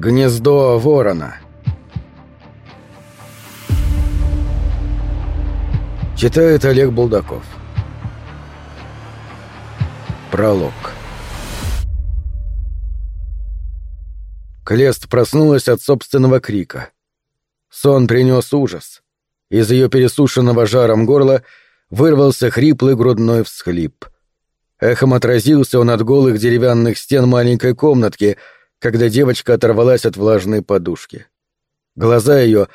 Гнездо ворона. Читает Олег Булдаков. Пролог. Клест проснулась от собственного крика. Сон принес ужас. Из ее пересушенного жаром горла вырвался хриплый грудной всхлип. Эхом отразился он от голых деревянных стен маленькой комнатки — когда девочка оторвалась от влажной подушки. Глаза ее,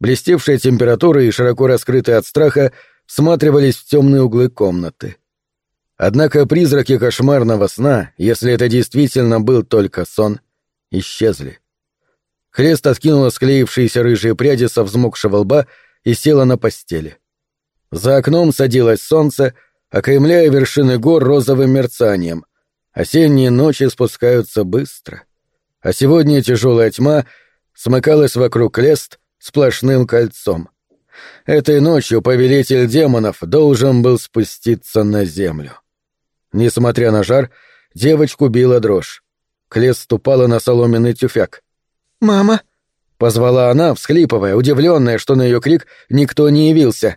блестевшие температурой и широко раскрытые от страха, всматривались в темные углы комнаты. Однако призраки кошмарного сна, если это действительно был только сон, исчезли. Хрест откинула склеившиеся рыжие пряди со взмокшего лба и села на постели. За окном садилось солнце, окаймляя вершины гор розовым мерцанием. Осенние ночи спускаются быстро — а сегодня тяжелая тьма смыкалась вокруг лест сплошным кольцом. Этой ночью повелитель демонов должен был спуститься на землю. Несмотря на жар, девочку била дрожь. Клес ступала на соломенный тюфяк. «Мама!» — позвала она, всхлипывая, удивленная, что на ее крик никто не явился.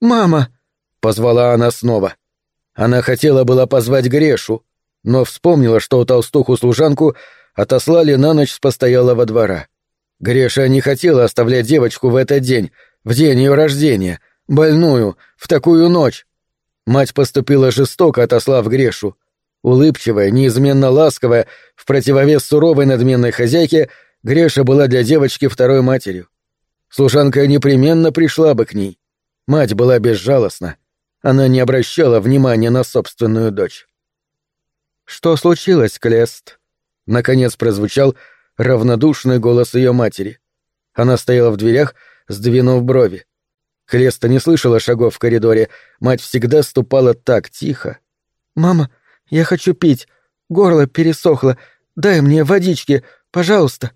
«Мама!» — позвала она снова. Она хотела была позвать Грешу, но вспомнила, что у толстуху-служанку отослали на ночь с постоялого двора. Греша не хотела оставлять девочку в этот день, в день ее рождения, больную, в такую ночь. Мать поступила жестоко, отослав Грешу. Улыбчивая, неизменно ласковая, в противовес суровой надменной хозяйке, Греша была для девочки второй матерью. Служанка непременно пришла бы к ней. Мать была безжалостна. Она не обращала внимания на собственную дочь. «Что случилось, Клест?» — наконец прозвучал равнодушный голос ее матери. Она стояла в дверях, сдвинув брови. Креста не слышала шагов в коридоре, мать всегда ступала так тихо. «Мама, я хочу пить. Горло пересохло. Дай мне водички, пожалуйста».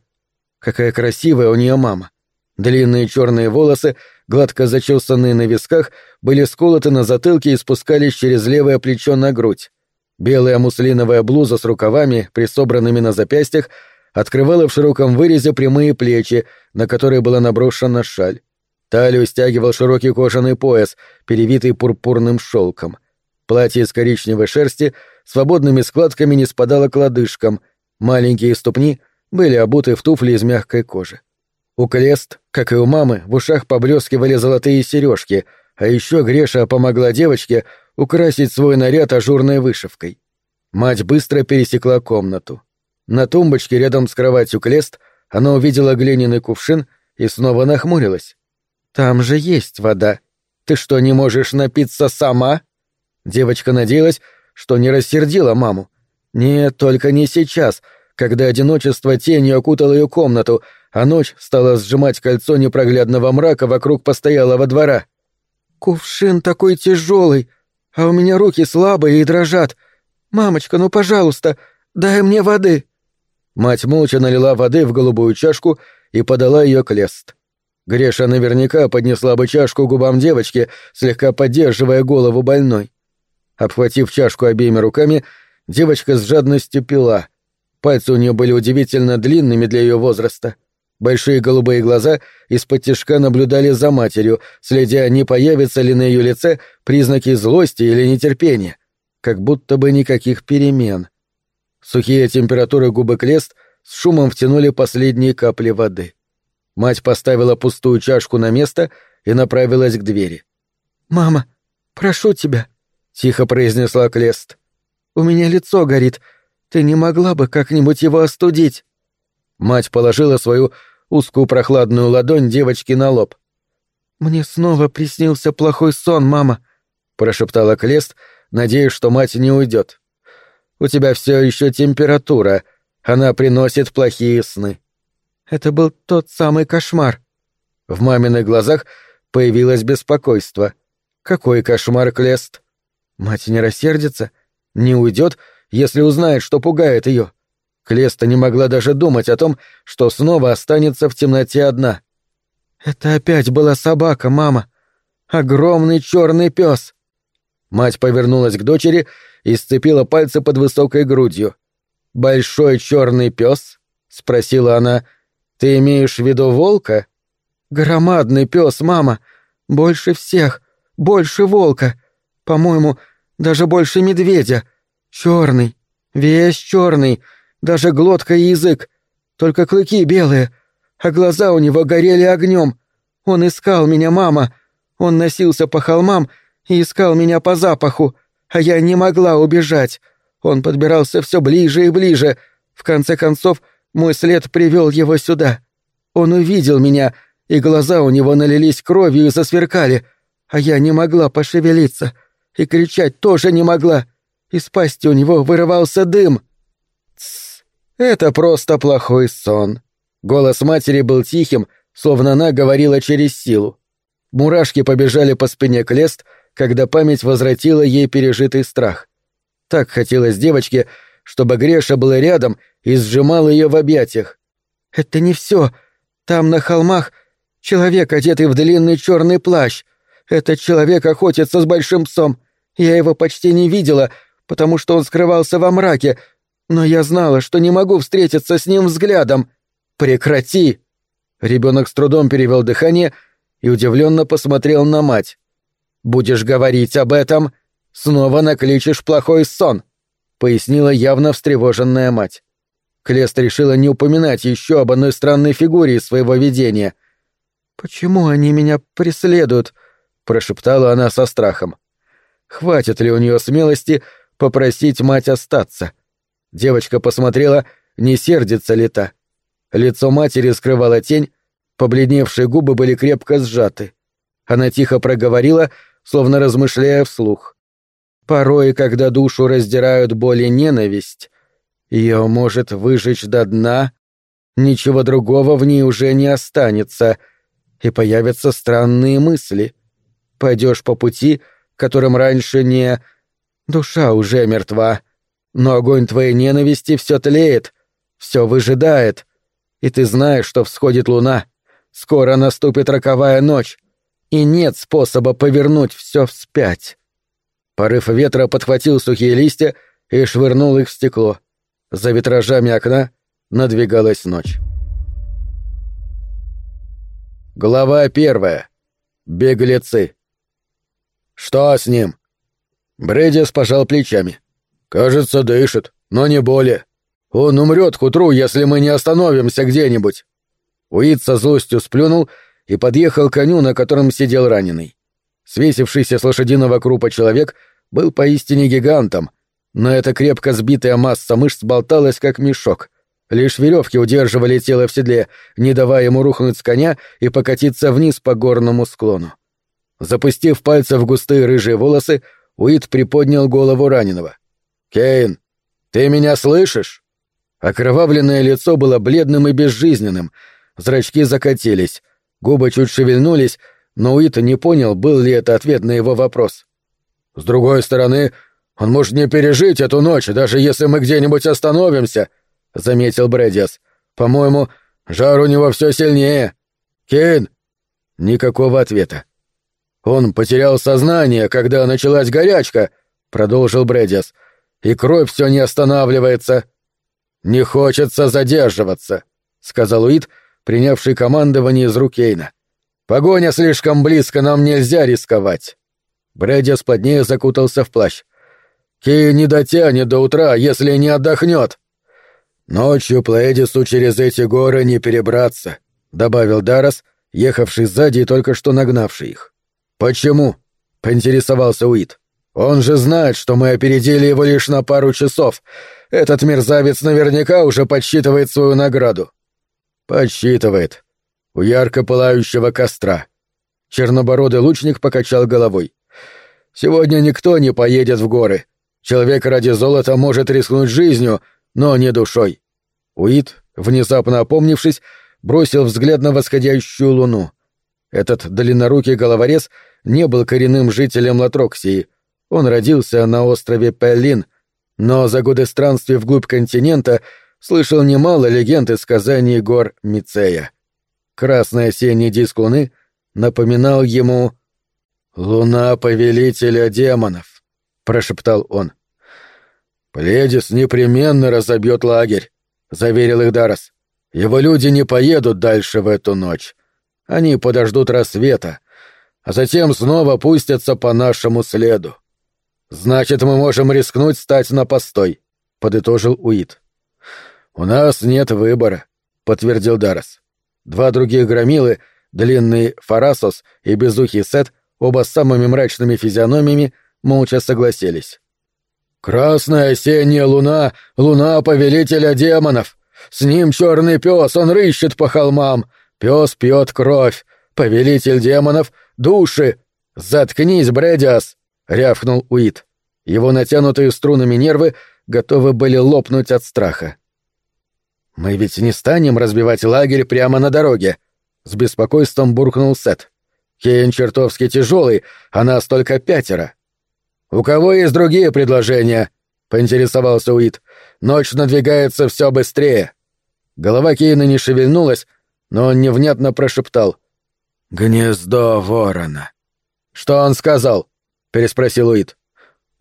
Какая красивая у нее мама. Длинные черные волосы, гладко зачесанные на висках, были сколоты на затылке и спускались через левое плечо на грудь. Белая муслиновая блуза с рукавами, присобранными на запястьях, открывала в широком вырезе прямые плечи, на которые была наброшена шаль. Талию стягивал широкий кожаный пояс, перевитый пурпурным шелком. Платье из коричневой шерсти свободными складками не спадало к лодыжкам, маленькие ступни были обуты в туфли из мягкой кожи. У Клест, как и у мамы, в ушах поблескивали золотые сережки, а еще Греша помогла девочке — украсить свой наряд ажурной вышивкой. Мать быстро пересекла комнату. На тумбочке рядом с кроватью Клест она увидела глиняный кувшин и снова нахмурилась. «Там же есть вода. Ты что, не можешь напиться сама?» Девочка надеялась, что не рассердила маму. «Нет, только не сейчас, когда одиночество тенью окутало ее комнату, а ночь стала сжимать кольцо непроглядного мрака вокруг постоялого двора». «Кувшин такой тяжелый!» а у меня руки слабые и дрожат. Мамочка, ну, пожалуйста, дай мне воды». Мать молча налила воды в голубую чашку и подала ее к лест. Греша наверняка поднесла бы чашку губам девочки, слегка поддерживая голову больной. Обхватив чашку обеими руками, девочка с жадностью пила. Пальцы у нее были удивительно длинными для ее возраста. Большие голубые глаза из-под тишка наблюдали за матерью, следя, не появятся ли на ее лице признаки злости или нетерпения. Как будто бы никаких перемен. Сухие температуры губы Клест с шумом втянули последние капли воды. Мать поставила пустую чашку на место и направилась к двери. «Мама, прошу тебя», — тихо произнесла Клест. «У меня лицо горит. Ты не могла бы как-нибудь его остудить?» Мать положила свою узкую прохладную ладонь девочки на лоб. «Мне снова приснился плохой сон, мама», — прошептала Клест, надеясь, что мать не уйдет. «У тебя все еще температура. Она приносит плохие сны». «Это был тот самый кошмар». В маминых глазах появилось беспокойство. «Какой кошмар, Клест?» «Мать не рассердится? Не уйдет, если узнает, что пугает ее?» Клеста не могла даже думать о том, что снова останется в темноте одна. «Это опять была собака, мама. Огромный черный пес. Мать повернулась к дочери и сцепила пальцы под высокой грудью. «Большой черный пес? спросила она. «Ты имеешь в виду волка?» «Громадный пес, мама. Больше всех. Больше волка. По-моему, даже больше медведя. Черный. Весь черный даже глотка и язык, только клыки белые, а глаза у него горели огнем. Он искал меня, мама. Он носился по холмам и искал меня по запаху, а я не могла убежать. Он подбирался все ближе и ближе. В конце концов, мой след привел его сюда. Он увидел меня, и глаза у него налились кровью и засверкали, а я не могла пошевелиться, и кричать тоже не могла. Из пасти у него вырывался дым. «Это просто плохой сон». Голос матери был тихим, словно она говорила через силу. Мурашки побежали по спине Клест, когда память возвратила ей пережитый страх. Так хотелось девочке, чтобы Греша была рядом и сжимал ее в объятиях. «Это не все. Там, на холмах, человек, одетый в длинный черный плащ. Этот человек охотится с большим псом. Я его почти не видела, потому что он скрывался во мраке, но я знала, что не могу встретиться с ним взглядом. Прекрати!» Ребенок с трудом перевел дыхание и удивленно посмотрел на мать. «Будешь говорить об этом, снова накличешь плохой сон», — пояснила явно встревоженная мать. Клест решила не упоминать еще об одной странной фигуре из своего видения. «Почему они меня преследуют?» — прошептала она со страхом. «Хватит ли у нее смелости попросить мать остаться?» — Девочка посмотрела, не сердится ли та. Лицо матери скрывала тень, побледневшие губы были крепко сжаты. Она тихо проговорила, словно размышляя вслух. «Порой, когда душу раздирают боль и ненависть, ее может выжечь до дна, ничего другого в ней уже не останется, и появятся странные мысли. Пойдешь по пути, которым раньше не... Душа уже мертва, но огонь твоей ненависти все тлеет, все выжидает. И ты знаешь, что всходит луна. Скоро наступит роковая ночь. И нет способа повернуть все вспять. Порыв ветра подхватил сухие листья и швырнул их в стекло. За витражами окна надвигалась ночь. Глава первая. Беглецы. «Что с ним?» Брэдис пожал плечами. «Кажется, дышит, но не более. Он умрет к утру, если мы не остановимся где-нибудь». Уит со злостью сплюнул и подъехал к коню, на котором сидел раненый. Свесившийся с лошадиного крупа человек был поистине гигантом, но эта крепко сбитая масса мышц болталась как мешок. Лишь веревки удерживали тело в седле, не давая ему рухнуть с коня и покатиться вниз по горному склону. Запустив пальцы в густые рыжие волосы, Уит приподнял голову раненого. «Кейн, ты меня слышишь?» Окровавленное лицо было бледным и безжизненным, зрачки закатились, губы чуть шевельнулись, но Уит не понял, был ли это ответ на его вопрос. «С другой стороны, он может не пережить эту ночь, даже если мы где-нибудь остановимся», — заметил Брэдиас. «По-моему, жар у него все сильнее. Кейн!» Никакого ответа. «Он потерял сознание, когда началась горячка», — продолжил Брэдиас и кровь все не останавливается. Не хочется задерживаться, сказал Уит, принявший командование из рук Эйна. Погоня слишком близко, нам нельзя рисковать. Брэдис плотнее закутался в плащ. Ки не дотянет до утра, если не отдохнет. Ночью Плэдису через эти горы не перебраться, добавил Дарас, ехавший сзади и только что нагнавший их. Почему? поинтересовался Уит. Он же знает, что мы опередили его лишь на пару часов. Этот мерзавец наверняка уже подсчитывает свою награду. Подсчитывает. У ярко пылающего костра. Чернобородый лучник покачал головой. Сегодня никто не поедет в горы. Человек ради золота может рискнуть жизнью, но не душой. Уит, внезапно опомнившись, бросил взгляд на восходящую луну. Этот длиннорукий головорез не был коренным жителем Латроксии — он родился на острове Пеллин, но за годы странствий вглубь континента слышал немало легенд и сказаний гор Мицея. Красный осенний диск луны напоминал ему «Луна повелителя демонов», — прошептал он. «Пледис непременно разобьет лагерь», — заверил их Дарос. «Его люди не поедут дальше в эту ночь. Они подождут рассвета, а затем снова пустятся по нашему следу. «Значит, мы можем рискнуть стать на постой», — подытожил Уит. «У нас нет выбора», — подтвердил Даррес. Два других громилы, длинный Фарасос и безухий Сет, оба с самыми мрачными физиономиями, молча согласились. «Красная осенняя луна, луна повелителя демонов! С ним черный пес, он рыщет по холмам! Пес пьет кровь! Повелитель демонов — души! Заткнись, Брэдиас!» — рявкнул Уит. Его натянутые струнами нервы готовы были лопнуть от страха. «Мы ведь не станем разбивать лагерь прямо на дороге», — с беспокойством буркнул Сет. «Кейн чертовски тяжелый, а нас только пятеро». «У кого есть другие предложения?» — поинтересовался Уит. «Ночь надвигается все быстрее». Голова Кейна не шевельнулась, но он невнятно прошептал. «Гнездо ворона». «Что он сказал?» — переспросил Уит.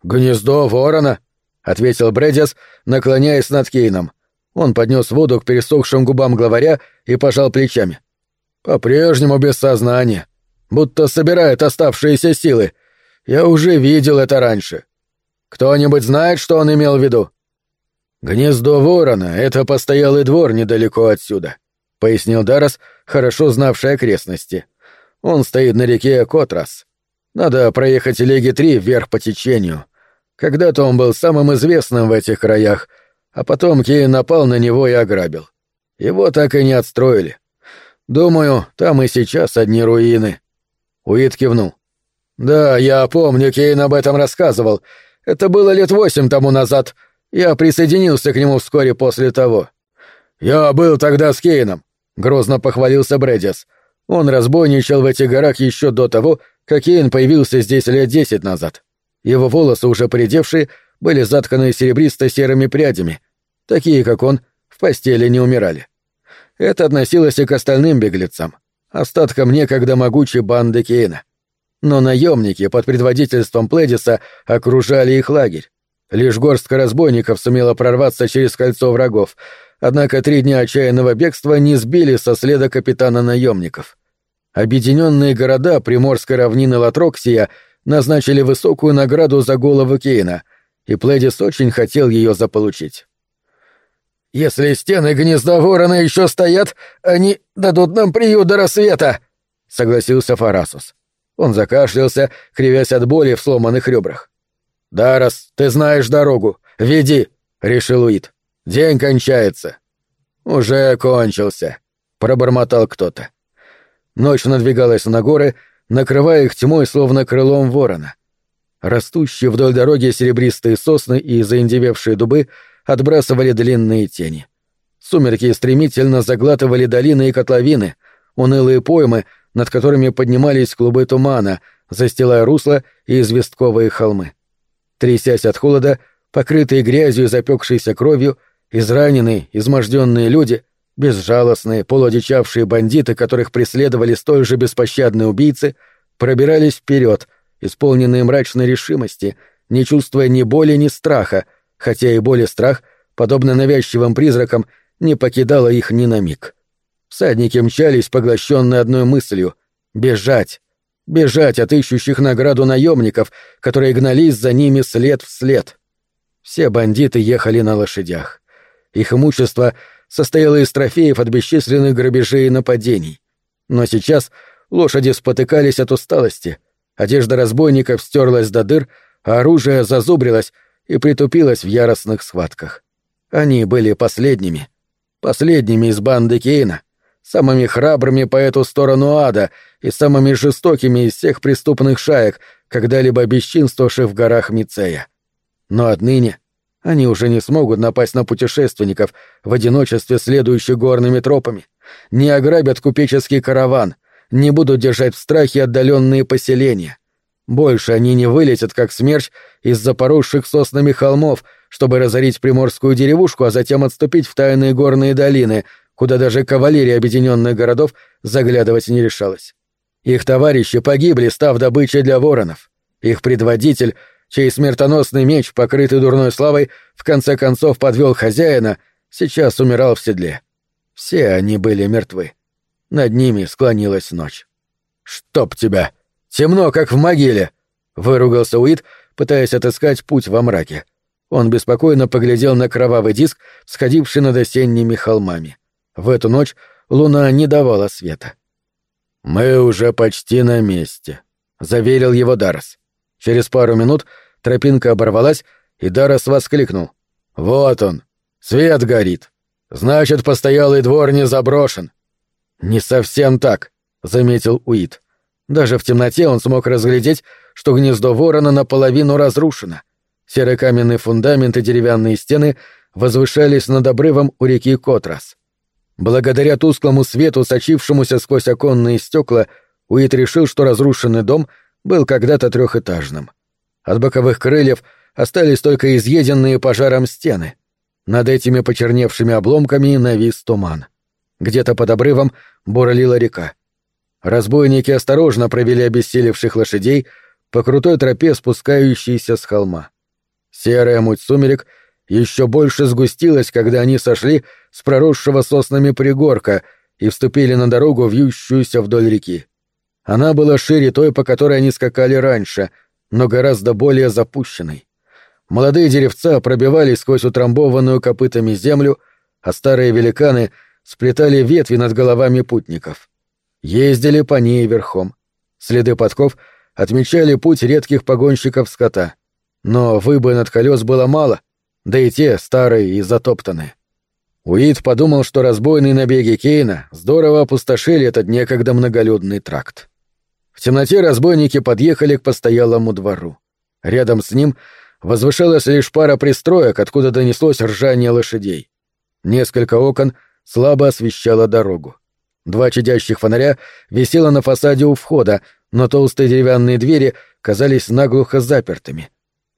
«Гнездо ворона», — ответил Брэдис, наклоняясь над Кейном. Он поднес воду к пересохшим губам главаря и пожал плечами. «По-прежнему без сознания. Будто собирает оставшиеся силы. Я уже видел это раньше. Кто-нибудь знает, что он имел в виду?» «Гнездо ворона — это постоялый двор недалеко отсюда», — пояснил Даррес, хорошо знавший окрестности. «Он стоит на реке Котрас. Надо проехать леги три вверх по течению. Когда-то он был самым известным в этих краях, а потом Кейн напал на него и ограбил. Его так и не отстроили. Думаю, там и сейчас одни руины. Уит кивнул. Да, я помню, Кейн об этом рассказывал. Это было лет восемь тому назад. Я присоединился к нему вскоре после того. Я был тогда с Кейном, грозно похвалился Брэдис. Он разбойничал в этих горах еще до того, Кокейн появился здесь лет десять назад. Его волосы, уже поредевшие, были затканы серебристо-серыми прядями. Такие, как он, в постели не умирали. Это относилось и к остальным беглецам, остаткам некогда могучей банды Кейна. Но наемники под предводительством Пледиса окружали их лагерь. Лишь горстка разбойников сумела прорваться через кольцо врагов, однако три дня отчаянного бегства не сбили со следа капитана наемников. Объединенные города Приморской равнины Латроксия назначили высокую награду за голову Кейна, и Пледис очень хотел ее заполучить. «Если стены гнезда ворона еще стоят, они дадут нам приют до рассвета!» — согласился Фарасус. Он закашлялся, кривясь от боли в сломанных ребрах. «Дарос, ты знаешь дорогу. Веди!» — решил Уит. «День кончается». «Уже кончился», — пробормотал кто-то. Ночь надвигалась на горы, накрывая их тьмой, словно крылом ворона. Растущие вдоль дороги серебристые сосны и заиндевевшие дубы отбрасывали длинные тени. Сумерки стремительно заглатывали долины и котловины, унылые поймы, над которыми поднимались клубы тумана, застилая русла и известковые холмы. Трясясь от холода, покрытые грязью и запекшейся кровью, израненные, изможденные люди Безжалостные, полудичавшие бандиты, которых преследовали столь же беспощадные убийцы, пробирались вперед, исполненные мрачной решимости, не чувствуя ни боли, ни страха, хотя и боль страх, подобно навязчивым призракам, не покидала их ни на миг. Всадники мчались, поглощенные одной мыслью — бежать. Бежать от ищущих награду наемников, которые гнались за ними след в след. Все бандиты ехали на лошадях. Их имущество — состояла из трофеев от бесчисленных грабежей и нападений. Но сейчас лошади спотыкались от усталости, одежда разбойников стерлась до дыр, а оружие зазубрилось и притупилось в яростных схватках. Они были последними. Последними из банды Кейна, самыми храбрыми по эту сторону ада и самыми жестокими из всех преступных шаек, когда-либо бесчинствовавших в горах Мицея. Но отныне они уже не смогут напасть на путешественников, в одиночестве следующих горными тропами, не ограбят купеческий караван, не будут держать в страхе отдаленные поселения. Больше они не вылетят, как смерч, из-за поросших соснами холмов, чтобы разорить приморскую деревушку, а затем отступить в тайные горные долины, куда даже кавалерия объединенных городов заглядывать не решалась. Их товарищи погибли, став добычей для воронов. Их предводитель чей смертоносный меч, покрытый дурной славой, в конце концов подвел хозяина, сейчас умирал в седле. Все они были мертвы. Над ними склонилась ночь. «Чтоб тебя! Темно, как в могиле!» — выругался Уит, пытаясь отыскать путь во мраке. Он беспокойно поглядел на кровавый диск, сходивший над осенними холмами. В эту ночь луна не давала света. «Мы уже почти на месте», — заверил его Дарс. Через пару минут Тропинка оборвалась, и Даррес воскликнул. «Вот он! Свет горит! Значит, постоялый двор не заброшен!» «Не совсем так», — заметил Уит. Даже в темноте он смог разглядеть, что гнездо ворона наполовину разрушено. Серый каменный фундамент и деревянные стены возвышались над обрывом у реки Котрас. Благодаря тусклому свету, сочившемуся сквозь оконные стекла, Уит решил, что разрушенный дом был когда-то трехэтажным. От боковых крыльев остались только изъеденные пожаром стены. Над этими почерневшими обломками навис туман. Где-то под обрывом бурлила река. Разбойники осторожно провели обессилевших лошадей по крутой тропе, спускающейся с холма. Серая муть сумерек еще больше сгустилась, когда они сошли с проросшего соснами пригорка и вступили на дорогу, вьющуюся вдоль реки. Она была шире той, по которой они скакали раньше — но гораздо более запущенной. Молодые деревца пробивали сквозь утрамбованную копытами землю, а старые великаны сплетали ветви над головами путников. Ездили по ней верхом. Следы подков отмечали путь редких погонщиков скота. Но выбоин от колес было мало, да и те старые и затоптанные. Уит подумал, что разбойные набеги Кейна здорово опустошили этот некогда многолюдный тракт. В темноте разбойники подъехали к постоялому двору. Рядом с ним возвышалась лишь пара пристроек, откуда донеслось ржание лошадей. Несколько окон слабо освещало дорогу. Два чадящих фонаря висело на фасаде у входа, но толстые деревянные двери казались наглухо запертыми.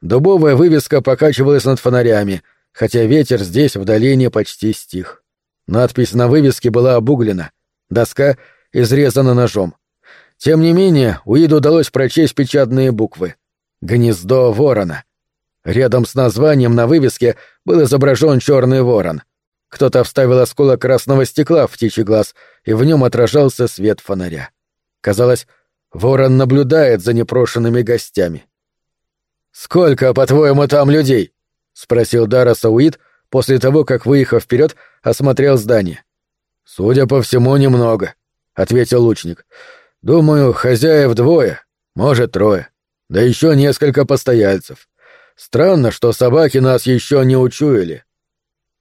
Дубовая вывеска покачивалась над фонарями, хотя ветер здесь в долине почти стих. Надпись на вывеске была обуглена, доска изрезана ножом. Тем не менее, Уиду удалось прочесть печатные буквы. «Гнездо ворона». Рядом с названием на вывеске был изображен черный ворон. Кто-то вставил осколок красного стекла в птичий глаз, и в нем отражался свет фонаря. Казалось, ворон наблюдает за непрошенными гостями. «Сколько, по-твоему, там людей?» — спросил Дара Уид после того, как, выехав вперед, осмотрел здание. «Судя по всему, немного», — ответил «Лучник». Думаю, хозяев двое, может, трое. Да еще несколько постояльцев. Странно, что собаки нас еще не учуяли.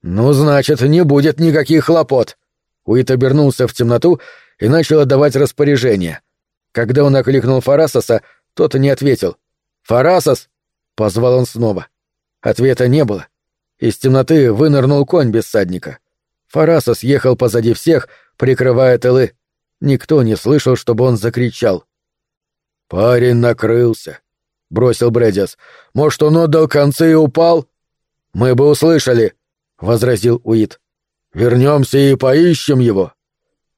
Ну, значит, не будет никаких хлопот. Уит обернулся в темноту и начал отдавать распоряжение. Когда он окликнул Фарасоса, тот не ответил. «Фарасос!» — позвал он снова. Ответа не было. Из темноты вынырнул конь без садника. Фарасос ехал позади всех, прикрывая тылы. Никто не слышал, чтобы он закричал. «Парень накрылся», — бросил Брэдис. «Может, он отдал концы и упал?» «Мы бы услышали», — возразил Уит. «Вернемся и поищем его».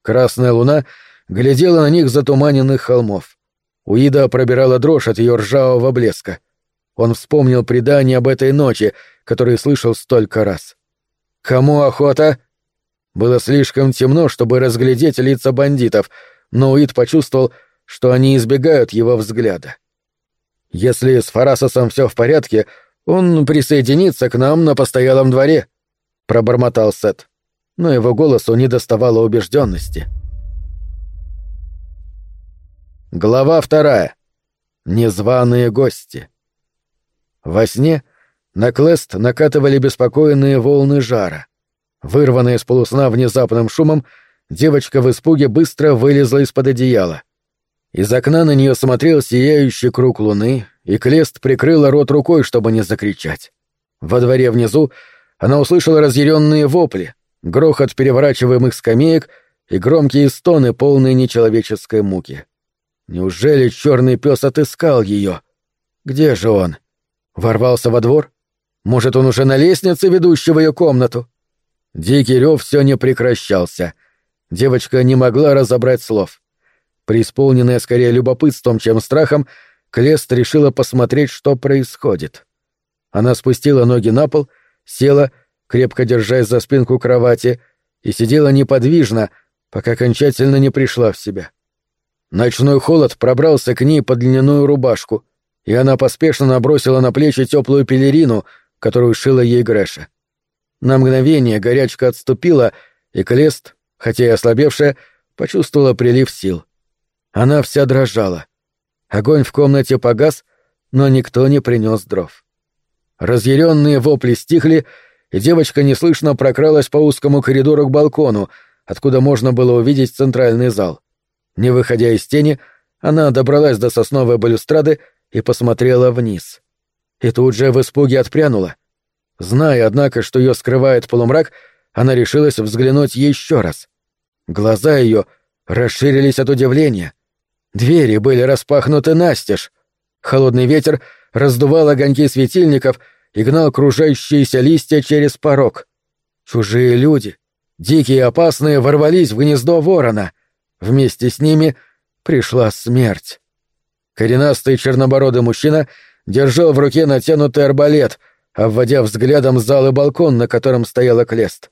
Красная луна глядела на них затуманенных холмов. Уида пробирала дрожь от ее ржавого блеска. Он вспомнил предание об этой ночи, которое слышал столько раз. «Кому охота?» Было слишком темно, чтобы разглядеть лица бандитов, но Уит почувствовал, что они избегают его взгляда. «Если с Фарасосом все в порядке, он присоединится к нам на постоялом дворе», — пробормотал Сет. Но его голосу не доставало убежденности. Глава вторая. Незваные гости. Во сне на Клест накатывали беспокойные волны жара — Вырванная из полусна внезапным шумом, девочка в испуге быстро вылезла из-под одеяла. Из окна на нее смотрел сияющий круг луны, и Клест прикрыла рот рукой, чтобы не закричать. Во дворе внизу она услышала разъяренные вопли, грохот переворачиваемых скамеек и громкие стоны, полные нечеловеческой муки. Неужели черный пес отыскал ее? Где же он? Ворвался во двор? Может, он уже на лестнице, ведущей в ее комнату? Дикий рев все не прекращался. Девочка не могла разобрать слов. Преисполненная скорее любопытством, чем страхом, Клест решила посмотреть, что происходит. Она спустила ноги на пол, села, крепко держась за спинку кровати, и сидела неподвижно, пока окончательно не пришла в себя. Ночной холод пробрался к ней под льняную рубашку, и она поспешно набросила на плечи теплую пелерину, которую шила ей Грэша. На мгновение горячка отступила, и Клест, хотя и ослабевшая, почувствовала прилив сил. Она вся дрожала. Огонь в комнате погас, но никто не принес дров. Разъяренные вопли стихли, и девочка неслышно прокралась по узкому коридору к балкону, откуда можно было увидеть центральный зал. Не выходя из тени, она добралась до сосновой балюстрады и посмотрела вниз. И тут же в испуге отпрянула. Зная, однако, что ее скрывает полумрак, она решилась взглянуть еще раз. Глаза ее расширились от удивления. Двери были распахнуты настежь. Холодный ветер раздувал огоньки светильников и гнал кружающиеся листья через порог. Чужие люди, дикие и опасные, ворвались в гнездо ворона. Вместе с ними пришла смерть. Коренастый чернобородый мужчина держал в руке натянутый арбалет — обводя взглядом зал и балкон, на котором стояла Клест.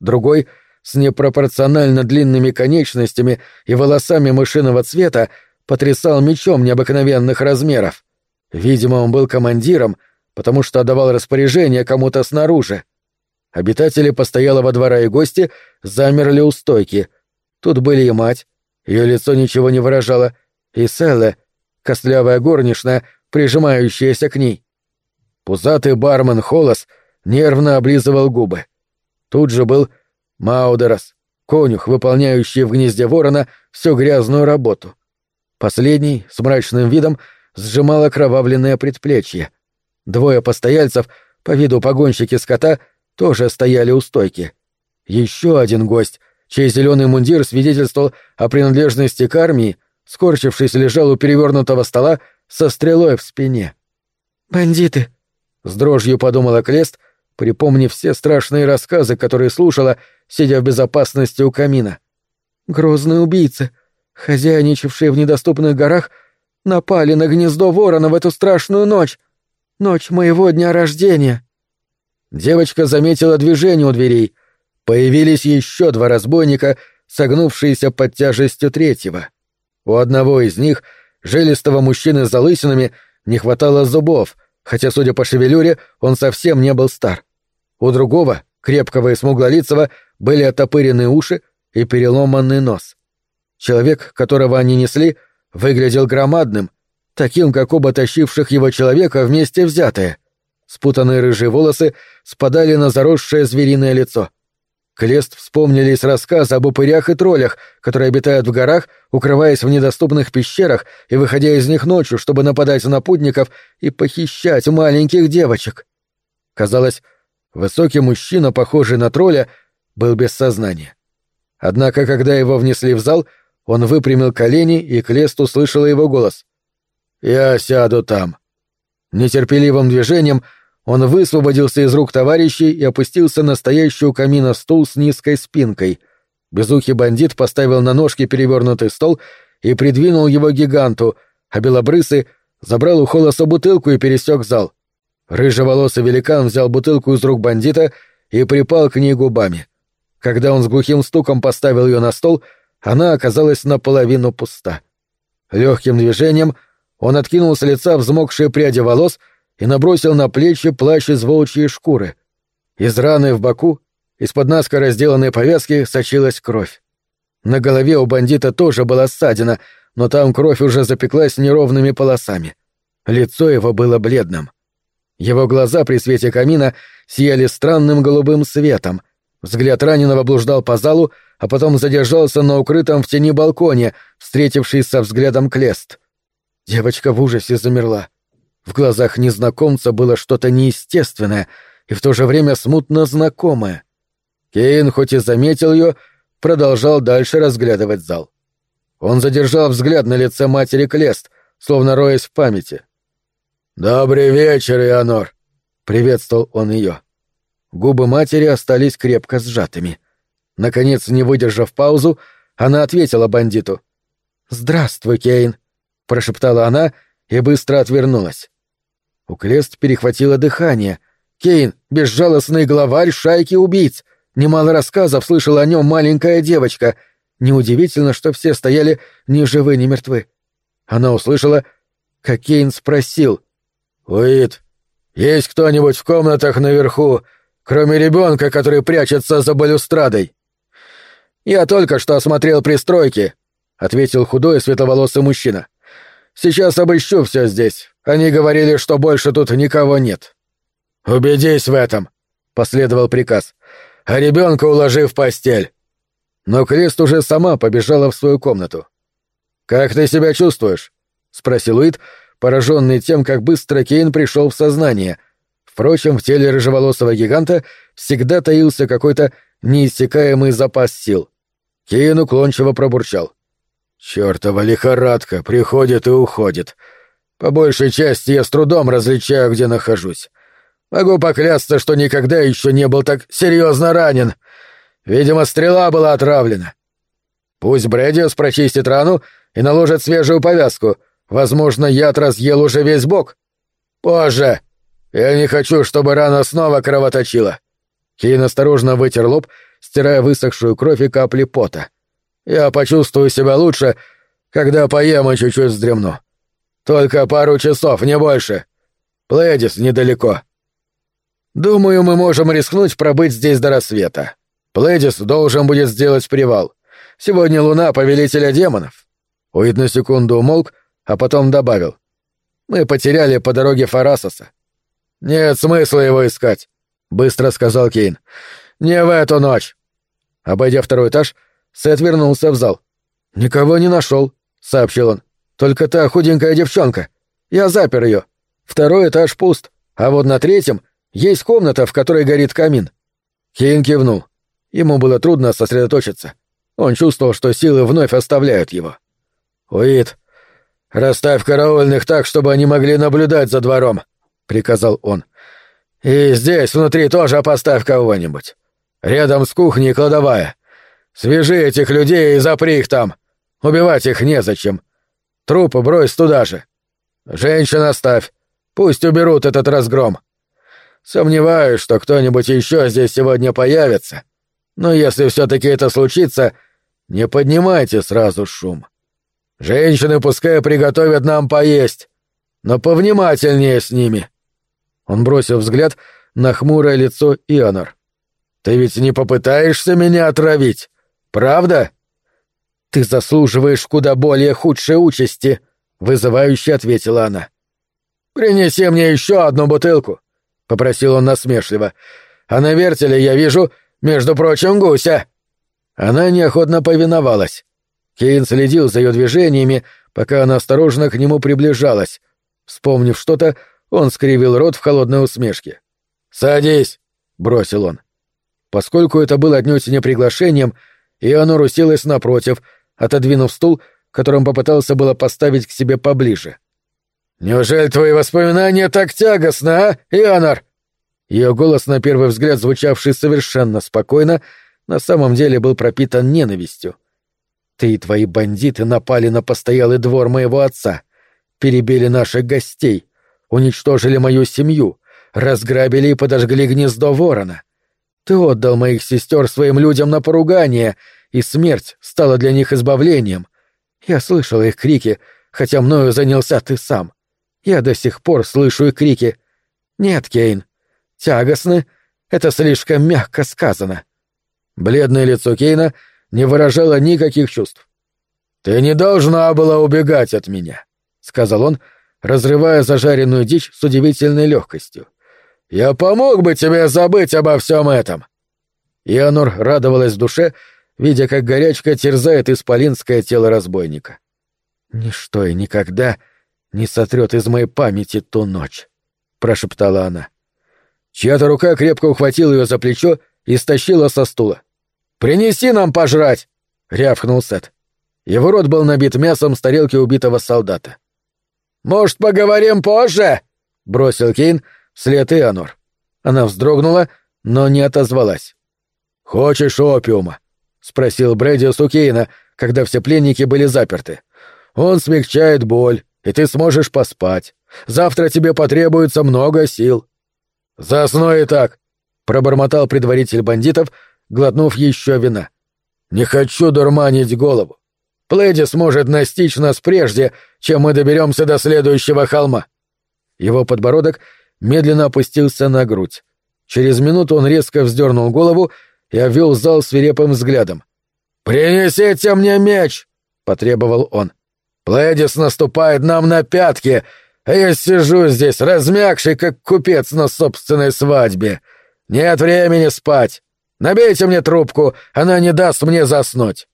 Другой, с непропорционально длинными конечностями и волосами мышиного цвета, потрясал мечом необыкновенных размеров. Видимо, он был командиром, потому что отдавал распоряжение кому-то снаружи. Обитатели постоялого двора и гости замерли у стойки. Тут были и мать, ее лицо ничего не выражало, и Селла, костлявая горничная, прижимающаяся к ней. Пузатый бармен Холос нервно облизывал губы. Тут же был Маудерас, конюх, выполняющий в гнезде ворона всю грязную работу. Последний, с мрачным видом, сжимал окровавленное предплечье. Двое постояльцев, по виду погонщики скота, тоже стояли у стойки. Еще один гость, чей зеленый мундир свидетельствовал о принадлежности к армии, скорчившись, лежал у перевернутого стола со стрелой в спине. «Бандиты!» С дрожью подумала Клест, припомнив все страшные рассказы, которые слушала, сидя в безопасности у камина. Грозные убийцы, хозяйничавшие в недоступных горах, напали на гнездо ворона в эту страшную ночь. Ночь моего дня рождения. Девочка заметила движение у дверей. Появились еще два разбойника, согнувшиеся под тяжестью третьего. У одного из них, жилистого мужчины с залысинами, не хватало зубов, хотя, судя по шевелюре, он совсем не был стар. У другого, крепкого и смуглолицего, были отопыренные уши и переломанный нос. Человек, которого они несли, выглядел громадным, таким, как оба тащивших его человека вместе взятое. Спутанные рыжие волосы спадали на заросшее звериное лицо — Клест вспомнили из рассказа об упырях и троллях, которые обитают в горах, укрываясь в недоступных пещерах и выходя из них ночью, чтобы нападать на путников и похищать маленьких девочек. Казалось, высокий мужчина, похожий на тролля, был без сознания. Однако, когда его внесли в зал, он выпрямил колени, и Клест услышал его голос. «Я сяду там». Нетерпеливым движением — он высвободился из рук товарищей и опустился на стоящий у камина стул с низкой спинкой. Безухий бандит поставил на ножки перевернутый стол и придвинул его гиганту, а белобрысы забрал у холоса бутылку и пересек зал. Рыжеволосый великан взял бутылку из рук бандита и припал к ней губами. Когда он с глухим стуком поставил ее на стол, она оказалась наполовину пуста. Легким движением он откинул с лица взмокшие пряди волос — и набросил на плечи плащ из волчьей шкуры. Из раны в боку, из-под наскоро сделанной повязки, сочилась кровь. На голове у бандита тоже была ссадина, но там кровь уже запеклась неровными полосами. Лицо его было бледным. Его глаза при свете камина сияли странным голубым светом. Взгляд раненого блуждал по залу, а потом задержался на укрытом в тени балконе, встретившись со взглядом Клест. Девочка в ужасе замерла. В глазах незнакомца было что-то неестественное и в то же время смутно знакомое. Кейн, хоть и заметил ее, продолжал дальше разглядывать зал. Он задержал взгляд на лице матери Клест, словно роясь в памяти. «Добрый вечер, Ионор!» — приветствовал он ее. Губы матери остались крепко сжатыми. Наконец, не выдержав паузу, она ответила бандиту. «Здравствуй, Кейн!» — прошептала она и быстро отвернулась. У Клест перехватило дыхание. Кейн — безжалостный главарь шайки убийц. Немало рассказов слышала о нем маленькая девочка. Неудивительно, что все стояли ни живы, ни мертвы. Она услышала, как Кейн спросил. «Уит, есть кто-нибудь в комнатах наверху, кроме ребенка, который прячется за балюстрадой?» «Я только что осмотрел пристройки», — ответил худой светловолосый мужчина. «Сейчас обыщу все здесь. Они говорили, что больше тут никого нет. «Убедись в этом», — последовал приказ. «А ребенка уложи в постель». Но Крест уже сама побежала в свою комнату. «Как ты себя чувствуешь?» — спросил Уит, пораженный тем, как быстро Кейн пришел в сознание. Впрочем, в теле рыжеволосого гиганта всегда таился какой-то неиссякаемый запас сил. Кейн уклончиво пробурчал. «Чёртова лихорадка, приходит и уходит. По большей части я с трудом различаю, где нахожусь. Могу поклясться, что никогда еще не был так серьезно ранен. Видимо, стрела была отравлена. Пусть Брэдиус прочистит рану и наложит свежую повязку. Возможно, яд разъел уже весь бок. Позже. Я не хочу, чтобы рана снова кровоточила. Кейн осторожно вытер лоб, стирая высохшую кровь и капли пота. Я почувствую себя лучше, когда поем и чуть-чуть вздремну. Только пару часов, не больше. Плэдис недалеко. Думаю, мы можем рискнуть пробыть здесь до рассвета. Плэдис должен будет сделать привал. Сегодня луна повелителя демонов. Уид на секунду умолк, а потом добавил. Мы потеряли по дороге Фарасоса. Нет смысла его искать, быстро сказал Кейн. Не в эту ночь. Обойдя второй этаж, Сет вернулся в зал. Никого не нашел, сообщил он. Только та худенькая девчонка. Я запер ее. Второй этаж пуст, а вот на третьем есть комната, в которой горит камин». Кейн кивнул. Ему было трудно сосредоточиться. Он чувствовал, что силы вновь оставляют его. «Уит, расставь караульных так, чтобы они могли наблюдать за двором», — приказал он. «И здесь внутри тоже поставь кого-нибудь. Рядом с кухней кладовая. Свяжи этих людей и запри их там. Убивать их незачем. Труп брось туда же. Женщин оставь. Пусть уберут этот разгром. Сомневаюсь, что кто-нибудь еще здесь сегодня появится. Но если все-таки это случится, не поднимайте сразу шум. Женщины пускай приготовят нам поесть, но повнимательнее с ними. Он бросил взгляд на хмурое лицо Ионар. Ты ведь не попытаешься меня отравить, правда? — «Ты заслуживаешь куда более худшей участи», — вызывающе ответила она. «Принеси мне еще одну бутылку», — попросил он насмешливо. «А на вертеле я вижу, между прочим, гуся». Она неохотно повиновалась. Кейн следил за ее движениями, пока она осторожно к нему приближалась. Вспомнив что-то, он скривил рот в холодной усмешке. «Садись!» — бросил он. Поскольку это было отнюдь не приглашением, и оно русилось напротив, отодвинув стул, которым попытался было поставить к себе поближе. «Неужели твои воспоминания так тягостны, а, Ионар?» Ее голос, на первый взгляд звучавший совершенно спокойно, на самом деле был пропитан ненавистью. «Ты и твои бандиты напали на постоялый двор моего отца, перебили наших гостей, уничтожили мою семью, разграбили и подожгли гнездо ворона. Ты отдал моих сестер своим людям на поругание и смерть стала для них избавлением. Я слышала их крики, хотя мною занялся ты сам. Я до сих пор слышу их крики. Нет, Кейн, тягостны — это слишком мягко сказано. Бледное лицо Кейна не выражало никаких чувств. «Ты не должна была убегать от меня», — сказал он, разрывая зажаренную дичь с удивительной легкостью. «Я помог бы тебе забыть обо всем этом». Ионор радовалась в душе, — видя, как горячка терзает исполинское тело разбойника. «Ничто и никогда не сотрет из моей памяти ту ночь», — прошептала она. Чья-то рука крепко ухватила ее за плечо и стащила со стула. «Принеси нам пожрать!» — рявкнул Сет. Его рот был набит мясом с тарелки убитого солдата. «Может, поговорим позже?» — бросил Кейн вслед Ионор. Она вздрогнула, но не отозвалась. «Хочешь опиума?» — спросил Брэдди Сукейна, когда все пленники были заперты. «Он смягчает боль, и ты сможешь поспать. Завтра тебе потребуется много сил». «Засну и так», — пробормотал предваритель бандитов, глотнув еще вина. «Не хочу дурманить голову. Плэдди сможет настичь нас прежде, чем мы доберемся до следующего холма». Его подбородок медленно опустился на грудь. Через минуту он резко вздернул голову я вел зал свирепым взглядом. «Принесите мне меч!» — потребовал он. «Плэдис наступает нам на пятки, а я сижу здесь, размягший, как купец на собственной свадьбе. Нет времени спать. Набейте мне трубку, она не даст мне заснуть».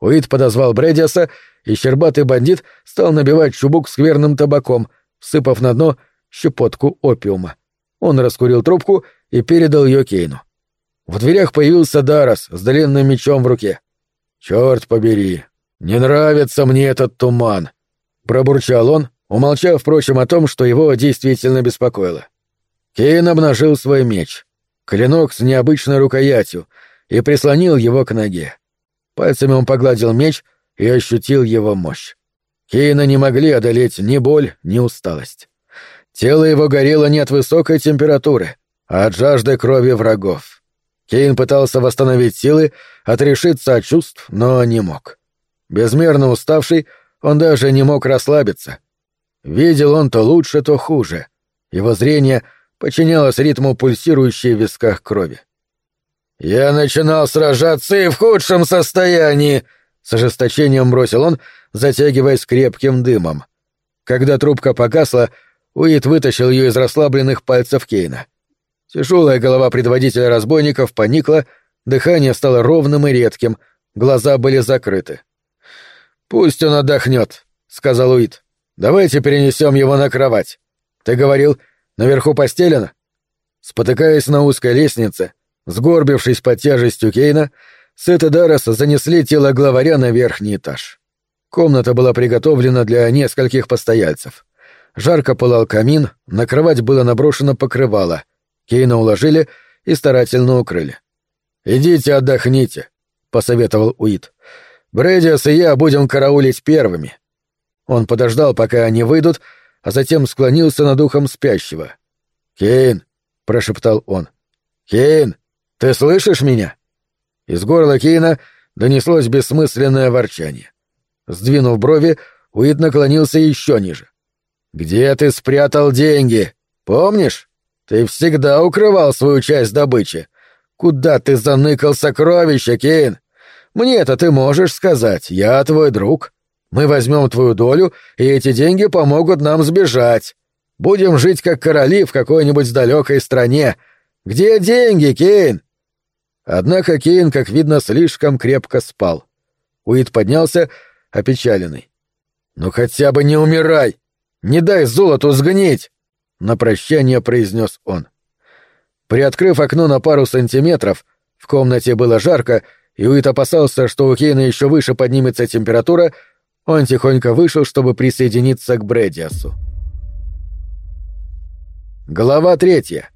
Уит подозвал Брэдиаса, и щербатый бандит стал набивать чубук скверным табаком, всыпав на дно щепотку опиума. Он раскурил трубку и передал ее Кейну. В дверях появился Дарос с длинным мечом в руке. «Черт побери! Не нравится мне этот туман!» — пробурчал он, умолчав, впрочем, о том, что его действительно беспокоило. Кейн обнажил свой меч, клинок с необычной рукоятью, и прислонил его к ноге. Пальцами он погладил меч и ощутил его мощь. Кейна не могли одолеть ни боль, ни усталость. Тело его горело не от высокой температуры, а от жажды крови врагов. Кейн пытался восстановить силы, отрешиться от чувств, но не мог. Безмерно уставший, он даже не мог расслабиться. Видел он то лучше, то хуже. Его зрение подчинялось ритму пульсирующей в висках крови. «Я начинал сражаться и в худшем состоянии!» — с ожесточением бросил он, затягиваясь крепким дымом. Когда трубка погасла, Уит вытащил ее из расслабленных пальцев Кейна. Тяжелая голова предводителя разбойников поникла, дыхание стало ровным и редким, глаза были закрыты. «Пусть он отдохнет», — сказал Уит. «Давайте перенесем его на кровать. Ты говорил, наверху постелено?» Спотыкаясь на узкой лестнице, сгорбившись под тяжестью Кейна, Сет и Даррес занесли тело главаря на верхний этаж. Комната была приготовлена для нескольких постояльцев. Жарко пылал камин, на кровать было наброшено покрывало — Кейна уложили и старательно укрыли. «Идите отдохните», — посоветовал Уит. «Брэдиас и я будем караулить первыми». Он подождал, пока они выйдут, а затем склонился над ухом спящего. «Кейн», — прошептал он. «Кейн, ты слышишь меня?» Из горла Кейна донеслось бессмысленное ворчание. Сдвинув брови, Уит наклонился еще ниже. «Где ты спрятал деньги? Помнишь?» Ты всегда укрывал свою часть добычи. Куда ты заныкал сокровища, Кейн? Мне-то ты можешь сказать, я твой друг. Мы возьмем твою долю, и эти деньги помогут нам сбежать. Будем жить как короли в какой-нибудь далекой стране. Где деньги, Кейн? Однако Кейн, как видно, слишком крепко спал. Уит поднялся, опечаленный. «Ну хотя бы не умирай! Не дай золоту сгнить!» — на прощание произнес он. Приоткрыв окно на пару сантиметров, в комнате было жарко, и Уит опасался, что у Кейна еще выше поднимется температура, он тихонько вышел, чтобы присоединиться к Брэдиасу. Глава третья.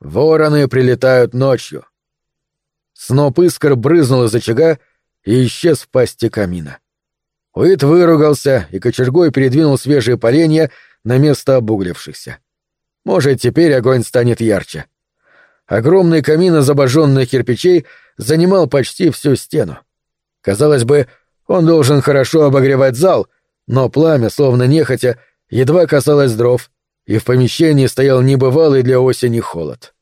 Вороны прилетают ночью. Сноп искр брызнул из очага и исчез в пасти камина. Уит выругался и кочергой передвинул свежие поленья, на место обуглившихся. Может, теперь огонь станет ярче. Огромный камин из обожженных кирпичей занимал почти всю стену. Казалось бы, он должен хорошо обогревать зал, но пламя, словно нехотя, едва касалось дров, и в помещении стоял небывалый для осени холод.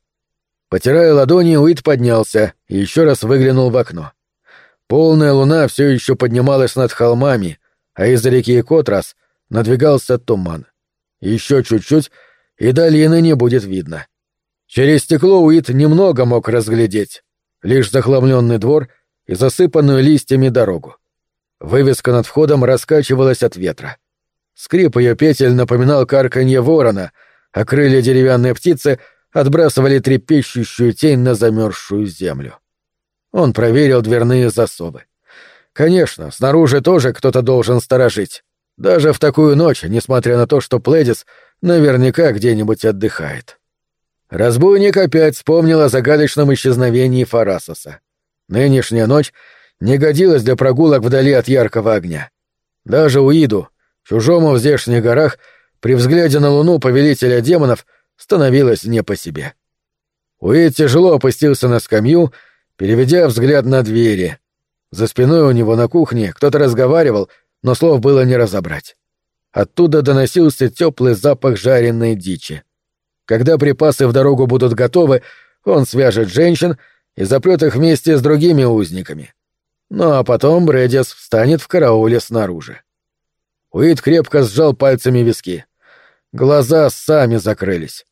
Потирая ладони, Уит поднялся и еще раз выглянул в окно. Полная луна все еще поднималась над холмами, а из реки Котрас надвигался туман. Еще чуть-чуть, и долины не будет видно. Через стекло Уит немного мог разглядеть, лишь захламленный двор и засыпанную листьями дорогу. Вывеска над входом раскачивалась от ветра. Скрип ее петель напоминал карканье ворона, а крылья деревянной птицы отбрасывали трепещущую тень на замерзшую землю. Он проверил дверные засовы. Конечно, снаружи тоже кто-то должен сторожить. Даже в такую ночь, несмотря на то, что Плэдис наверняка где-нибудь отдыхает. Разбойник опять вспомнил о загадочном исчезновении Фарасоса. Нынешняя ночь не годилась для прогулок вдали от яркого огня. Даже Уиду, чужому в здешних горах, при взгляде на луну повелителя демонов становилось не по себе. Уид тяжело опустился на скамью, переведя взгляд на двери. За спиной у него на кухне кто-то разговаривал, но слов было не разобрать. Оттуда доносился теплый запах жареной дичи. Когда припасы в дорогу будут готовы, он свяжет женщин и запрет их вместе с другими узниками. Ну а потом Брэдис встанет в карауле снаружи. Уит крепко сжал пальцами виски. Глаза сами закрылись.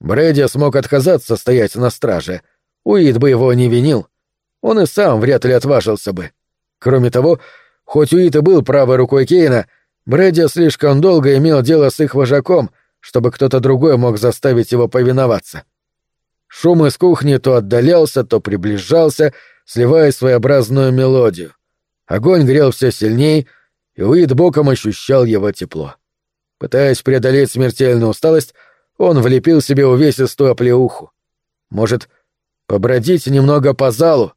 Брэди мог отказаться стоять на страже. Уит бы его не винил. Он и сам вряд ли отважился бы. Кроме того, Хоть Уит и был правой рукой Кейна, Брэдди слишком долго имел дело с их вожаком, чтобы кто-то другой мог заставить его повиноваться. Шум из кухни то отдалялся, то приближался, сливая своеобразную мелодию. Огонь грел все сильней, и Уит боком ощущал его тепло. Пытаясь преодолеть смертельную усталость, он влепил себе увесистую оплеуху. Может, побродить немного по залу?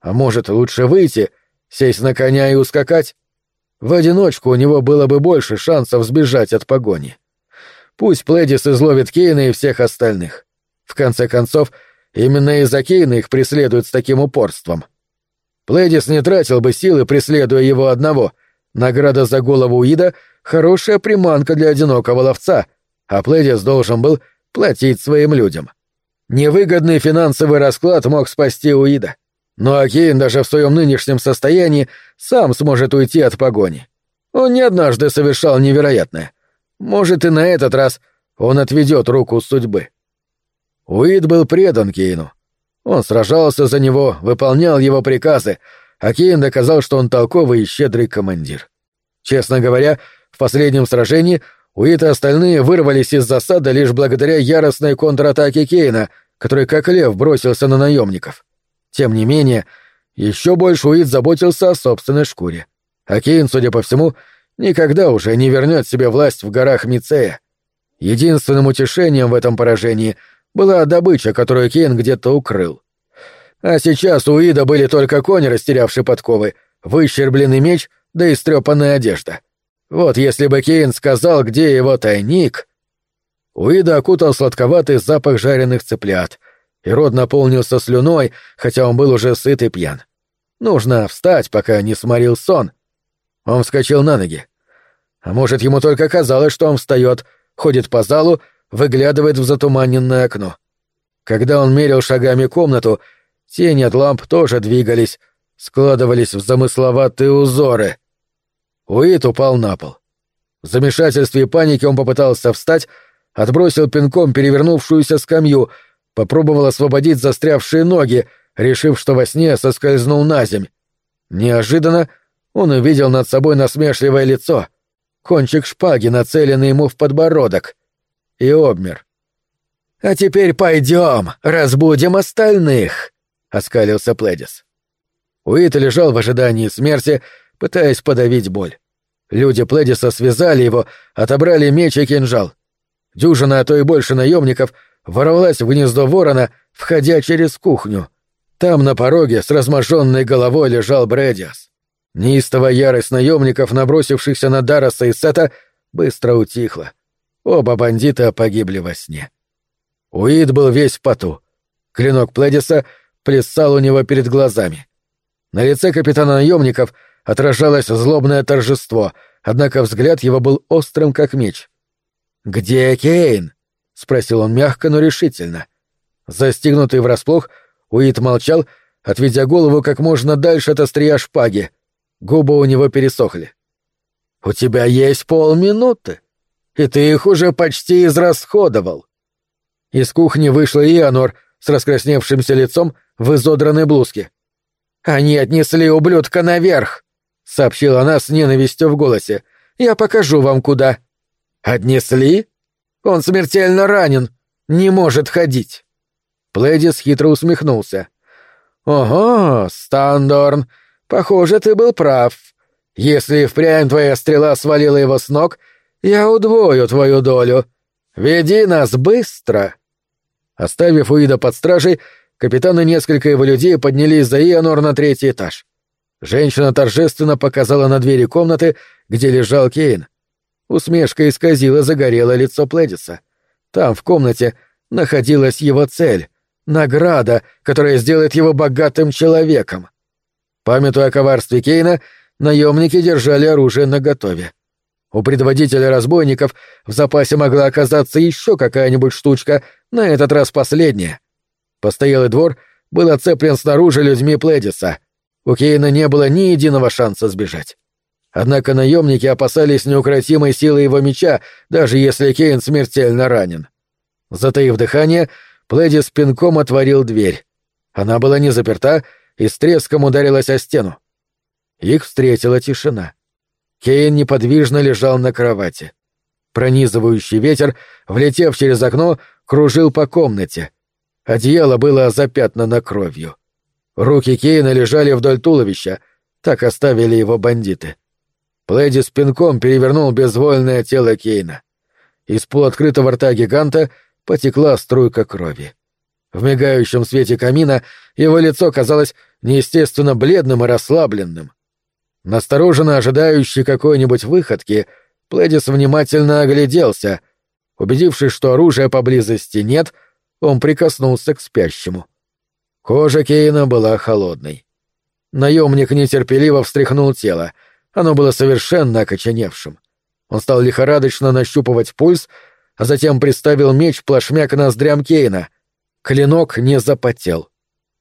А может, лучше выйти — Сесть на коня и ускакать? В одиночку у него было бы больше шансов сбежать от погони. Пусть Плэдис изловит Кейна и всех остальных. В конце концов, именно из-за Кейна их преследуют с таким упорством. Плэдис не тратил бы силы, преследуя его одного. Награда за голову Уида — хорошая приманка для одинокого ловца, а Плэдис должен был платить своим людям. Невыгодный финансовый расклад мог спасти Уида. Но Акин даже в своем нынешнем состоянии сам сможет уйти от погони. Он не однажды совершал невероятное. Может, и на этот раз он отведет руку судьбы. Уид был предан Кейну. Он сражался за него, выполнял его приказы, а Кейн доказал, что он толковый и щедрый командир. Честно говоря, в последнем сражении Уит и остальные вырвались из засады лишь благодаря яростной контратаке Кейна, который как лев бросился на наемников. Тем не менее, еще больше Уит заботился о собственной шкуре. А Кейн, судя по всему, никогда уже не вернет себе власть в горах Мицея. Единственным утешением в этом поражении была добыча, которую Кейн где-то укрыл. А сейчас у Ида были только кони, растерявшие подковы, выщербленный меч да истрепанная одежда. Вот если бы Кейн сказал, где его тайник... Уида окутал сладковатый запах жареных цыплят, и рот наполнился слюной, хотя он был уже сыт и пьян. Нужно встать, пока не сморил сон. Он вскочил на ноги. А может, ему только казалось, что он встает, ходит по залу, выглядывает в затуманенное окно. Когда он мерил шагами комнату, тени от ламп тоже двигались, складывались в замысловатые узоры. Уит упал на пол. В замешательстве и панике он попытался встать, отбросил пинком перевернувшуюся скамью — попробовал освободить застрявшие ноги, решив, что во сне соскользнул на земь. Неожиданно он увидел над собой насмешливое лицо, кончик шпаги, нацеленный ему в подбородок, и обмер. «А теперь пойдем, разбудим остальных!» — оскалился Пледис. Уит лежал в ожидании смерти, пытаясь подавить боль. Люди Пледиса связали его, отобрали меч и кинжал. Дюжина, а то и больше наемников — ворвалась в гнездо ворона, входя через кухню. Там на пороге с размаженной головой лежал Брэдиас. Неистовая ярость наемников, набросившихся на Дараса и Сета, быстро утихла. Оба бандита погибли во сне. Уид был весь в поту. Клинок Пледиса плясал у него перед глазами. На лице капитана наемников отражалось злобное торжество, однако взгляд его был острым, как меч. «Где Кейн?» — спросил он мягко, но решительно. Застегнутый врасплох, Уит молчал, отведя голову как можно дальше от острия шпаги. Губы у него пересохли. «У тебя есть полминуты, и ты их уже почти израсходовал». Из кухни вышла Ионор с раскрасневшимся лицом в изодранной блузке. «Они отнесли ублюдка наверх», — сообщила она с ненавистью в голосе. «Я покажу вам, куда». «Отнесли?» Он смертельно ранен, не может ходить. Плэдис хитро усмехнулся. Ого, Стандорн, похоже, ты был прав. Если впрямь твоя стрела свалила его с ног, я удвою твою долю. Веди нас быстро. Оставив Уида под стражей, капитаны несколько его людей поднялись за Ионор на третий этаж. Женщина торжественно показала на двери комнаты, где лежал Кейн, Усмешка исказила загорелое лицо Пледиса. Там, в комнате, находилась его цель — награда, которая сделает его богатым человеком. Памятуя о коварстве Кейна, наемники держали оружие наготове. У предводителя разбойников в запасе могла оказаться еще какая-нибудь штучка, на этот раз последняя. Постоялый двор был оцеплен снаружи людьми Пледиса. У Кейна не было ни единого шанса сбежать. Однако наемники опасались неукротимой силы его меча, даже если Кейн смертельно ранен. Затаив дыхание, Плэдди с пинком отворил дверь. Она была не заперта и с треском ударилась о стену. Их встретила тишина. Кейн неподвижно лежал на кровати. Пронизывающий ветер, влетев через окно, кружил по комнате. Одеяло было запятнано кровью. Руки Кейна лежали вдоль туловища, так оставили его бандиты. — Плэдди пинком перевернул безвольное тело Кейна. Из полуоткрытого рта гиганта потекла струйка крови. В мигающем свете камина его лицо казалось неестественно бледным и расслабленным. Настороженно ожидающий какой-нибудь выходки, Плэдис внимательно огляделся. Убедившись, что оружия поблизости нет, он прикоснулся к спящему. Кожа Кейна была холодной. Наемник нетерпеливо встряхнул тело — оно было совершенно окоченевшим. Он стал лихорадочно нащупывать пульс, а затем приставил меч плашмя к ноздрям Кейна. Клинок не запотел.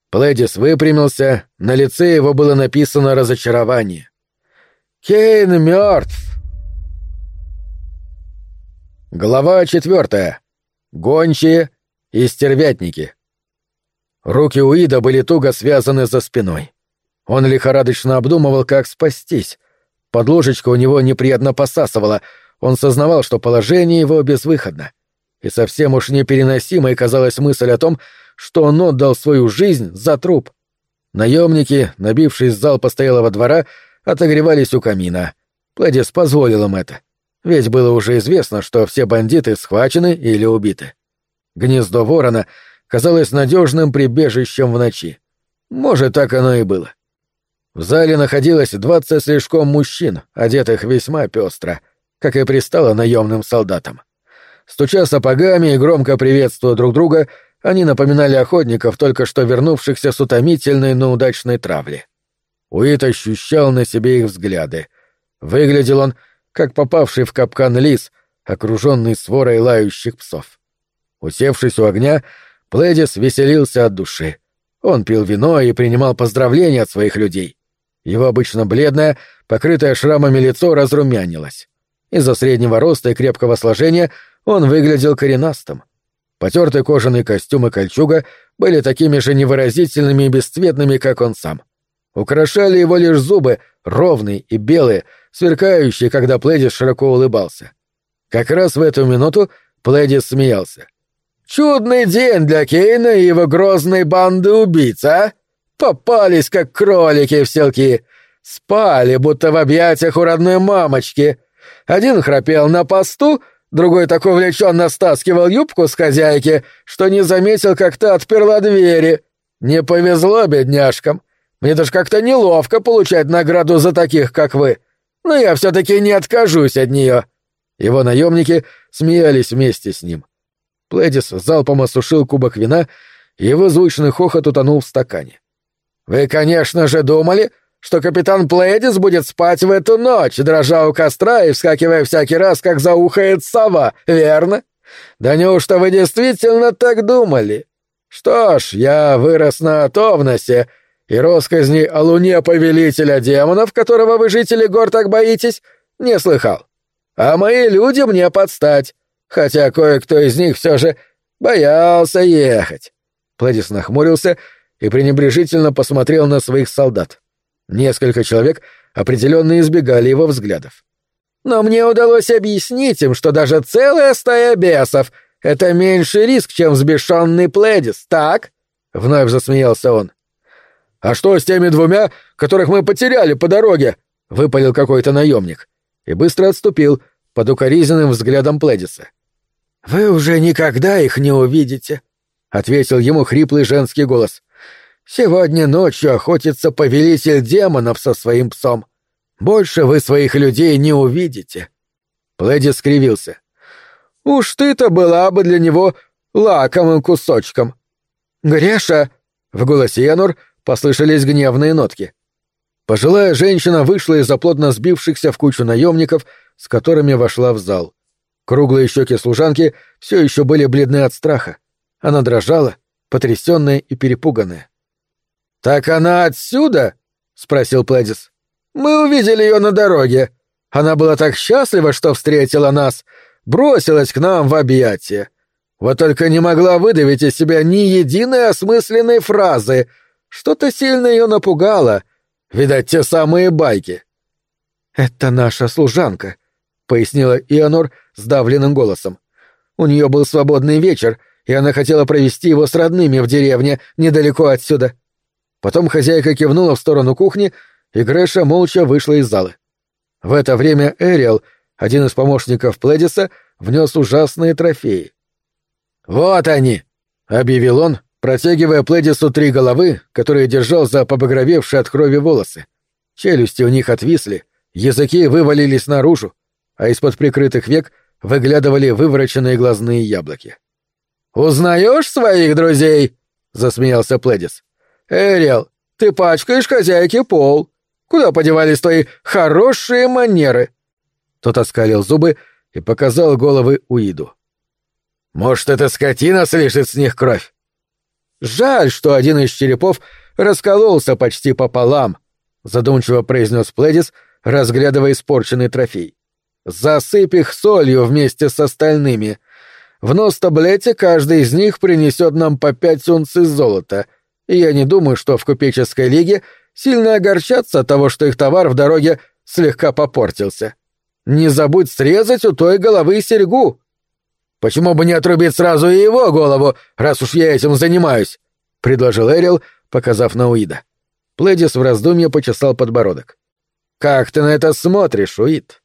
Плэдис выпрямился, на лице его было написано разочарование. «Кейн мертв!» Глава четвертая. Гончие и стервятники. Руки Уида были туго связаны за спиной. Он лихорадочно обдумывал, как спастись, Подложечка у него неприятно посасывала. он сознавал, что положение его безвыходно. И совсем уж непереносимой казалась мысль о том, что он отдал свою жизнь за труп. Наемники, набившись зал постоялого двора, отогревались у камина. Пледис позволил им это. Ведь было уже известно, что все бандиты схвачены или убиты. Гнездо ворона казалось надежным прибежищем в ночи. Может, так оно и было. В зале находилось двадцать слишком мужчин, одетых весьма пестро, как и пристало наемным солдатам. Стуча сапогами и громко приветствуя друг друга, они напоминали охотников, только что вернувшихся с утомительной, но удачной травли. Уит ощущал на себе их взгляды. Выглядел он, как попавший в капкан лис, окруженный сворой лающих псов. Усевшись у огня, Плэдис веселился от души. Он пил вино и принимал поздравления от своих людей. Его обычно бледное, покрытое шрамами лицо разрумянилось. Из-за среднего роста и крепкого сложения он выглядел коренастым. Потертый кожаный костюм и кольчуга были такими же невыразительными и бесцветными, как он сам. Украшали его лишь зубы, ровные и белые, сверкающие, когда Плэдис широко улыбался. Как раз в эту минуту Плэдис смеялся. «Чудный день для Кейна и его грозной банды убийц, а?» Попались, как кролики в селки. Спали, будто в объятиях у родной мамочки. Один храпел на посту, другой так увлеченно стаскивал юбку с хозяйки, что не заметил, как та отперла двери. Не повезло бедняжкам. Мне даже как-то неловко получать награду за таких, как вы. Но я все-таки не откажусь от нее. Его наемники смеялись вместе с ним. Пледис залпом осушил кубок вина, и его звучный хохот утонул в стакане. Вы, конечно же, думали, что капитан Плейдис будет спать в эту ночь, дрожа у костра и вскакивая всякий раз, как заухает сова, верно? Да неужто вы действительно так думали? Что ж, я вырос на Товносе, и росказни о луне повелителя демонов, которого вы, жители гор, так боитесь, не слыхал. А мои люди мне подстать, хотя кое-кто из них все же боялся ехать. Плэдис нахмурился и и пренебрежительно посмотрел на своих солдат. Несколько человек определенно избегали его взглядов. «Но мне удалось объяснить им, что даже целая стая бесов — это меньший риск, чем взбешенный Пледис, так?» — вновь засмеялся он. «А что с теми двумя, которых мы потеряли по дороге?» — выпалил какой-то наемник. И быстро отступил под укоризненным взглядом Пледиса. «Вы уже никогда их не увидите», — ответил ему хриплый женский голос. Сегодня ночью охотится повелитель демонов со своим псом. Больше вы своих людей не увидите. Пледи скривился. Уж ты-то была бы для него лакомым кусочком. Греша! В голосе Янур послышались гневные нотки. Пожилая женщина вышла из-за плотно сбившихся в кучу наемников, с которыми вошла в зал. Круглые щеки служанки все еще были бледны от страха. Она дрожала, потрясенная и перепуганная. «Так она отсюда?» — спросил Плэдис. «Мы увидели ее на дороге. Она была так счастлива, что встретила нас, бросилась к нам в объятия. Вот только не могла выдавить из себя ни единой осмысленной фразы. Что-то сильно ее напугало. Видать, те самые байки». «Это наша служанка», — пояснила Ионор сдавленным голосом. «У нее был свободный вечер, и она хотела провести его с родными в деревне, недалеко отсюда. Потом хозяйка кивнула в сторону кухни, и Грэша молча вышла из зала. В это время Эриэл, один из помощников Пледиса, внес ужасные трофеи. «Вот они!» — объявил он, протягивая Пледису три головы, которые держал за побагровевшие от крови волосы. Челюсти у них отвисли, языки вывалились наружу, а из-под прикрытых век выглядывали вывороченные глазные яблоки. «Узнаешь своих друзей?» — засмеялся Пледис. Эрил, ты пачкаешь хозяйке пол. Куда подевались твои хорошие манеры?» Тот оскалил зубы и показал головы Уиду. «Может, эта скотина слишит с них кровь?» «Жаль, что один из черепов раскололся почти пополам», — задумчиво произнес Пледис, разглядывая испорченный трофей. «Засыпь их солью вместе с остальными. В нос таблете каждый из них принесет нам по пять унций золота — и я не думаю, что в купеческой лиге сильно огорчатся от того, что их товар в дороге слегка попортился. Не забудь срезать у той головы серьгу. Почему бы не отрубить сразу и его голову, раз уж я этим занимаюсь? предложил Эрил, показав на Уида. Плэдис в раздумье почесал подбородок. Как ты на это смотришь, Уид?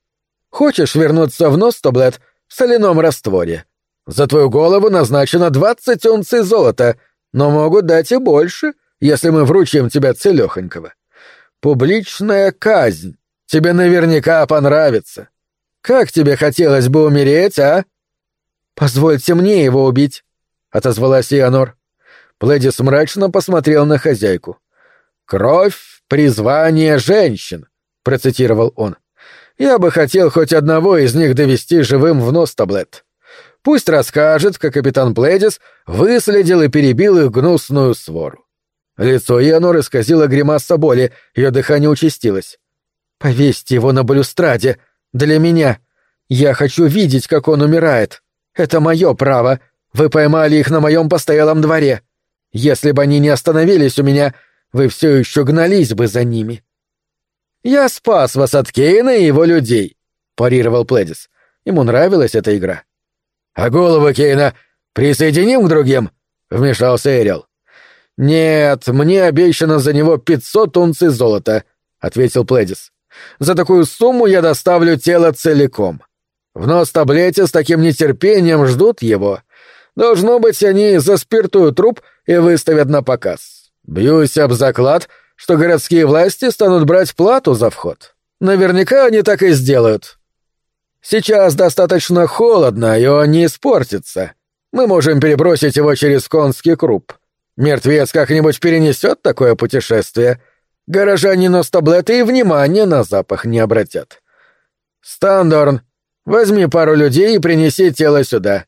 Хочешь вернуться в нос, таблет в соляном растворе? За твою голову назначено двадцать унций золота — но могут дать и больше, если мы вручим тебя целехонького. Публичная казнь. Тебе наверняка понравится. Как тебе хотелось бы умереть, а? Позвольте мне его убить, отозвалась Ионор. Плэдис мрачно посмотрел на хозяйку. Кровь — призвание женщин, процитировал он. Я бы хотел хоть одного из них довести живым в нос таблет. Пусть расскажет, как капитан Плэдис выследил и перебил их гнусную свору. Лицо Янор исказило гримаса боли, ее дыхание участилось. «Повесьте его на балюстраде! Для меня! Я хочу видеть, как он умирает! Это мое право! Вы поймали их на моем постоялом дворе! Если бы они не остановились у меня, вы все еще гнались бы за ними!» «Я спас вас от Кейна и его людей», — парировал Плэдис. Ему нравилась эта игра а голову Кейна присоединим к другим?» — вмешался Эрил. «Нет, мне обещано за него пятьсот унций золота», — ответил Пледис. «За такую сумму я доставлю тело целиком. В нос таблете с таким нетерпением ждут его. Должно быть, они заспиртуют труп и выставят на показ. Бьюсь об заклад, что городские власти станут брать плату за вход. Наверняка они так и сделают. Сейчас достаточно холодно, и он не испортится. Мы можем перебросить его через конский круп. Мертвец как-нибудь перенесет такое путешествие. Горожане ностоблеты и внимания на запах не обратят. Стандорн, возьми пару людей и принеси тело сюда.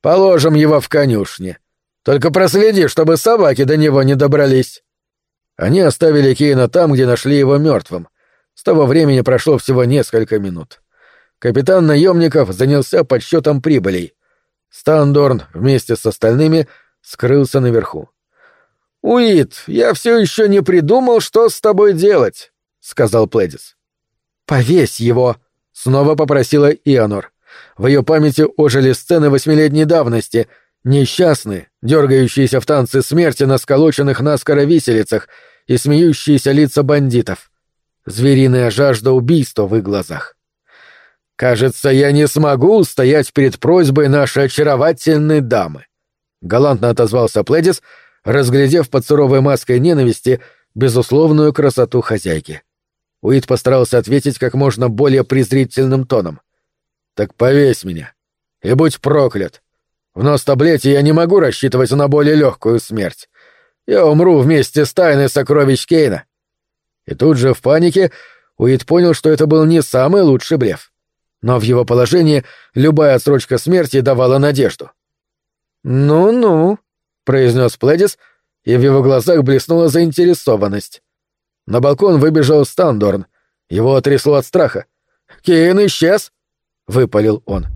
Положим его в конюшне. Только проследи, чтобы собаки до него не добрались. Они оставили Кейна там, где нашли его мертвым. С того времени прошло всего несколько минут. — капитан наемников занялся подсчетом прибылей. Стандорн вместе с остальными скрылся наверху. «Уит, я все еще не придумал, что с тобой делать», — сказал Пледис. «Повесь его», — снова попросила Ионор. В ее памяти ожили сцены восьмилетней давности, несчастные, дергающиеся в танце смерти на сколоченных наскоро виселицах и смеющиеся лица бандитов. Звериная жажда убийства в их глазах. «Кажется, я не смогу устоять перед просьбой нашей очаровательной дамы», — галантно отозвался Пледис, разглядев под суровой маской ненависти безусловную красоту хозяйки. Уит постарался ответить как можно более презрительным тоном. «Так повесь меня. И будь проклят. В нос таблете я не могу рассчитывать на более легкую смерть. Я умру вместе с тайной сокровищ Кейна». И тут же в панике Уит понял, что это был не самый лучший блеф но в его положении любая отсрочка смерти давала надежду. «Ну-ну», — произнес Пледис, и в его глазах блеснула заинтересованность. На балкон выбежал Стандорн. Его трясло от страха. Кейн исчез!» — выпалил он.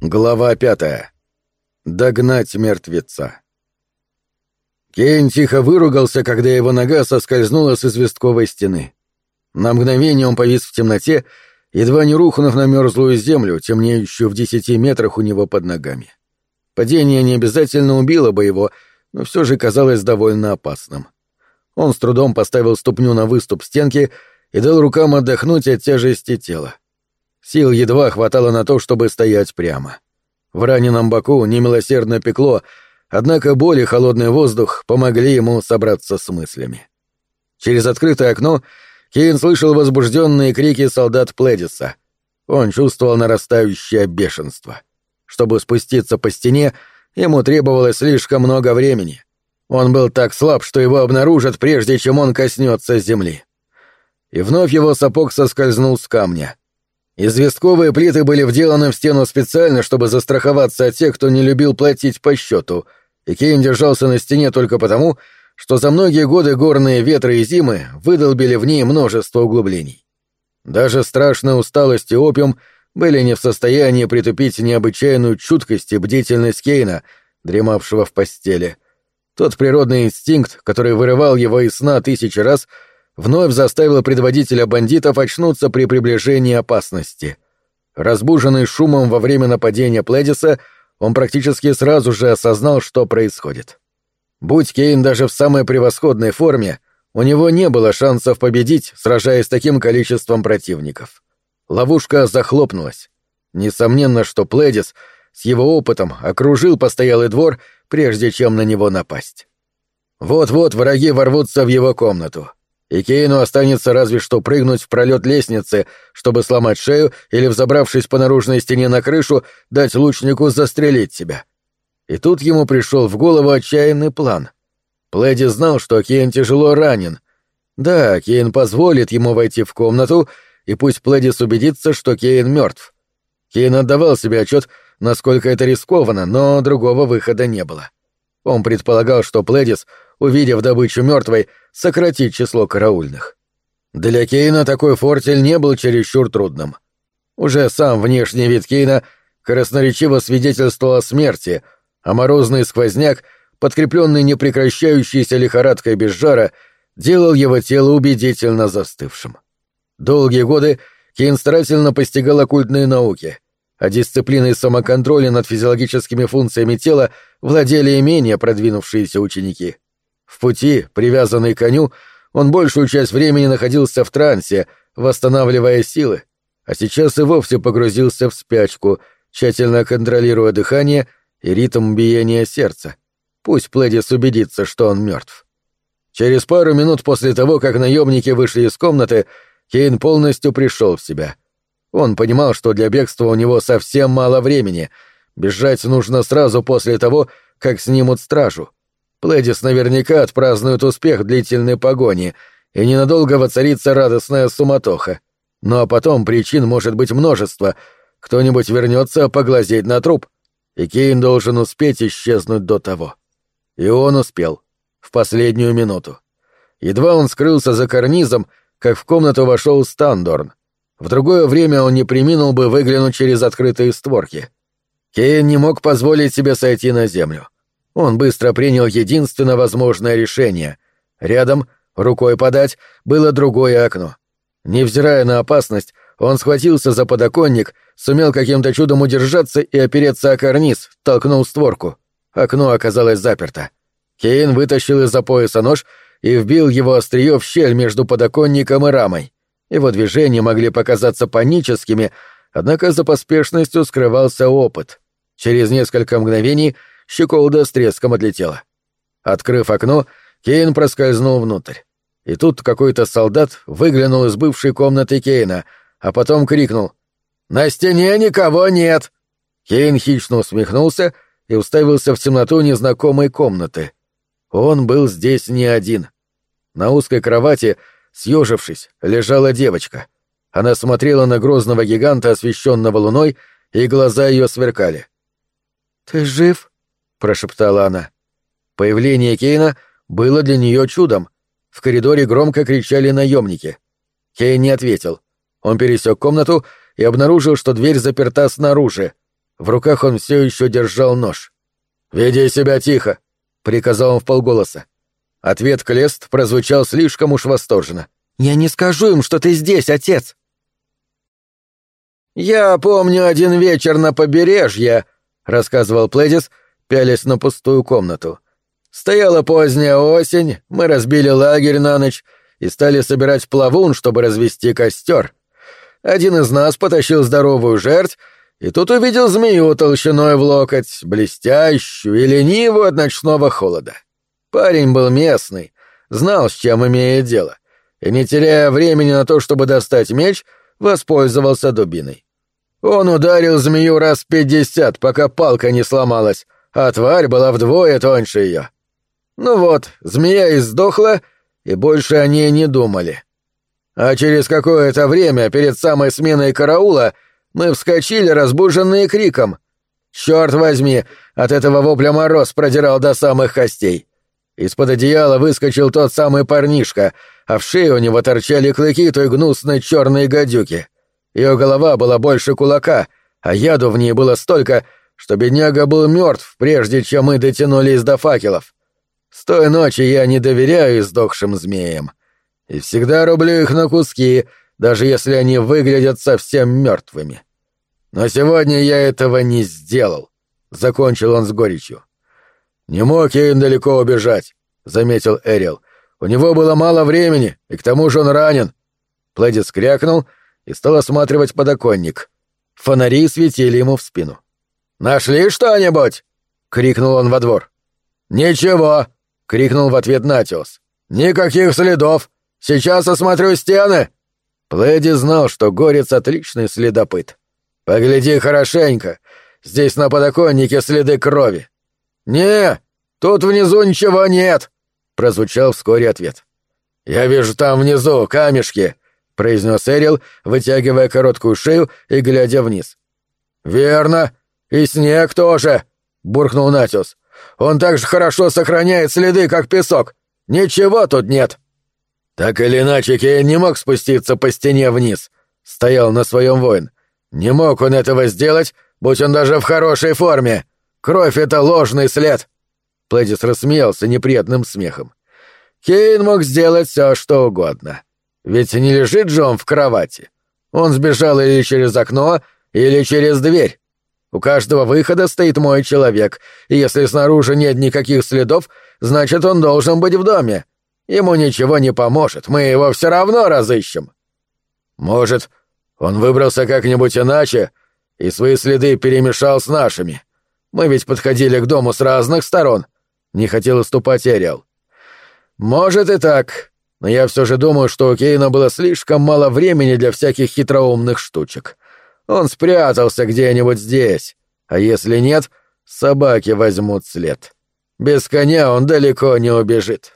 Глава пятая. Догнать мертвеца. Кейн тихо выругался, когда его нога соскользнула с известковой стены. На мгновение он повис в темноте, едва не рухнув на мерзлую землю, темнеющую в десяти метрах у него под ногами. Падение не обязательно убило бы его, но все же казалось довольно опасным. Он с трудом поставил ступню на выступ стенки и дал рукам отдохнуть от тяжести тела. Сил едва хватало на то, чтобы стоять прямо. В раненом боку немилосердно пекло, однако боль и холодный воздух помогли ему собраться с мыслями. Через открытое окно — Кейн слышал возбужденные крики солдат Пледиса. Он чувствовал нарастающее бешенство. Чтобы спуститься по стене, ему требовалось слишком много времени. Он был так слаб, что его обнаружат, прежде чем он коснется земли. И вновь его сапог соскользнул с камня. Известковые плиты были вделаны в стену специально, чтобы застраховаться от тех, кто не любил платить по счету, и Кейн держался на стене только потому, что за многие годы горные ветры и зимы выдолбили в ней множество углублений. Даже страшная усталость и опиум были не в состоянии притупить необычайную чуткость и бдительность Кейна, дремавшего в постели. Тот природный инстинкт, который вырывал его из сна тысячи раз, вновь заставил предводителя бандитов очнуться при приближении опасности. Разбуженный шумом во время нападения Пледиса, он практически сразу же осознал, что происходит. — Будь Кейн даже в самой превосходной форме, у него не было шансов победить, сражаясь с таким количеством противников. Ловушка захлопнулась. Несомненно, что Пледис с его опытом окружил постоялый двор, прежде чем на него напасть. Вот-вот враги ворвутся в его комнату, и Кейну останется разве что прыгнуть в пролет лестницы, чтобы сломать шею или, взобравшись по наружной стене на крышу, дать лучнику застрелить себя. — и тут ему пришел в голову отчаянный план. Плэдди знал, что Кейн тяжело ранен. Да, Кейн позволит ему войти в комнату, и пусть Плэдис убедится, что Кейн мертв. Кейн отдавал себе отчет, насколько это рискованно, но другого выхода не было. Он предполагал, что Плэдис, увидев добычу мертвой, сократит число караульных. Для Кейна такой фортель не был чересчур трудным. Уже сам внешний вид Кейна красноречиво свидетельствовал о смерти — а морозный сквозняк, подкрепленный непрекращающейся лихорадкой без жара, делал его тело убедительно застывшим. Долгие годы Кейн старательно постигал оккультные науки, а дисциплины самоконтроля над физиологическими функциями тела владели и менее продвинувшиеся ученики. В пути, привязанный к коню, он большую часть времени находился в трансе, восстанавливая силы, а сейчас и вовсе погрузился в спячку, тщательно контролируя дыхание и ритм биения сердца. Пусть Пледис убедится, что он мертв. Через пару минут после того, как наемники вышли из комнаты, Кейн полностью пришел в себя. Он понимал, что для бегства у него совсем мало времени. Бежать нужно сразу после того, как снимут стражу. Пледис наверняка отпразднует успех длительной погони, и ненадолго воцарится радостная суматоха. Ну а потом причин может быть множество. Кто-нибудь вернется поглазеть на труп — и Кейн должен успеть исчезнуть до того. И он успел. В последнюю минуту. Едва он скрылся за карнизом, как в комнату вошел Стандорн. В другое время он не приминул бы выглянуть через открытые створки. Кейн не мог позволить себе сойти на землю. Он быстро принял единственно возможное решение. Рядом, рукой подать, было другое окно. Невзирая на опасность, он схватился за подоконник — сумел каким-то чудом удержаться и опереться о карниз, толкнул створку. Окно оказалось заперто. Кейн вытащил из-за пояса нож и вбил его острие в щель между подоконником и рамой. Его движения могли показаться паническими, однако за поспешностью скрывался опыт. Через несколько мгновений щеколда с треском отлетела. Открыв окно, Кейн проскользнул внутрь. И тут какой-то солдат выглянул из бывшей комнаты Кейна, а потом крикнул — «На стене никого нет!» Кейн хищно усмехнулся и уставился в темноту незнакомой комнаты. Он был здесь не один. На узкой кровати, съежившись, лежала девочка. Она смотрела на грозного гиганта, освещенного луной, и глаза ее сверкали. «Ты жив?» — прошептала она. Появление Кейна было для нее чудом. В коридоре громко кричали наемники. Кейн не ответил. Он пересек комнату и обнаружил, что дверь заперта снаружи. В руках он все еще держал нож. «Веди себя тихо!» — приказал он вполголоса. Ответ Клест прозвучал слишком уж восторженно. «Я не скажу им, что ты здесь, отец!» «Я помню один вечер на побережье», — рассказывал Пледис, пялись на пустую комнату. «Стояла поздняя осень, мы разбили лагерь на ночь и стали собирать плавун, чтобы развести костер. Один из нас потащил здоровую жерть, и тут увидел змею толщиной в локоть, блестящую и ленивую от ночного холода. Парень был местный, знал, с чем имеет дело, и, не теряя времени на то, чтобы достать меч, воспользовался дубиной. Он ударил змею раз пятьдесят, пока палка не сломалась, а тварь была вдвое тоньше ее. Ну вот, змея и сдохла, и больше о ней не думали. А через какое-то время, перед самой сменой караула, мы вскочили, разбуженные криком. Черт возьми, от этого вопля мороз продирал до самых костей. Из-под одеяла выскочил тот самый парнишка, а в шее у него торчали клыки той гнусной черной гадюки. Ее голова была больше кулака, а яду в ней было столько, что бедняга был мертв, прежде чем мы дотянулись до факелов. С той ночи я не доверяю издохшим змеям. И всегда рублю их на куски, даже если они выглядят совсем мертвыми. Но сегодня я этого не сделал, — закончил он с горечью. «Не мог я им далеко убежать», — заметил Эрил. «У него было мало времени, и к тому же он ранен». Плэдис крякнул и стал осматривать подоконник. Фонари светили ему в спину. «Нашли что-нибудь?» — крикнул он во двор. «Ничего!» — крикнул в ответ Натиус. «Никаких следов! Сейчас осмотрю стены!» Плэдди знал, что горец отличный следопыт. «Погляди хорошенько. Здесь на подоконнике следы крови». «Не, тут внизу ничего нет!» — прозвучал вскоре ответ. «Я вижу там внизу камешки», — произнес Эрил, вытягивая короткую шею и глядя вниз. «Верно. И снег тоже», — буркнул Натюс. «Он так же хорошо сохраняет следы, как песок. Ничего тут нет». Так или иначе, Кейн не мог спуститься по стене вниз. Стоял на своем воин. Не мог он этого сделать, будь он даже в хорошей форме. Кровь — это ложный след. Плэдис рассмеялся неприятным смехом. Кейн мог сделать все, что угодно. Ведь не лежит же он в кровати. Он сбежал или через окно, или через дверь. У каждого выхода стоит мой человек, и если снаружи нет никаких следов, значит, он должен быть в доме. Ему ничего не поможет, мы его все равно разыщем. Может, он выбрался как-нибудь иначе и свои следы перемешал с нашими. Мы ведь подходили к дому с разных сторон. Не хотел уступать Эриал. Может и так, но я все же думаю, что у Кейна было слишком мало времени для всяких хитроумных штучек. Он спрятался где-нибудь здесь, а если нет, собаки возьмут след. Без коня он далеко не убежит.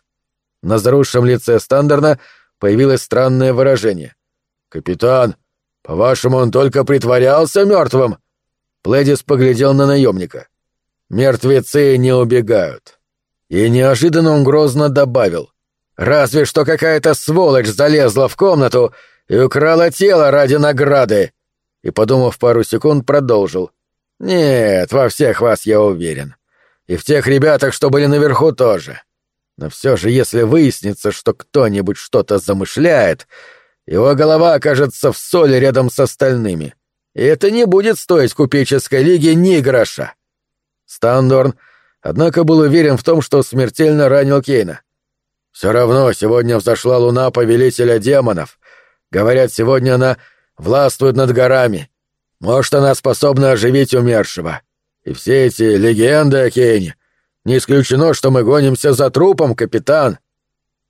На заросшем лице Стандерна появилось странное выражение. «Капитан, по-вашему, он только притворялся мертвым?» Плэдис поглядел на наемника. «Мертвецы не убегают». И неожиданно он грозно добавил. «Разве что какая-то сволочь залезла в комнату и украла тело ради награды!» И, подумав пару секунд, продолжил. «Нет, во всех вас я уверен. И в тех ребятах, что были наверху, тоже. Но все же, если выяснится, что кто-нибудь что-то замышляет, его голова окажется в соли рядом с остальными. И это не будет стоить купеческой лиге ни гроша. Стандорн, однако, был уверен в том, что смертельно ранил Кейна. Все равно сегодня взошла луна повелителя демонов. Говорят, сегодня она властвует над горами. Может, она способна оживить умершего. И все эти легенды о Кейне, не исключено, что мы гонимся за трупом, капитан!»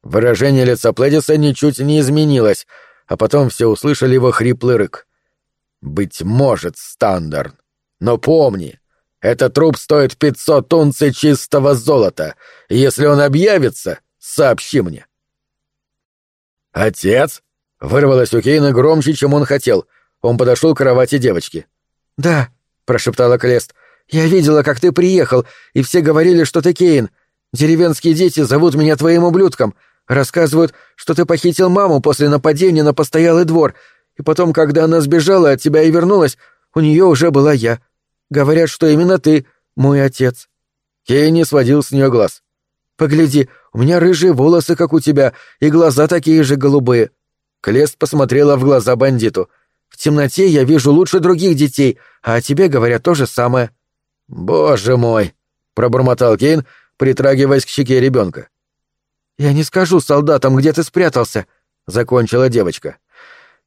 Выражение лица Плэдиса ничуть не изменилось, а потом все услышали его хриплый рык. «Быть может, Стандарт, но помни, этот труп стоит 500 тунций чистого золота, если он объявится, сообщи мне». «Отец?» — вырвалось у Кейна громче, чем он хотел. Он подошел к кровати девочки. «Да», — прошептала Клест, я видела, как ты приехал, и все говорили, что ты Кейн. Деревенские дети зовут меня твоим ублюдком. Рассказывают, что ты похитил маму после нападения на постоялый двор. И потом, когда она сбежала от тебя и вернулась, у нее уже была я. Говорят, что именно ты, мой отец». Кейн не сводил с нее глаз. «Погляди, у меня рыжие волосы, как у тебя, и глаза такие же голубые». Клест посмотрела в глаза бандиту. «В темноте я вижу лучше других детей, а о тебе говорят то же самое». «Боже мой!» — пробормотал Кейн, притрагиваясь к щеке ребенка. «Я не скажу солдатам, где ты спрятался», — закончила девочка.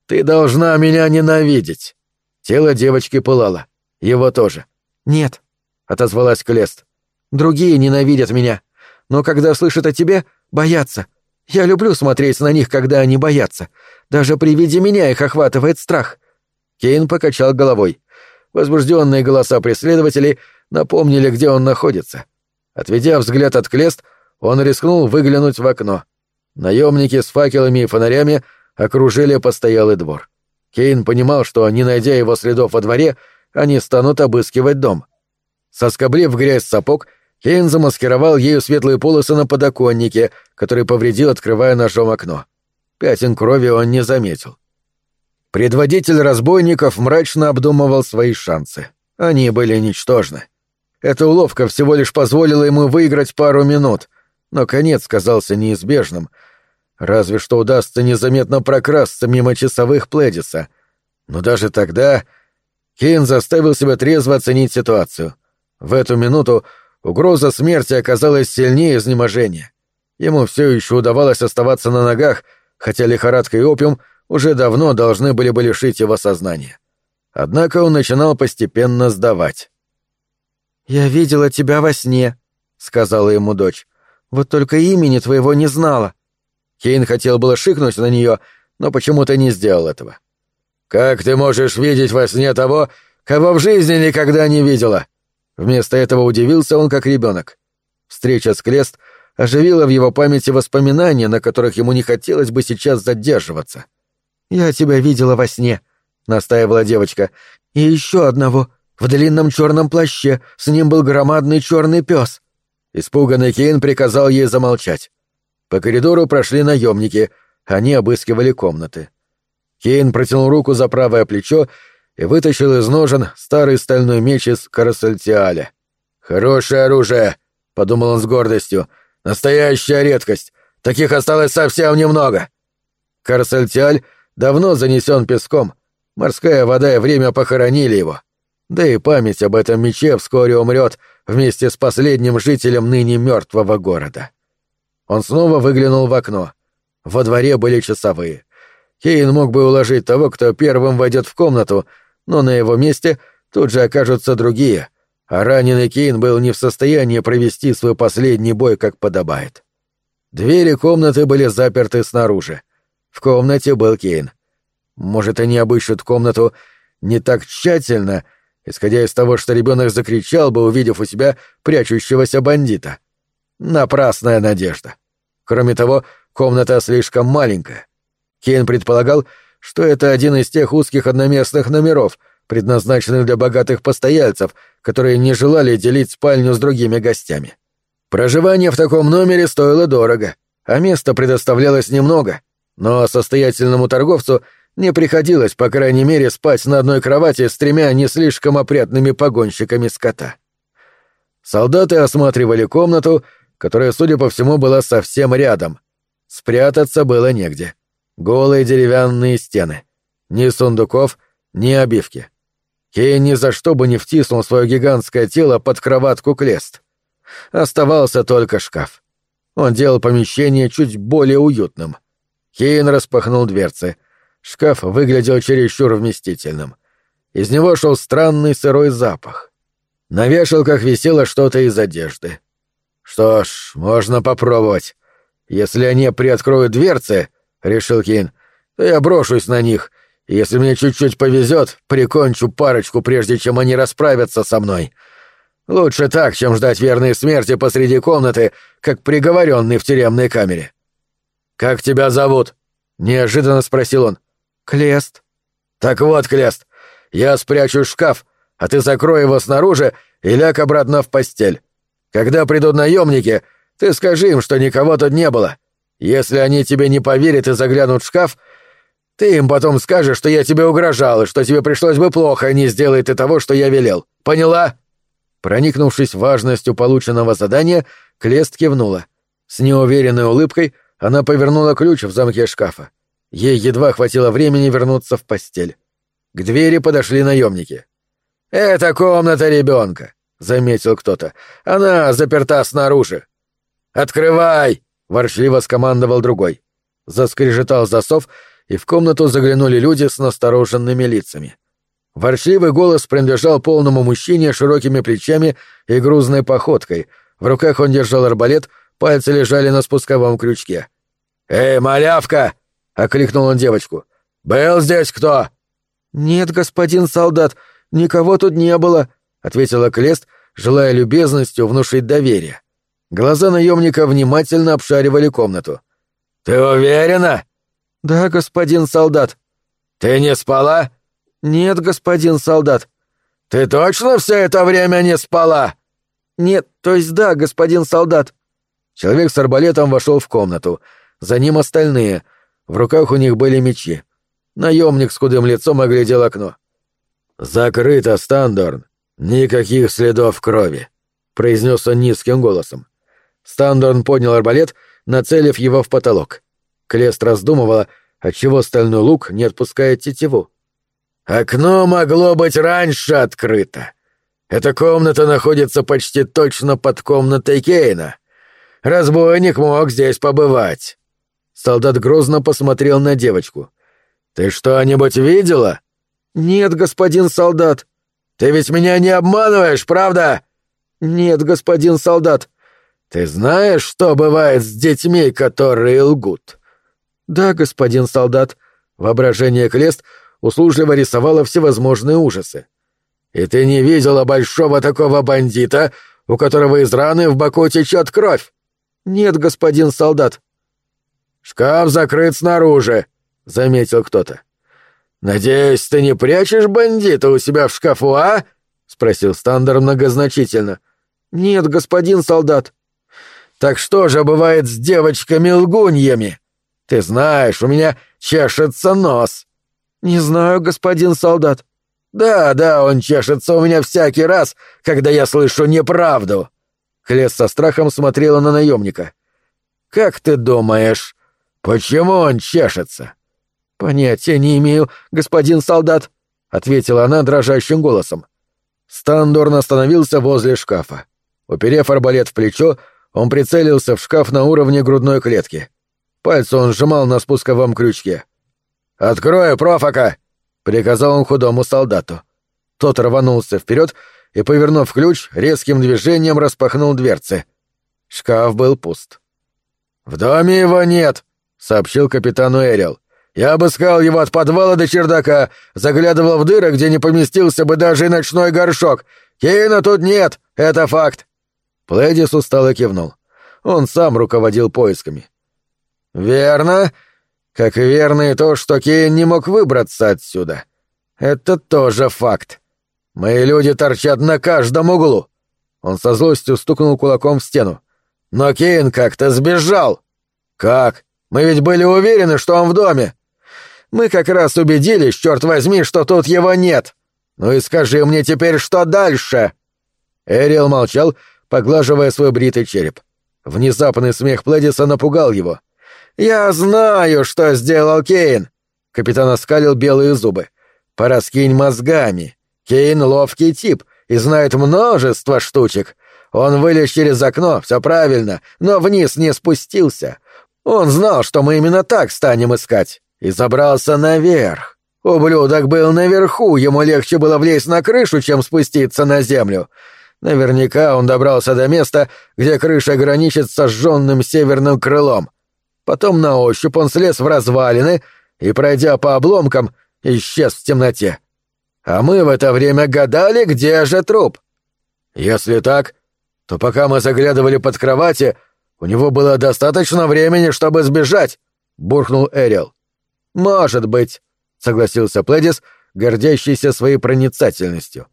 «Ты должна меня ненавидеть!» Тело девочки пылало. Его тоже. «Нет», — отозвалась Клест. «Другие ненавидят меня. Но когда слышат о тебе, боятся. Я люблю смотреть на них, когда они боятся. Даже при виде меня их охватывает страх». Кейн покачал головой. Возбужденные голоса преследователей напомнили, где он находится. Отведя взгляд от клест, он рискнул выглянуть в окно. Наемники с факелами и фонарями окружили постоялый двор. Кейн понимал, что, не найдя его следов во дворе, они станут обыскивать дом. Соскоблив грязь сапог, Кейн замаскировал ею светлые полосы на подоконнике, который повредил, открывая ножом окно. Пятен крови он не заметил. Предводитель разбойников мрачно обдумывал свои шансы. Они были ничтожны. Эта уловка всего лишь позволила ему выиграть пару минут, но конец казался неизбежным. Разве что удастся незаметно прокрасться мимо часовых Пледиса. Но даже тогда Кейн заставил себя трезво оценить ситуацию. В эту минуту угроза смерти оказалась сильнее изнеможения. Ему все еще удавалось оставаться на ногах, хотя лихорадка и опиум — уже давно должны были бы лишить его сознания. Однако он начинал постепенно сдавать. «Я видела тебя во сне», — сказала ему дочь. «Вот только имени твоего не знала». Кейн хотел было шикнуть на нее, но почему-то не сделал этого. «Как ты можешь видеть во сне того, кого в жизни никогда не видела?» Вместо этого удивился он как ребенок. Встреча с Клест оживила в его памяти воспоминания, на которых ему не хотелось бы сейчас задерживаться. «Я тебя видела во сне», — настаивала девочка. «И еще одного. В длинном черном плаще. С ним был громадный черный пес». Испуганный Кейн приказал ей замолчать. По коридору прошли наемники. Они обыскивали комнаты. Кейн протянул руку за правое плечо и вытащил из ножен старый стальной меч из карасальтиаля. «Хорошее оружие», — подумал он с гордостью. «Настоящая редкость. Таких осталось совсем немного». Карасальтиаль давно занесен песком. Морская вода и время похоронили его. Да и память об этом мече вскоре умрет вместе с последним жителем ныне мертвого города. Он снова выглянул в окно. Во дворе были часовые. Кейн мог бы уложить того, кто первым войдет в комнату, но на его месте тут же окажутся другие, а раненый Кейн был не в состоянии провести свой последний бой, как подобает. Двери комнаты были заперты снаружи. В комнате был Кейн. Может, они обыщут комнату не так тщательно, исходя из того, что ребенок закричал бы, увидев у себя прячущегося бандита. Напрасная надежда. Кроме того, комната слишком маленькая. Кейн предполагал, что это один из тех узких одноместных номеров, предназначенных для богатых постояльцев, которые не желали делить спальню с другими гостями. Проживание в таком номере стоило дорого, а места предоставлялось немного — но состоятельному торговцу не приходилось, по крайней мере, спать на одной кровати с тремя не слишком опрятными погонщиками скота. Солдаты осматривали комнату, которая, судя по всему, была совсем рядом. Спрятаться было негде. Голые деревянные стены. Ни сундуков, ни обивки. Кей ни за что бы не втиснул свое гигантское тело под кроватку Клест. Оставался только шкаф. Он делал помещение чуть более уютным — Хейн распахнул дверцы. Шкаф выглядел чересчур вместительным. Из него шел странный сырой запах. На вешалках висело что-то из одежды. «Что ж, можно попробовать. Если они приоткроют дверцы, — решил Кейн, — то я брошусь на них, если мне чуть-чуть повезет, прикончу парочку, прежде чем они расправятся со мной. Лучше так, чем ждать верной смерти посреди комнаты, как приговоренный в тюремной камере. «Как тебя зовут?» — неожиданно спросил он. «Клест». «Так вот, Клест, я спрячу шкаф, а ты закрой его снаружи и ляг обратно в постель. Когда придут наемники, ты скажи им, что никого тут не было. Если они тебе не поверят и заглянут в шкаф, ты им потом скажешь, что я тебе угрожал и что тебе пришлось бы плохо, а не сделай ты того, что я велел. Поняла?» Проникнувшись важностью полученного задания, Клест кивнула. С неуверенной улыбкой она повернула ключ в замке шкафа. Ей едва хватило времени вернуться в постель. К двери подошли наемники. «Это комната ребенка», — заметил кто-то. «Она заперта снаружи». «Открывай!» — ворчливо скомандовал другой. Заскрежетал засов, и в комнату заглянули люди с настороженными лицами. Ворчливый голос принадлежал полному мужчине широкими плечами и грузной походкой. В руках он держал арбалет, пальцы лежали на спусковом крючке. «Эй, малявка!» — окликнул он девочку. «Был здесь кто?» «Нет, господин солдат, никого тут не было», — ответила Клест, желая любезностью внушить доверие. Глаза наемника внимательно обшаривали комнату. «Ты уверена?» «Да, господин солдат». «Ты не спала?» «Нет, господин солдат». «Ты точно все это время не спала?» «Нет, то есть да, господин солдат». Человек с арбалетом вошел в комнату — за ним остальные. В руках у них были мечи. Наемник с худым лицом оглядел окно. «Закрыто, Стандорн. Никаких следов крови», — произнес он низким голосом. Стандорн поднял арбалет, нацелив его в потолок. Клест раздумывала, отчего стальной лук не отпускает тетиву. «Окно могло быть раньше открыто. Эта комната находится почти точно под комнатой Кейна. Разбойник мог здесь побывать». Солдат грозно посмотрел на девочку. «Ты что-нибудь видела?» «Нет, господин солдат». «Ты ведь меня не обманываешь, правда?» «Нет, господин солдат». «Ты знаешь, что бывает с детьми, которые лгут?» «Да, господин солдат». Воображение Клест услужливо рисовало всевозможные ужасы. «И ты не видела большого такого бандита, у которого из раны в боку течет кровь?» «Нет, господин солдат». «Шкаф закрыт снаружи», — заметил кто-то. «Надеюсь, ты не прячешь бандита у себя в шкафу, а?» — спросил Стандер многозначительно. «Нет, господин солдат». «Так что же бывает с девочками-лгуньями? Ты знаешь, у меня чешется нос». «Не знаю, господин солдат». «Да, да, он чешется у меня всякий раз, когда я слышу неправду». Клес со страхом смотрела на наемника. «Как ты думаешь, Почему он чешется? Понятия не имею, господин солдат, ответила она дрожащим голосом. Стандорн остановился возле шкафа. Уперев арбалет в плечо, он прицелился в шкаф на уровне грудной клетки. Пальцы он сжимал на спусковом крючке. «Открою профака, — приказал он худому солдату. Тот рванулся вперед и, повернув ключ, резким движением распахнул дверцы. Шкаф был пуст. «В доме его нет!» — сообщил капитану Эрил. «Я обыскал его от подвала до чердака, заглядывал в дыры, где не поместился бы даже и ночной горшок. Кейна тут нет, это факт!» Плэдис устало кивнул. Он сам руководил поисками. «Верно. Как верно и то, что Кейн не мог выбраться отсюда. Это тоже факт. Мои люди торчат на каждом углу». Он со злостью стукнул кулаком в стену. «Но Кейн как-то сбежал». «Как?» Мы ведь были уверены, что он в доме. Мы как раз убедились, черт возьми, что тут его нет. Ну и скажи мне теперь, что дальше?» Эрил молчал, поглаживая свой бритый череп. Внезапный смех Пледиса напугал его. «Я знаю, что сделал Кейн!» Капитан оскалил белые зубы. «Пораскинь мозгами. Кейн — ловкий тип и знает множество штучек. Он вылез через окно, все правильно, но вниз не спустился. Он знал, что мы именно так станем искать, и забрался наверх. Ублюдок был наверху, ему легче было влезть на крышу, чем спуститься на землю. Наверняка он добрался до места, где крыша граничит с сожженным северным крылом. Потом на ощупь он слез в развалины и, пройдя по обломкам, исчез в темноте. А мы в это время гадали, где же труп. Если так, то пока мы заглядывали под кровати, — «У него было достаточно времени, чтобы сбежать!» — буркнул Эрил. «Может быть», — согласился Плэдис, гордящийся своей проницательностью.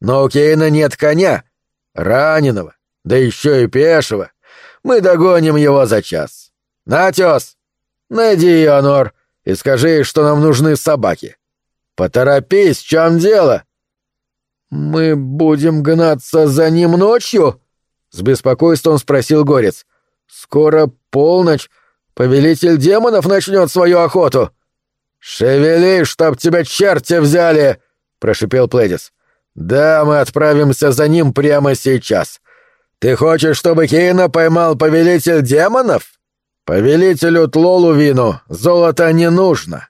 «Но у Кейна нет коня, раненого, да еще и пешего. Мы догоним его за час. Натес, найди Ионор и скажи, что нам нужны собаки. Поторопись, в чем дело?» «Мы будем гнаться за ним ночью?» — с беспокойством спросил Горец. Скоро полночь. Повелитель демонов начнет свою охоту. Шевели, чтоб тебя черти взяли! прошипел Пледис. Да, мы отправимся за ним прямо сейчас. Ты хочешь, чтобы Кейна поймал повелитель демонов? Повелителю Тлолувину золото не нужно.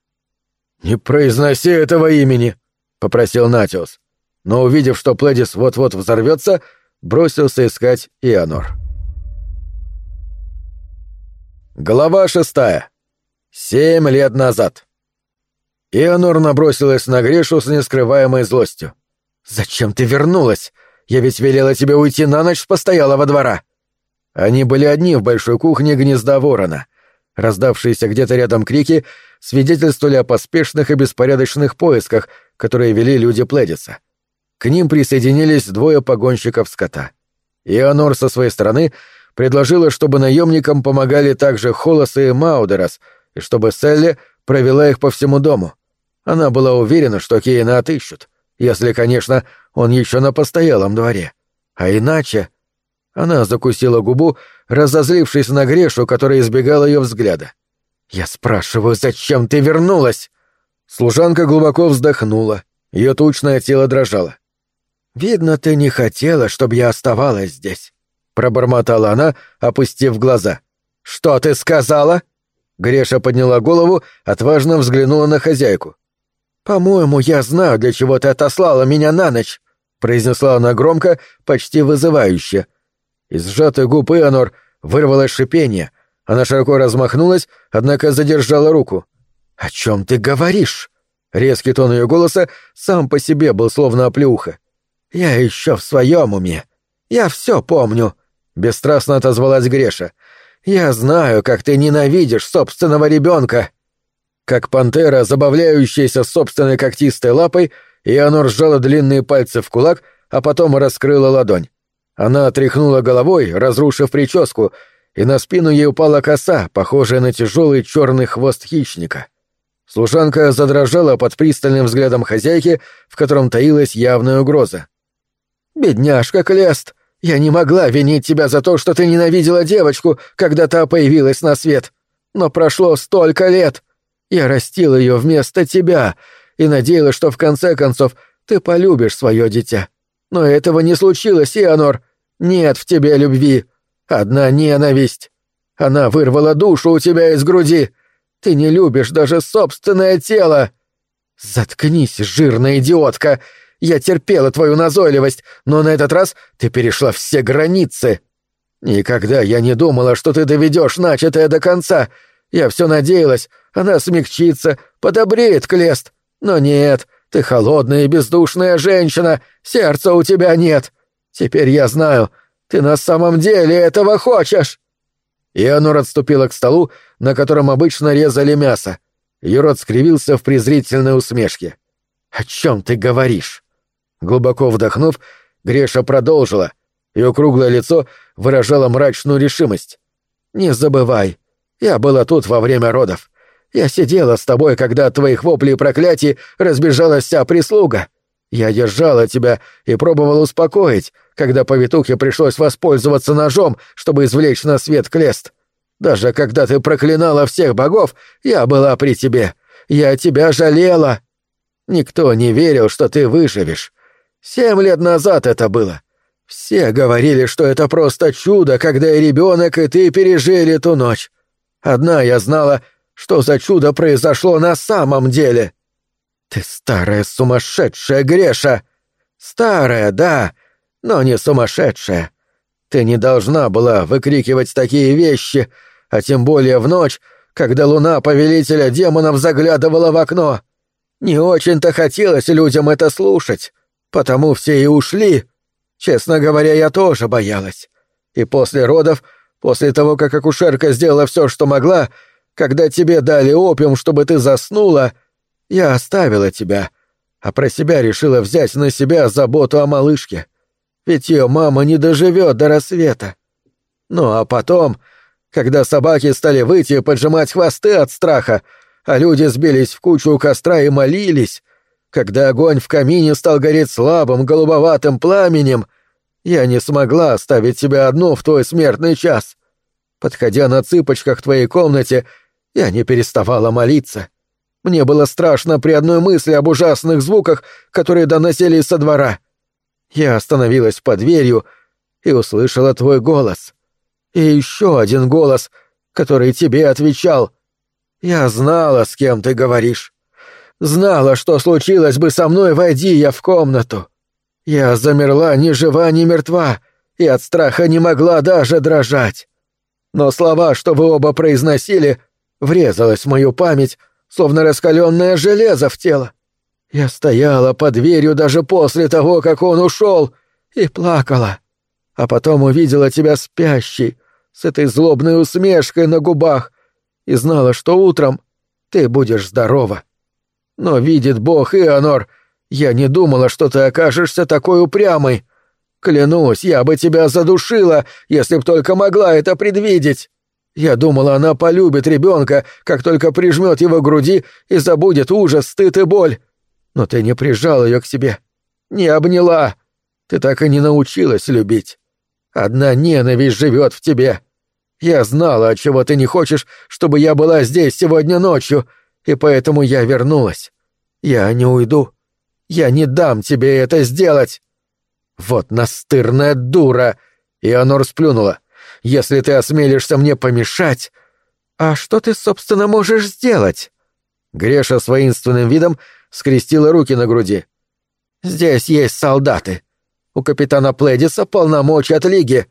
Не произноси этого имени, попросил Натиус. Но увидев, что Пледис вот-вот взорвется, бросился искать Ионор. Глава шестая. Семь лет назад. Ионор набросилась на Гришу с нескрываемой злостью. «Зачем ты вернулась? Я ведь велела тебе уйти на ночь с постоялого двора». Они были одни в большой кухне гнезда ворона. Раздавшиеся где-то рядом крики свидетельствовали о поспешных и беспорядочных поисках, которые вели люди Пледиса. К ним присоединились двое погонщиков скота. Ионор со своей стороны — предложила, чтобы наемникам помогали также Холос и Маудерас, и чтобы Селли провела их по всему дому. Она была уверена, что Кейна отыщут, если, конечно, он еще на постоялом дворе. А иначе... Она закусила губу, разозлившись на Грешу, которая избегала ее взгляда. «Я спрашиваю, зачем ты вернулась?» Служанка глубоко вздохнула, ее тучное тело дрожало. «Видно, ты не хотела, чтобы я оставалась здесь пробормотала она, опустив глаза. «Что ты сказала?» Греша подняла голову, отважно взглянула на хозяйку. «По-моему, я знаю, для чего ты отослала меня на ночь», — произнесла она громко, почти вызывающе. Из сжатой губ Ионор вырвалось шипение. Она широко размахнулась, однако задержала руку. «О чем ты говоришь?» Резкий тон ее голоса сам по себе был словно оплеуха. «Я еще в своем уме. Я все помню. — бесстрастно отозвалась Греша. «Я знаю, как ты ненавидишь собственного ребенка!» Как пантера, забавляющаяся собственной когтистой лапой, и сжала длинные пальцы в кулак, а потом раскрыла ладонь. Она отряхнула головой, разрушив прическу, и на спину ей упала коса, похожая на тяжелый черный хвост хищника. Служанка задрожала под пристальным взглядом хозяйки, в котором таилась явная угроза. «Бедняжка Клест!» Я не могла винить тебя за то, что ты ненавидела девочку, когда та появилась на свет. Но прошло столько лет. Я растил ее вместо тебя и надеялась, что в конце концов ты полюбишь свое дитя. Но этого не случилось, Ионор. Нет в тебе любви. Одна ненависть. Она вырвала душу у тебя из груди. Ты не любишь даже собственное тело. Заткнись, жирная идиотка, я терпела твою назойливость, но на этот раз ты перешла все границы. Никогда я не думала, что ты доведешь начатое до конца. Я все надеялась, она смягчится, подобреет Клест. Но нет, ты холодная и бездушная женщина, сердца у тебя нет. Теперь я знаю, ты на самом деле этого хочешь. Ионор отступила к столу, на котором обычно резали мясо. Юрод скривился в презрительной усмешке. «О чем ты говоришь?» Глубоко вдохнув, Греша продолжила. Ее круглое лицо выражало мрачную решимость. «Не забывай, я была тут во время родов. Я сидела с тобой, когда от твоих воплей и проклятий разбежалась вся прислуга. Я держала тебя и пробовала успокоить, когда повитухе пришлось воспользоваться ножом, чтобы извлечь на свет клест. Даже когда ты проклинала всех богов, я была при тебе. Я тебя жалела. Никто не верил, что ты выживешь. Семь лет назад это было. Все говорили, что это просто чудо, когда и ребенок, и ты пережили ту ночь. Одна я знала, что за чудо произошло на самом деле. Ты старая сумасшедшая, Греша. Старая, да, но не сумасшедшая. Ты не должна была выкрикивать такие вещи, а тем более в ночь, когда луна повелителя демонов заглядывала в окно. Не очень-то хотелось людям это слушать. Потому все и ушли. Честно говоря, я тоже боялась. И после родов, после того, как акушерка сделала все, что могла, когда тебе дали опиум, чтобы ты заснула, я оставила тебя, а про себя решила взять на себя заботу о малышке. Ведь ее мама не доживет до рассвета. Ну а потом, когда собаки стали выйти и поджимать хвосты от страха, а люди сбились в кучу у костра и молились, когда огонь в камине стал гореть слабым голубоватым пламенем, я не смогла оставить тебя одну в твой смертный час. Подходя на цыпочках к твоей комнате, я не переставала молиться. Мне было страшно при одной мысли об ужасных звуках, которые доносились со двора. Я остановилась под дверью и услышала твой голос. И еще один голос, который тебе отвечал. Я знала, с кем ты говоришь. Знала, что случилось бы со мной, войди я в комнату. Я замерла ни жива, ни мертва, и от страха не могла даже дрожать. Но слова, что вы оба произносили, врезалось в мою память, словно раскаленное железо в тело. Я стояла под дверью даже после того, как он ушел, и плакала. А потом увидела тебя спящей, с этой злобной усмешкой на губах, и знала, что утром ты будешь здорова. Но видит Бог, Ионор, я не думала, что ты окажешься такой упрямой. Клянусь, я бы тебя задушила, если б только могла это предвидеть. Я думала, она полюбит ребенка, как только прижмет его к груди и забудет ужас, стыд и боль. Но ты не прижал ее к себе, не обняла. Ты так и не научилась любить. Одна ненависть живет в тебе. Я знала, чего ты не хочешь, чтобы я была здесь сегодня ночью, — и поэтому я вернулась. Я не уйду. Я не дам тебе это сделать!» «Вот настырная дура!» И — Ионор сплюнула. «Если ты осмелишься мне помешать...» «А что ты, собственно, можешь сделать?» Греша с воинственным видом скрестила руки на груди. «Здесь есть солдаты. У капитана Плэдиса полномочия от Лиги.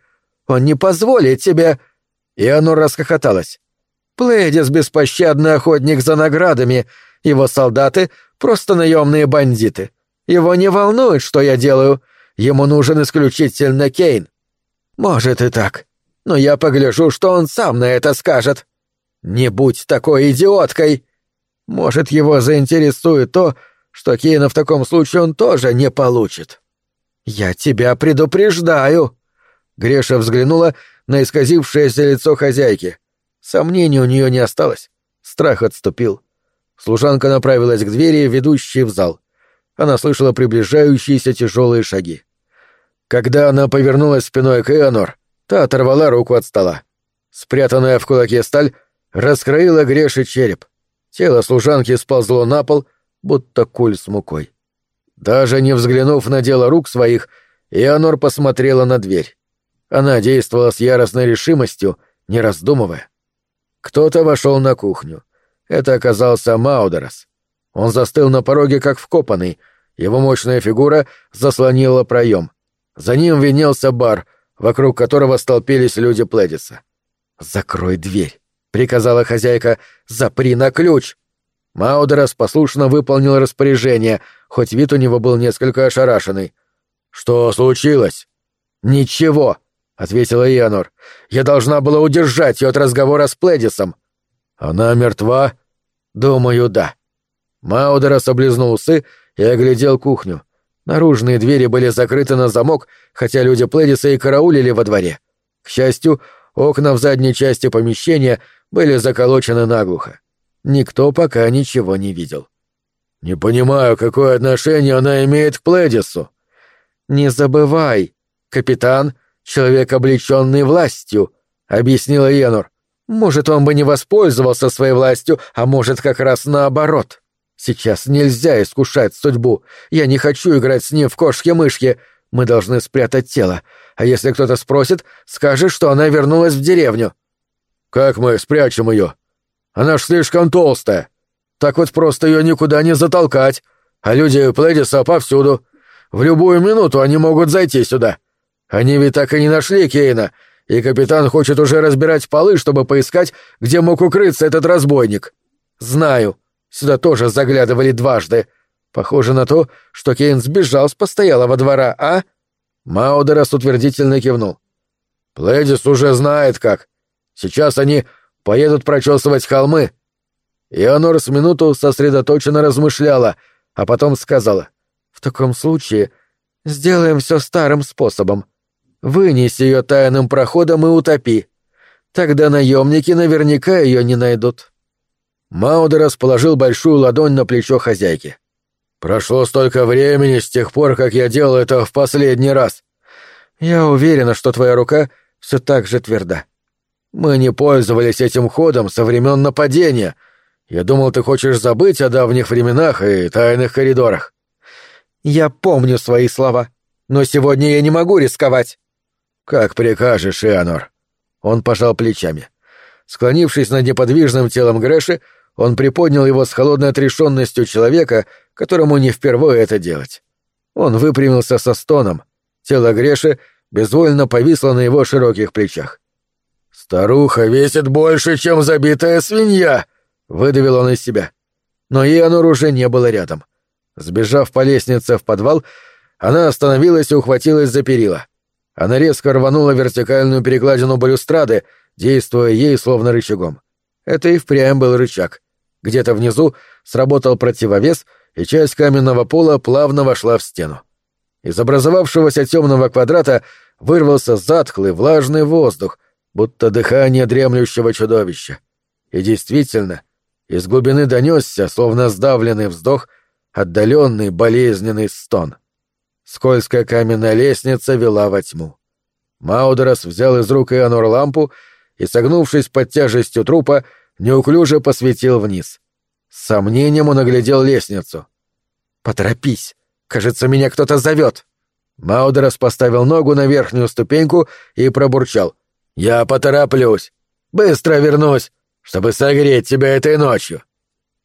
Он не позволит тебе...» И оно расхохоталось. Плейдис беспощадный охотник за наградами, его солдаты — просто наемные бандиты. Его не волнует, что я делаю, ему нужен исключительно Кейн. Может и так, но я погляжу, что он сам на это скажет. Не будь такой идиоткой! Может, его заинтересует то, что Кейна в таком случае он тоже не получит. Я тебя предупреждаю!» Греша взглянула на исказившееся лицо хозяйки — Сомнений у нее не осталось. Страх отступил. Служанка направилась к двери, ведущей в зал. Она слышала приближающиеся тяжелые шаги. Когда она повернулась спиной к Эонор, та оторвала руку от стола. Спрятанная в кулаке сталь раскроила греши череп. Тело служанки сползло на пол, будто куль с мукой. Даже не взглянув на дело рук своих, Эонор посмотрела на дверь. Она действовала с яростной решимостью, не раздумывая. Кто-то вошел на кухню. Это оказался Маудерас. Он застыл на пороге, как вкопанный. Его мощная фигура заслонила проем. За ним винелся бар, вокруг которого столпились люди Пледиса. «Закрой дверь», — приказала хозяйка, — «запри на ключ». Маудерас послушно выполнил распоряжение, хоть вид у него был несколько ошарашенный. «Что случилось?» «Ничего», ответила Янур. «Я должна была удержать ее от разговора с Пледисом». «Она мертва?» «Думаю, да». Маудерас облизнул усы и оглядел кухню. Наружные двери были закрыты на замок, хотя люди Пледиса и караулили во дворе. К счастью, окна в задней части помещения были заколочены наглухо. Никто пока ничего не видел. «Не понимаю, какое отношение она имеет к Пледису». «Не забывай, капитан человек, облеченный властью», — объяснила Янур. «Может, он бы не воспользовался своей властью, а может, как раз наоборот. Сейчас нельзя искушать судьбу. Я не хочу играть с ним в кошки-мышки. Мы должны спрятать тело. А если кто-то спросит, скажи, что она вернулась в деревню». «Как мы спрячем ее? Она ж слишком толстая. Так вот просто ее никуда не затолкать. А люди Плэдиса повсюду. В любую минуту они могут зайти сюда. Они ведь так и не нашли Кейна, и капитан хочет уже разбирать полы, чтобы поискать, где мог укрыться этот разбойник. Знаю. Сюда тоже заглядывали дважды. Похоже на то, что Кейн сбежал с постоялого двора, а? Маудерас утвердительно кивнул. Плэдис уже знает как. Сейчас они поедут прочесывать холмы. Ионор с минуту сосредоточенно размышляла, а потом сказала. В таком случае сделаем все старым способом. Вынеси ее тайным проходом и утопи. Тогда наемники наверняка ее не найдут. Маудер расположил большую ладонь на плечо хозяйки. «Прошло столько времени с тех пор, как я делал это в последний раз. Я уверена, что твоя рука все так же тверда. Мы не пользовались этим ходом со времен нападения. Я думал, ты хочешь забыть о давних временах и тайных коридорах». «Я помню свои слова, но сегодня я не могу рисковать». «Как прикажешь, Ианор!» Он пожал плечами. Склонившись над неподвижным телом Грэши, он приподнял его с холодной отрешенностью человека, которому не впервые это делать. Он выпрямился со стоном. Тело Греши безвольно повисло на его широких плечах. «Старуха весит больше, чем забитая свинья!» — выдавил он из себя. Но Ианур уже не было рядом. Сбежав по лестнице в подвал, она остановилась и ухватилась за перила. Она резко рванула вертикальную перекладину балюстрады, действуя ей словно рычагом. Это и впрямь был рычаг. Где-то внизу сработал противовес, и часть каменного пола плавно вошла в стену. Из образовавшегося темного квадрата вырвался затхлый влажный воздух, будто дыхание дремлющего чудовища. И действительно, из глубины донесся, словно сдавленный вздох, отдаленный болезненный стон — Скользкая каменная лестница вела во тьму. Маудерас взял из рук Ианор лампу и, согнувшись под тяжестью трупа, неуклюже посветил вниз. С сомнением он оглядел лестницу. «Поторопись! Кажется, меня кто-то зовет!» Маудерас поставил ногу на верхнюю ступеньку и пробурчал. «Я потороплюсь! Быстро вернусь, чтобы согреть тебя этой ночью!»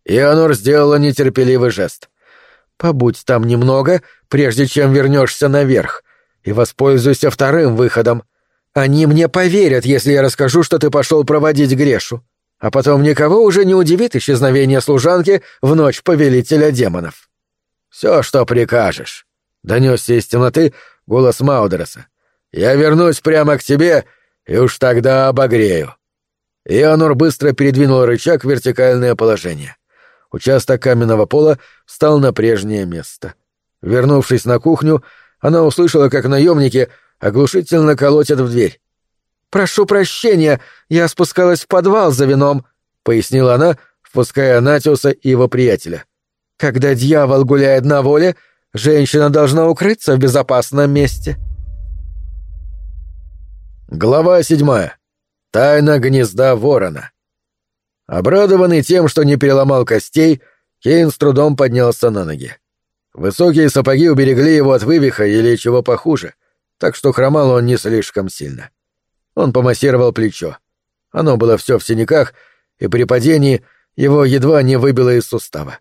Ионор сделала нетерпеливый жест. Побудь там немного, прежде чем вернешься наверх, и воспользуйся вторым выходом. Они мне поверят, если я расскажу, что ты пошел проводить Грешу. А потом никого уже не удивит исчезновение служанки в ночь повелителя демонов. Все, что прикажешь. Донесся из темноты голос Маудерса. Я вернусь прямо к тебе и уж тогда обогрею. Ионор быстро передвинул рычаг в вертикальное положение. — Участок каменного пола встал на прежнее место. Вернувшись на кухню, она услышала, как наемники оглушительно колотят в дверь. «Прошу прощения, я спускалась в подвал за вином», — пояснила она, впуская Натиуса и его приятеля. «Когда дьявол гуляет на воле, женщина должна укрыться в безопасном месте». Глава седьмая. Тайна гнезда ворона. Обрадованный тем, что не переломал костей, Кейн с трудом поднялся на ноги. Высокие сапоги уберегли его от вывиха или чего похуже, так что хромал он не слишком сильно. Он помассировал плечо. Оно было все в синяках, и при падении его едва не выбило из сустава.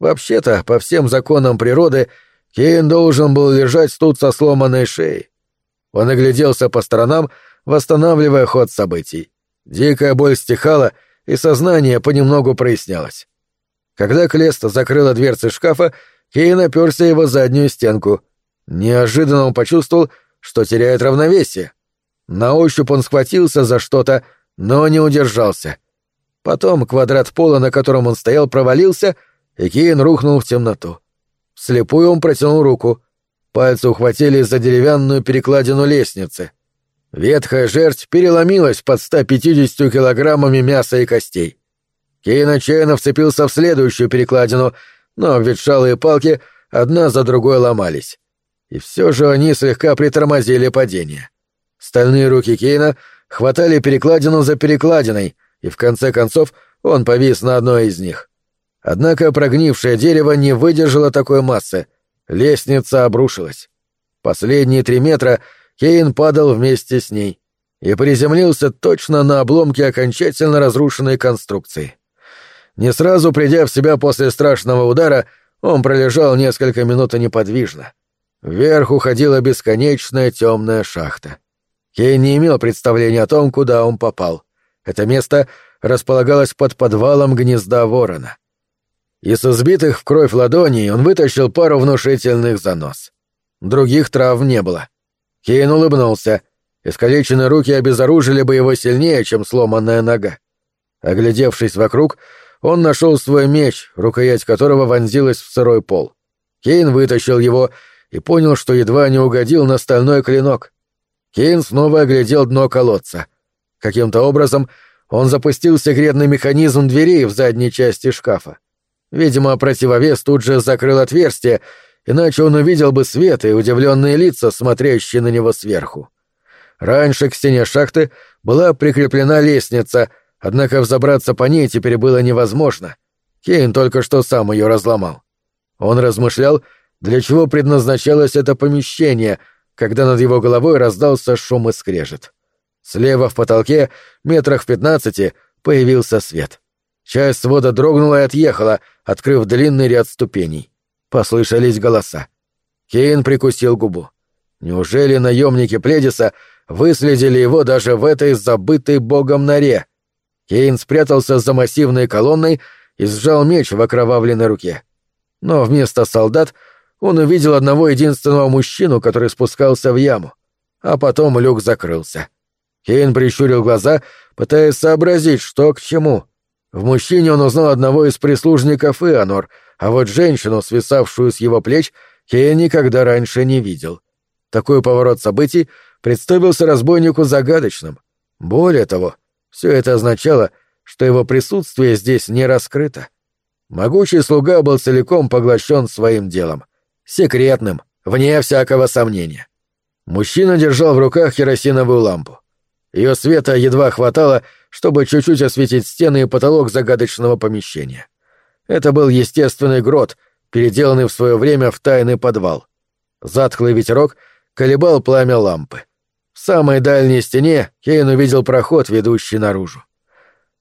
Вообще-то, по всем законам природы, Кейн должен был лежать тут со сломанной шеей. Он огляделся по сторонам, восстанавливая ход событий. Дикая боль стихала — и сознание понемногу прояснялось. Когда Клеста закрыла дверцы шкафа, Кейн наперся его заднюю стенку. Неожиданно он почувствовал, что теряет равновесие. На ощупь он схватился за что-то, но не удержался. Потом квадрат пола, на котором он стоял, провалился, и Кейн рухнул в темноту. Вслепую он протянул руку. Пальцы ухватили за деревянную перекладину лестницы. Ветхая жерсть переломилась под 150 килограммами мяса и костей. Кейн отчаянно вцепился в следующую перекладину, но обветшалые палки одна за другой ломались. И все же они слегка притормозили падение. Стальные руки Кейна хватали перекладину за перекладиной, и в конце концов он повис на одной из них. Однако прогнившее дерево не выдержало такой массы. Лестница обрушилась. Последние три метра — Кейн падал вместе с ней и приземлился точно на обломке окончательно разрушенной конструкции. Не сразу придя в себя после страшного удара, он пролежал несколько минут неподвижно. Вверх уходила бесконечная темная шахта. Кейн не имел представления о том, куда он попал. Это место располагалось под подвалом гнезда ворона. Из избитых в кровь ладоней он вытащил пару внушительных занос. Других трав не было — Кейн улыбнулся. Искалеченные руки обезоружили бы его сильнее, чем сломанная нога. Оглядевшись вокруг, он нашел свой меч, рукоять которого вонзилась в сырой пол. Кейн вытащил его и понял, что едва не угодил на стальной клинок. Кейн снова оглядел дно колодца. Каким-то образом он запустил секретный механизм дверей в задней части шкафа. Видимо, противовес тут же закрыл отверстие, иначе он увидел бы свет и удивленные лица, смотрящие на него сверху. Раньше к стене шахты была прикреплена лестница, однако взобраться по ней теперь было невозможно. Кейн только что сам ее разломал. Он размышлял, для чего предназначалось это помещение, когда над его головой раздался шум и скрежет. Слева в потолке, метрах в пятнадцати, появился свет. Часть свода дрогнула и отъехала, открыв длинный ряд ступеней послышались голоса. Кейн прикусил губу. Неужели наемники Пледиса выследили его даже в этой забытой богом норе? Кейн спрятался за массивной колонной и сжал меч в окровавленной руке. Но вместо солдат он увидел одного единственного мужчину, который спускался в яму. А потом люк закрылся. Кейн прищурил глаза, пытаясь сообразить, что к чему. В мужчине он узнал одного из прислужников Ионор — а вот женщину, свисавшую с его плеч, я никогда раньше не видел. Такой поворот событий представился разбойнику загадочным. Более того, все это означало, что его присутствие здесь не раскрыто. Могучий слуга был целиком поглощен своим делом. Секретным, вне всякого сомнения. Мужчина держал в руках керосиновую лампу. Ее света едва хватало, чтобы чуть-чуть осветить стены и потолок загадочного помещения. Это был естественный грот, переделанный в свое время в тайный подвал. Затхлый ветерок колебал пламя лампы. В самой дальней стене Кейн увидел проход, ведущий наружу.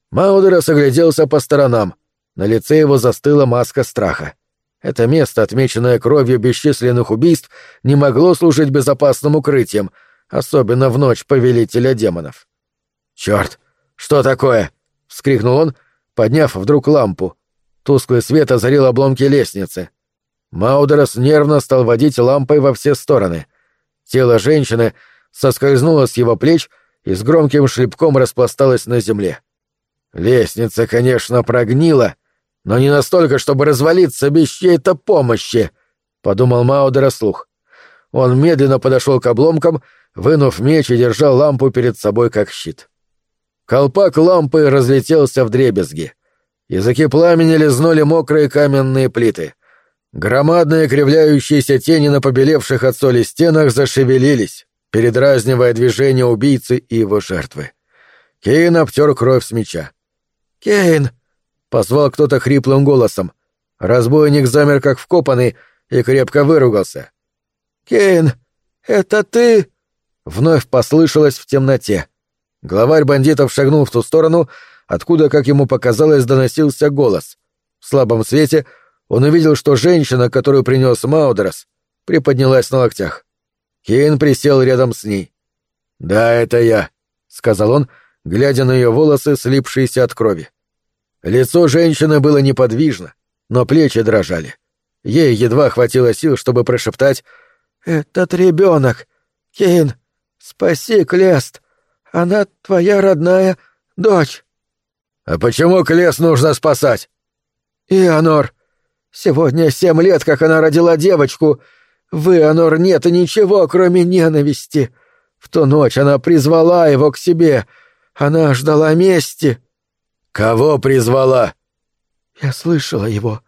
Маудерос огляделся по сторонам. На лице его застыла маска страха. Это место, отмеченное кровью бесчисленных убийств, не могло служить безопасным укрытием, особенно в ночь повелителя демонов. «Чёрт! Что такое?» — вскрикнул он, подняв вдруг лампу, Тусклый свет озарил обломки лестницы. Маудерс нервно стал водить лампой во все стороны. Тело женщины соскользнуло с его плеч и с громким шлепком распласталось на земле. Лестница, конечно, прогнила, но не настолько, чтобы развалиться без чьей-то помощи, — подумал Маудер слух. Он медленно подошел к обломкам, вынув меч и держал лампу перед собой как щит. Колпак лампы разлетелся в дребезги. Языки пламени лизнули мокрые каменные плиты. Громадные кривляющиеся тени на побелевших от соли стенах зашевелились, передразнивая движение убийцы и его жертвы. Кейн обтер кровь с меча. «Кейн!» — позвал кто-то хриплым голосом. Разбойник замер как вкопанный и крепко выругался. «Кейн, это ты?» — вновь послышалось в темноте. Главарь бандитов шагнул в ту сторону — откуда, как ему показалось, доносился голос. В слабом свете он увидел, что женщина, которую принес Маудерс, приподнялась на локтях. Кейн присел рядом с ней. «Да, это я», — сказал он, глядя на ее волосы, слипшиеся от крови. Лицо женщины было неподвижно, но плечи дрожали. Ей едва хватило сил, чтобы прошептать «Этот ребенок! Кейн, спаси Клест! Она твоя родная дочь!» «А почему Клес нужно спасать?» «Ианор, сегодня семь лет, как она родила девочку. Вы Ианор нет ничего, кроме ненависти. В ту ночь она призвала его к себе. Она ждала мести». «Кого призвала?» «Я слышала его.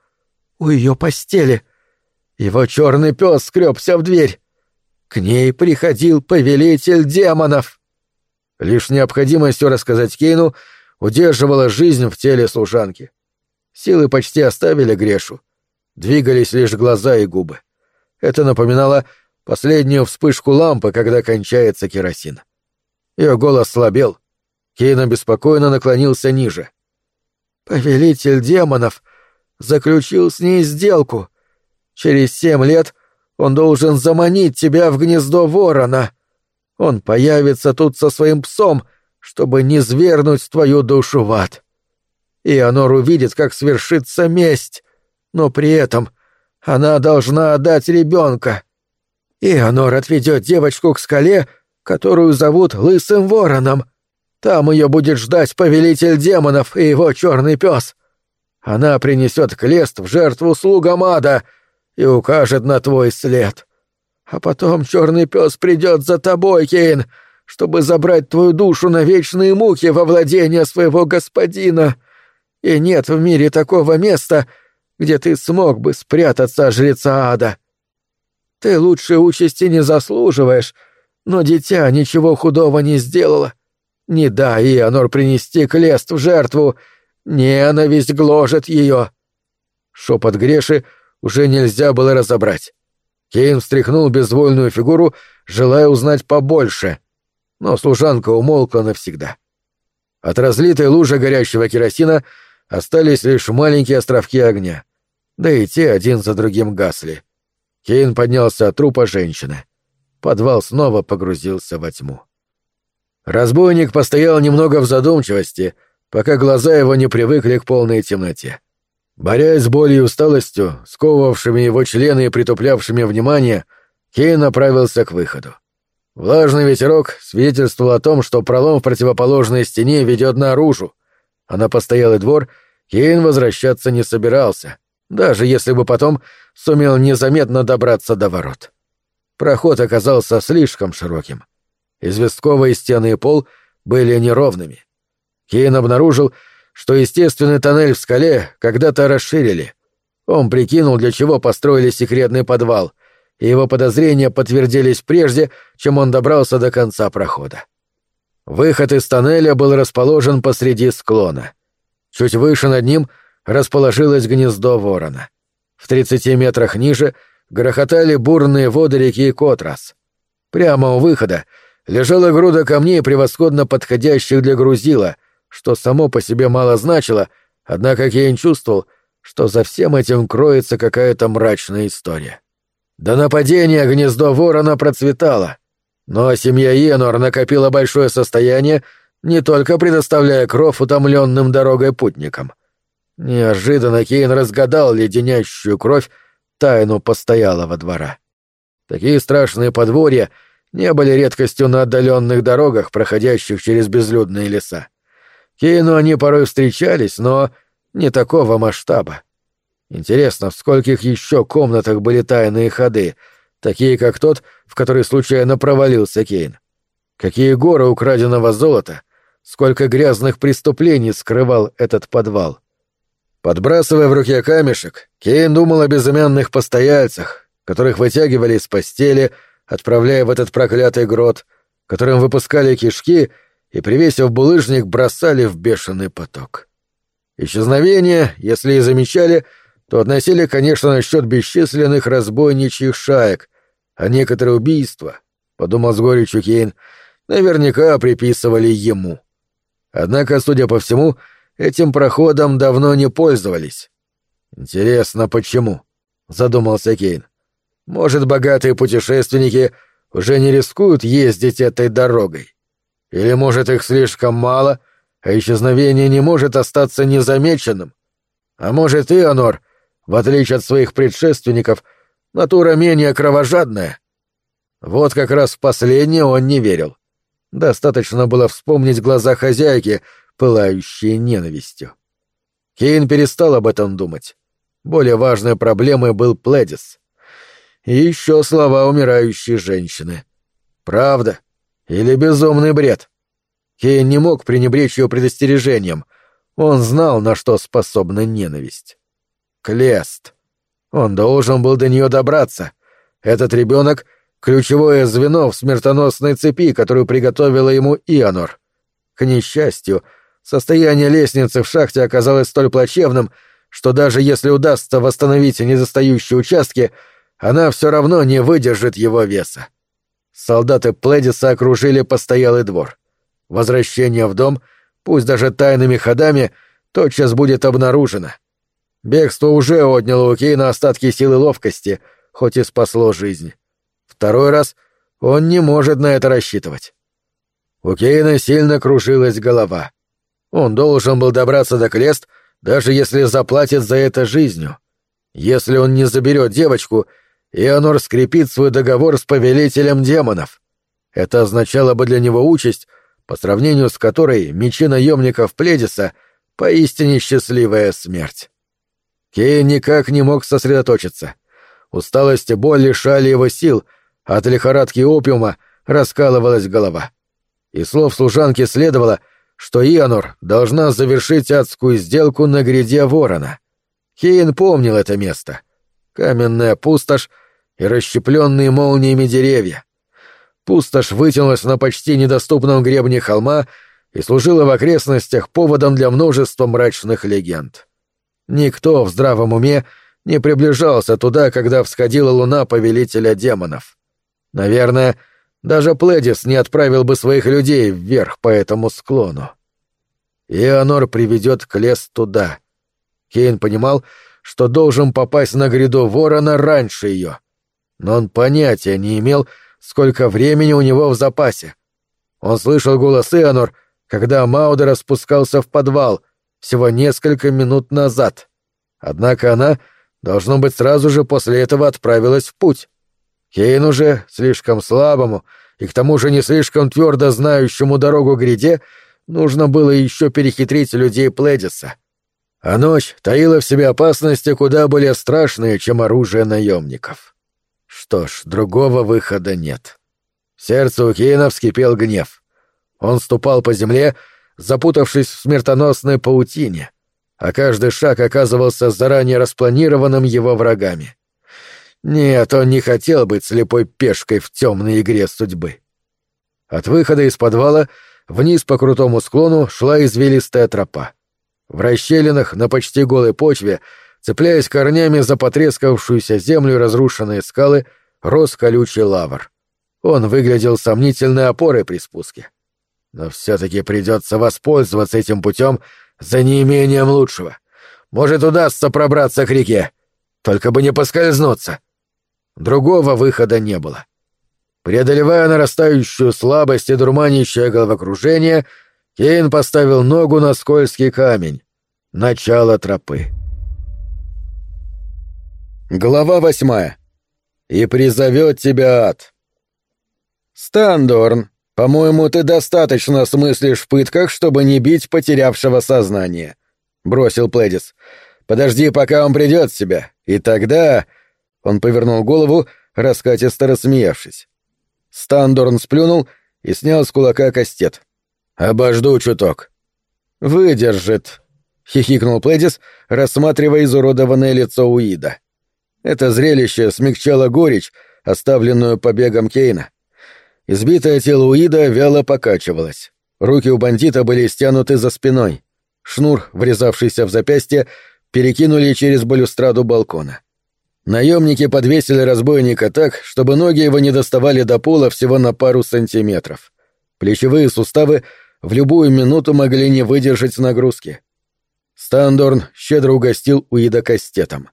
У ее постели. Его черный пес скребся в дверь. К ней приходил повелитель демонов». Лишь необходимостью рассказать Кейну — удерживала жизнь в теле служанки. Силы почти оставили Грешу. Двигались лишь глаза и губы. Это напоминало последнюю вспышку лампы, когда кончается керосин. Ее голос слабел. Кейн беспокойно наклонился ниже. «Повелитель демонов заключил с ней сделку. Через семь лет он должен заманить тебя в гнездо ворона. Он появится тут со своим псом — чтобы не звернуть твою душу в ад. И Анор увидит, как свершится месть, но при этом она должна отдать ребенка. И Анор отведет девочку к скале, которую зовут Лысым Вороном. Там ее будет ждать повелитель демонов и его черный пес. Она принесет клест в жертву слугам ада и укажет на твой след. А потом черный пес придет за тобой, Кейн, — чтобы забрать твою душу на вечные муки во владение своего господина. И нет в мире такого места, где ты смог бы спрятаться жреца ада. Ты лучшей участи не заслуживаешь, но дитя ничего худого не сделало. Не дай Ионор принести клест в жертву, ненависть гложет ее. Шепот Греши уже нельзя было разобрать. Кейн встряхнул безвольную фигуру, желая узнать побольше — но служанка умолкла навсегда. От разлитой лужи горящего керосина остались лишь маленькие островки огня, да и те один за другим гасли. Кейн поднялся от трупа женщины. Подвал снова погрузился во тьму. Разбойник постоял немного в задумчивости, пока глаза его не привыкли к полной темноте. Борясь с болью и усталостью, сковывавшими его члены и притуплявшими внимание, Кейн направился к выходу. Влажный ветерок свидетельствовал о том, что пролом в противоположной стене ведет наружу, Она на постоялый двор Кейн возвращаться не собирался, даже если бы потом сумел незаметно добраться до ворот. Проход оказался слишком широким. Известковые стены и пол были неровными. Кейн обнаружил, что естественный тоннель в скале когда-то расширили. Он прикинул, для чего построили секретный подвал, и его подозрения подтвердились прежде, чем он добрался до конца прохода. Выход из тоннеля был расположен посреди склона. Чуть выше над ним расположилось гнездо ворона. В 30 метрах ниже грохотали бурные воды реки Котрас. Прямо у выхода лежала груда камней, превосходно подходящих для грузила, что само по себе мало значило, однако Кейн чувствовал, что за всем этим кроется какая-то мрачная история. До нападения гнездо ворона процветало, но семья Енор накопила большое состояние, не только предоставляя кров утомленным дорогой путникам. Неожиданно Кейн разгадал леденящую кровь тайну постоялого двора. Такие страшные подворья не были редкостью на отдаленных дорогах, проходящих через безлюдные леса. Кейну они порой встречались, но не такого масштаба. Интересно, в скольких еще комнатах были тайные ходы, такие как тот, в который случайно провалился Кейн? Какие горы украденного золота? Сколько грязных преступлений скрывал этот подвал? Подбрасывая в руке камешек, Кейн думал о безымянных постояльцах, которых вытягивали из постели, отправляя в этот проклятый грот, которым выпускали кишки и, привесив булыжник, бросали в бешеный поток. Исчезновение, если и замечали, — то относили, конечно, насчет бесчисленных разбойничьих шаек, а некоторые убийства, — подумал с горечью Кейн, — наверняка приписывали ему. Однако, судя по всему, этим проходом давно не пользовались. «Интересно, почему?» — задумался Кейн. «Может, богатые путешественники уже не рискуют ездить этой дорогой? Или, может, их слишком мало, а исчезновение не может остаться незамеченным? А может, и Анор? В отличие от своих предшественников, натура менее кровожадная. Вот как раз в последнее он не верил. Достаточно было вспомнить глаза хозяйки, пылающие ненавистью. Кейн перестал об этом думать. Более важной проблемой был Пледис. И еще слова умирающей женщины. Правда или безумный бред? Кейн не мог пренебречь ее предостережением. Он знал, на что способна ненависть. Клест. Он должен был до нее добраться. Этот ребенок — ключевое звено в смертоносной цепи, которую приготовила ему Ионор. К несчастью, состояние лестницы в шахте оказалось столь плачевным, что даже если удастся восстановить недостающие участки, она все равно не выдержит его веса. Солдаты Пледиса окружили постоялый двор. Возвращение в дом, пусть даже тайными ходами, тотчас будет обнаружено — Бегство уже отняло у Кейна остатки силы ловкости, хоть и спасло жизнь. Второй раз он не может на это рассчитывать. У Кейна сильно кружилась голова. Он должен был добраться до Клест, даже если заплатит за это жизнью. Если он не заберет девочку, Ионор скрепит свой договор с повелителем демонов. Это означало бы для него участь, по сравнению с которой мечи наемников Пледиса — поистине счастливая смерть. Кей никак не мог сосредоточиться. Усталость и боль лишали его сил, а от лихорадки опиума раскалывалась голова. И слов служанки следовало, что Ионор должна завершить адскую сделку на гряде ворона. Кейн помнил это место. Каменная пустошь и расщепленные молниями деревья. Пустошь вытянулась на почти недоступном гребне холма и служила в окрестностях поводом для множества мрачных легенд. Никто в здравом уме не приближался туда, когда всходила луна повелителя демонов. Наверное, даже Пледис не отправил бы своих людей вверх по этому склону. Ионор приведет Клес туда. Кейн понимал, что должен попасть на гряду ворона раньше ее. Но он понятия не имел, сколько времени у него в запасе. Он слышал голос Ионор, когда Маудера спускался в подвал, всего несколько минут назад. Однако она, должно быть, сразу же после этого отправилась в путь. Кейну же, слишком слабому и к тому же не слишком твердо знающему дорогу гряде, нужно было еще перехитрить людей Пледиса. А ночь таила в себе опасности куда более страшные, чем оружие наемников. Что ж, другого выхода нет. В сердце у Кейна вскипел гнев. Он ступал по земле, запутавшись в смертоносной паутине, а каждый шаг оказывался заранее распланированным его врагами. Нет, он не хотел быть слепой пешкой в темной игре судьбы. От выхода из подвала вниз по крутому склону шла извилистая тропа. В расщелинах на почти голой почве, цепляясь корнями за потрескавшуюся землю и разрушенные скалы, рос колючий лавр. Он выглядел сомнительной опорой при спуске. Но все-таки придется воспользоваться этим путем за неимением лучшего. Может, удастся пробраться к реке. Только бы не поскользнуться. Другого выхода не было. Преодолевая нарастающую слабость и дурманящее головокружение, Кейн поставил ногу на скользкий камень. Начало тропы. Глава восьмая. «И призовет тебя ад». Стандорн, по-моему, ты достаточно смыслишь в пытках, чтобы не бить потерявшего сознание, бросил Пледис. Подожди, пока он придет в себя, и тогда. Он повернул голову, раскатисто рассмеявшись. Стандорн сплюнул и снял с кулака кастет. «Обожду чуток». «Выдержит», — хихикнул Пледис, рассматривая изуродованное лицо Уида. Это зрелище смягчало горечь, оставленную побегом Кейна. Избитое тело Уида вяло покачивалось. Руки у бандита были стянуты за спиной. Шнур, врезавшийся в запястье, перекинули через балюстраду балкона. Наемники подвесили разбойника так, чтобы ноги его не доставали до пола всего на пару сантиметров. Плечевые суставы в любую минуту могли не выдержать нагрузки. Стандорн щедро угостил Уида кастетом.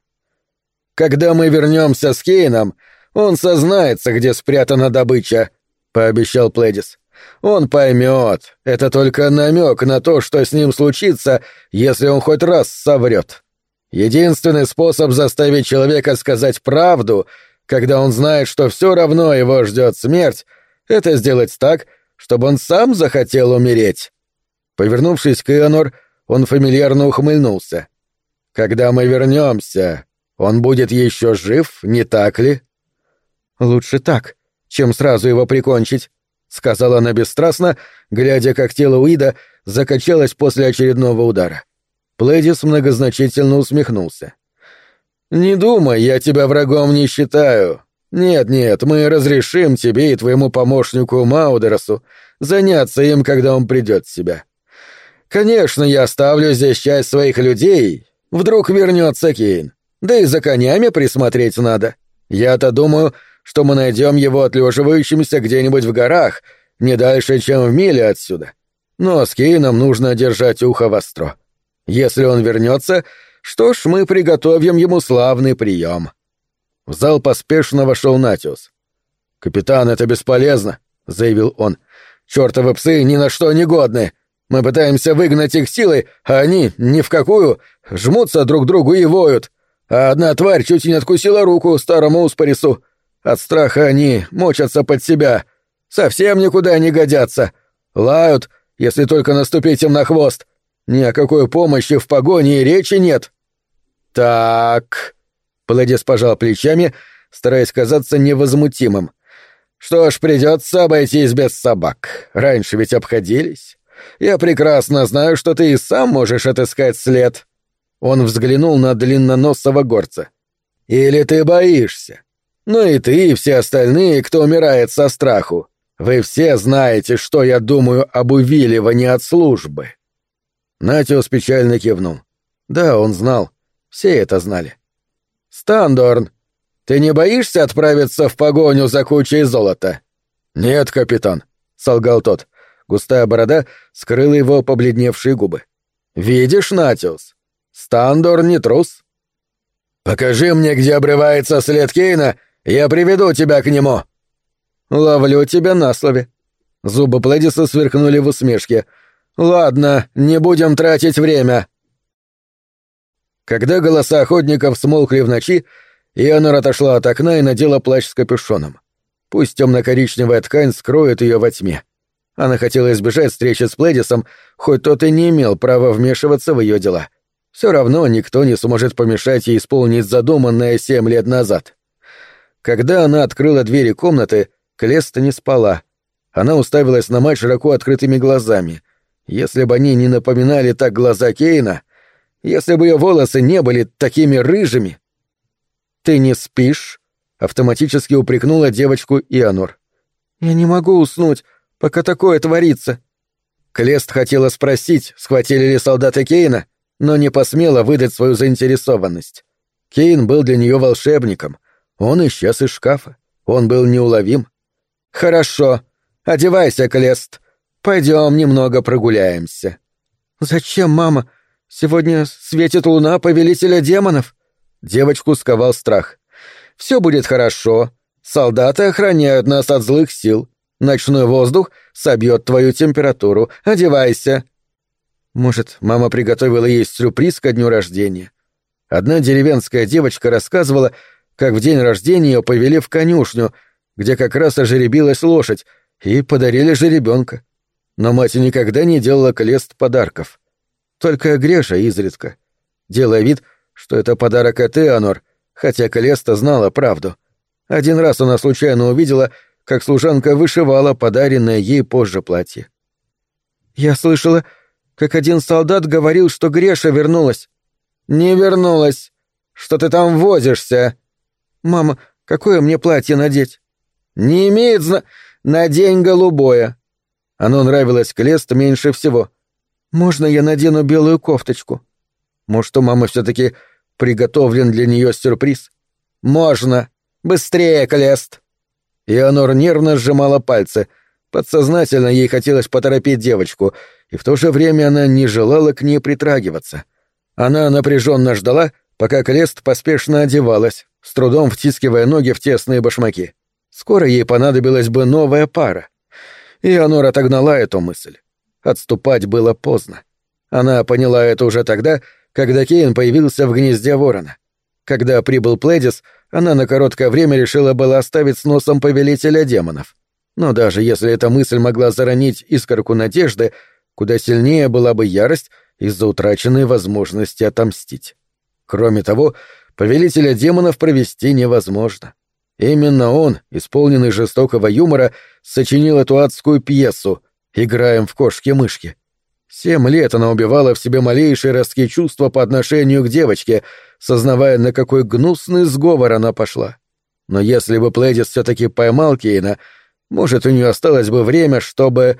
«Когда мы вернемся с Кейном, он сознается, где спрятана добыча», пообещал Плэдис. Он поймет. Это только намек на то, что с ним случится, если он хоть раз соврет. Единственный способ заставить человека сказать правду, когда он знает, что все равно его ждет смерть, это сделать так, чтобы он сам захотел умереть. Повернувшись к Эонор, он фамильярно ухмыльнулся. Когда мы вернемся, он будет еще жив, не так ли? Лучше так, чем сразу его прикончить», — сказала она бесстрастно, глядя, как тело Уида закачалось после очередного удара. Плэдис многозначительно усмехнулся. «Не думай, я тебя врагом не считаю. Нет-нет, мы разрешим тебе и твоему помощнику Маудерасу заняться им, когда он придет в себя. Конечно, я оставлю здесь часть своих людей. Вдруг вернется Кейн. Да и за конями присмотреть надо. Я-то думаю, что мы найдем его отлеживающимся где-нибудь в горах, не дальше, чем в миле отсюда. Но с Кейном нужно держать ухо востро. Если он вернется, что ж, мы приготовим ему славный прием. В зал поспешно вошел Натиус. «Капитан, это бесполезно», — заявил он. «Чёртовы псы ни на что не годны. Мы пытаемся выгнать их силой, а они ни в какую, жмутся друг к другу и воют. А одна тварь чуть не откусила руку старому Успарису. От страха они мочатся под себя, совсем никуда не годятся, лают, если только наступить им на хвост. Ни о какой помощи в погоне и речи нет. Так. Паладис пожал плечами, стараясь казаться невозмутимым. Что ж, придется обойтись без собак. Раньше ведь обходились. Я прекрасно знаю, что ты и сам можешь отыскать след. Он взглянул на длинноносого горца. Или ты боишься? Ну и ты, и все остальные, кто умирает со страху. Вы все знаете, что я думаю об увиливании от службы». Натиус печально кивнул. Да, он знал. Все это знали. «Стандорн, ты не боишься отправиться в погоню за кучей золота?» «Нет, капитан», — солгал тот. Густая борода скрыла его побледневшие губы. «Видишь, Натиус, Стандорн не трус». «Покажи мне, где обрывается след Кейна, я приведу тебя к нему!» «Ловлю тебя на слове». Зубы Плэдиса сверкнули в усмешке. «Ладно, не будем тратить время». Когда голоса охотников смолкли в ночи, Ионор отошла от окна и надела плащ с капюшоном. Пусть темно-коричневая ткань скроет ее во тьме. Она хотела избежать встречи с Плэдисом, хоть тот и не имел права вмешиваться в ее дела. Все равно никто не сможет помешать ей исполнить задуманное семь лет назад. Когда она открыла двери комнаты, Клеста не спала. Она уставилась на мать широко открытыми глазами. Если бы они не напоминали так глаза Кейна, если бы ее волосы не были такими рыжими... «Ты не спишь?» — автоматически упрекнула девочку Ионор. «Я не могу уснуть, пока такое творится». Клест хотела спросить, схватили ли солдаты Кейна, но не посмела выдать свою заинтересованность. Кейн был для нее волшебником — он исчез из шкафа. Он был неуловим. «Хорошо. Одевайся, Клест. Пойдем немного прогуляемся». «Зачем, мама? Сегодня светит луна повелителя демонов». Девочку сковал страх. «Все будет хорошо. Солдаты охраняют нас от злых сил. Ночной воздух собьет твою температуру. Одевайся». Может, мама приготовила ей сюрприз ко дню рождения? Одна деревенская девочка рассказывала, как в день рождения ее повели в конюшню, где как раз ожеребилась лошадь, и подарили жеребенка. Но мать никогда не делала клест подарков. Только Греша изредка, делая вид, что это подарок от Эонор, хотя Клеста знала правду. Один раз она случайно увидела, как служанка вышивала подаренное ей позже платье. «Я слышала, как один солдат говорил, что Греша вернулась». «Не вернулась. Что ты там возишься?» Мама, какое мне платье надеть? Не имеет зна... Надень голубое. Оно нравилось Клест меньше всего. Можно я надену белую кофточку? Может, у мамы все-таки приготовлен для нее сюрприз? Можно. Быстрее, Клест. Ионор нервно сжимала пальцы. Подсознательно ей хотелось поторопить девочку, и в то же время она не желала к ней притрагиваться. Она напряженно ждала, пока Клест поспешно одевалась с трудом втискивая ноги в тесные башмаки. Скоро ей понадобилась бы новая пара. И Анор отогнала эту мысль. Отступать было поздно. Она поняла это уже тогда, когда Кейн появился в гнезде ворона. Когда прибыл Пледис, она на короткое время решила было оставить с носом повелителя демонов. Но даже если эта мысль могла заронить искорку надежды, куда сильнее была бы ярость из-за утраченной возможности отомстить. Кроме того, повелителя демонов провести невозможно. Именно он, исполненный жестокого юмора, сочинил эту адскую пьесу «Играем в кошки-мышки». Семь лет она убивала в себе малейшие ростки чувства по отношению к девочке, сознавая, на какой гнусный сговор она пошла. Но если бы Плэдис все-таки поймал Кейна, может, у нее осталось бы время, чтобы...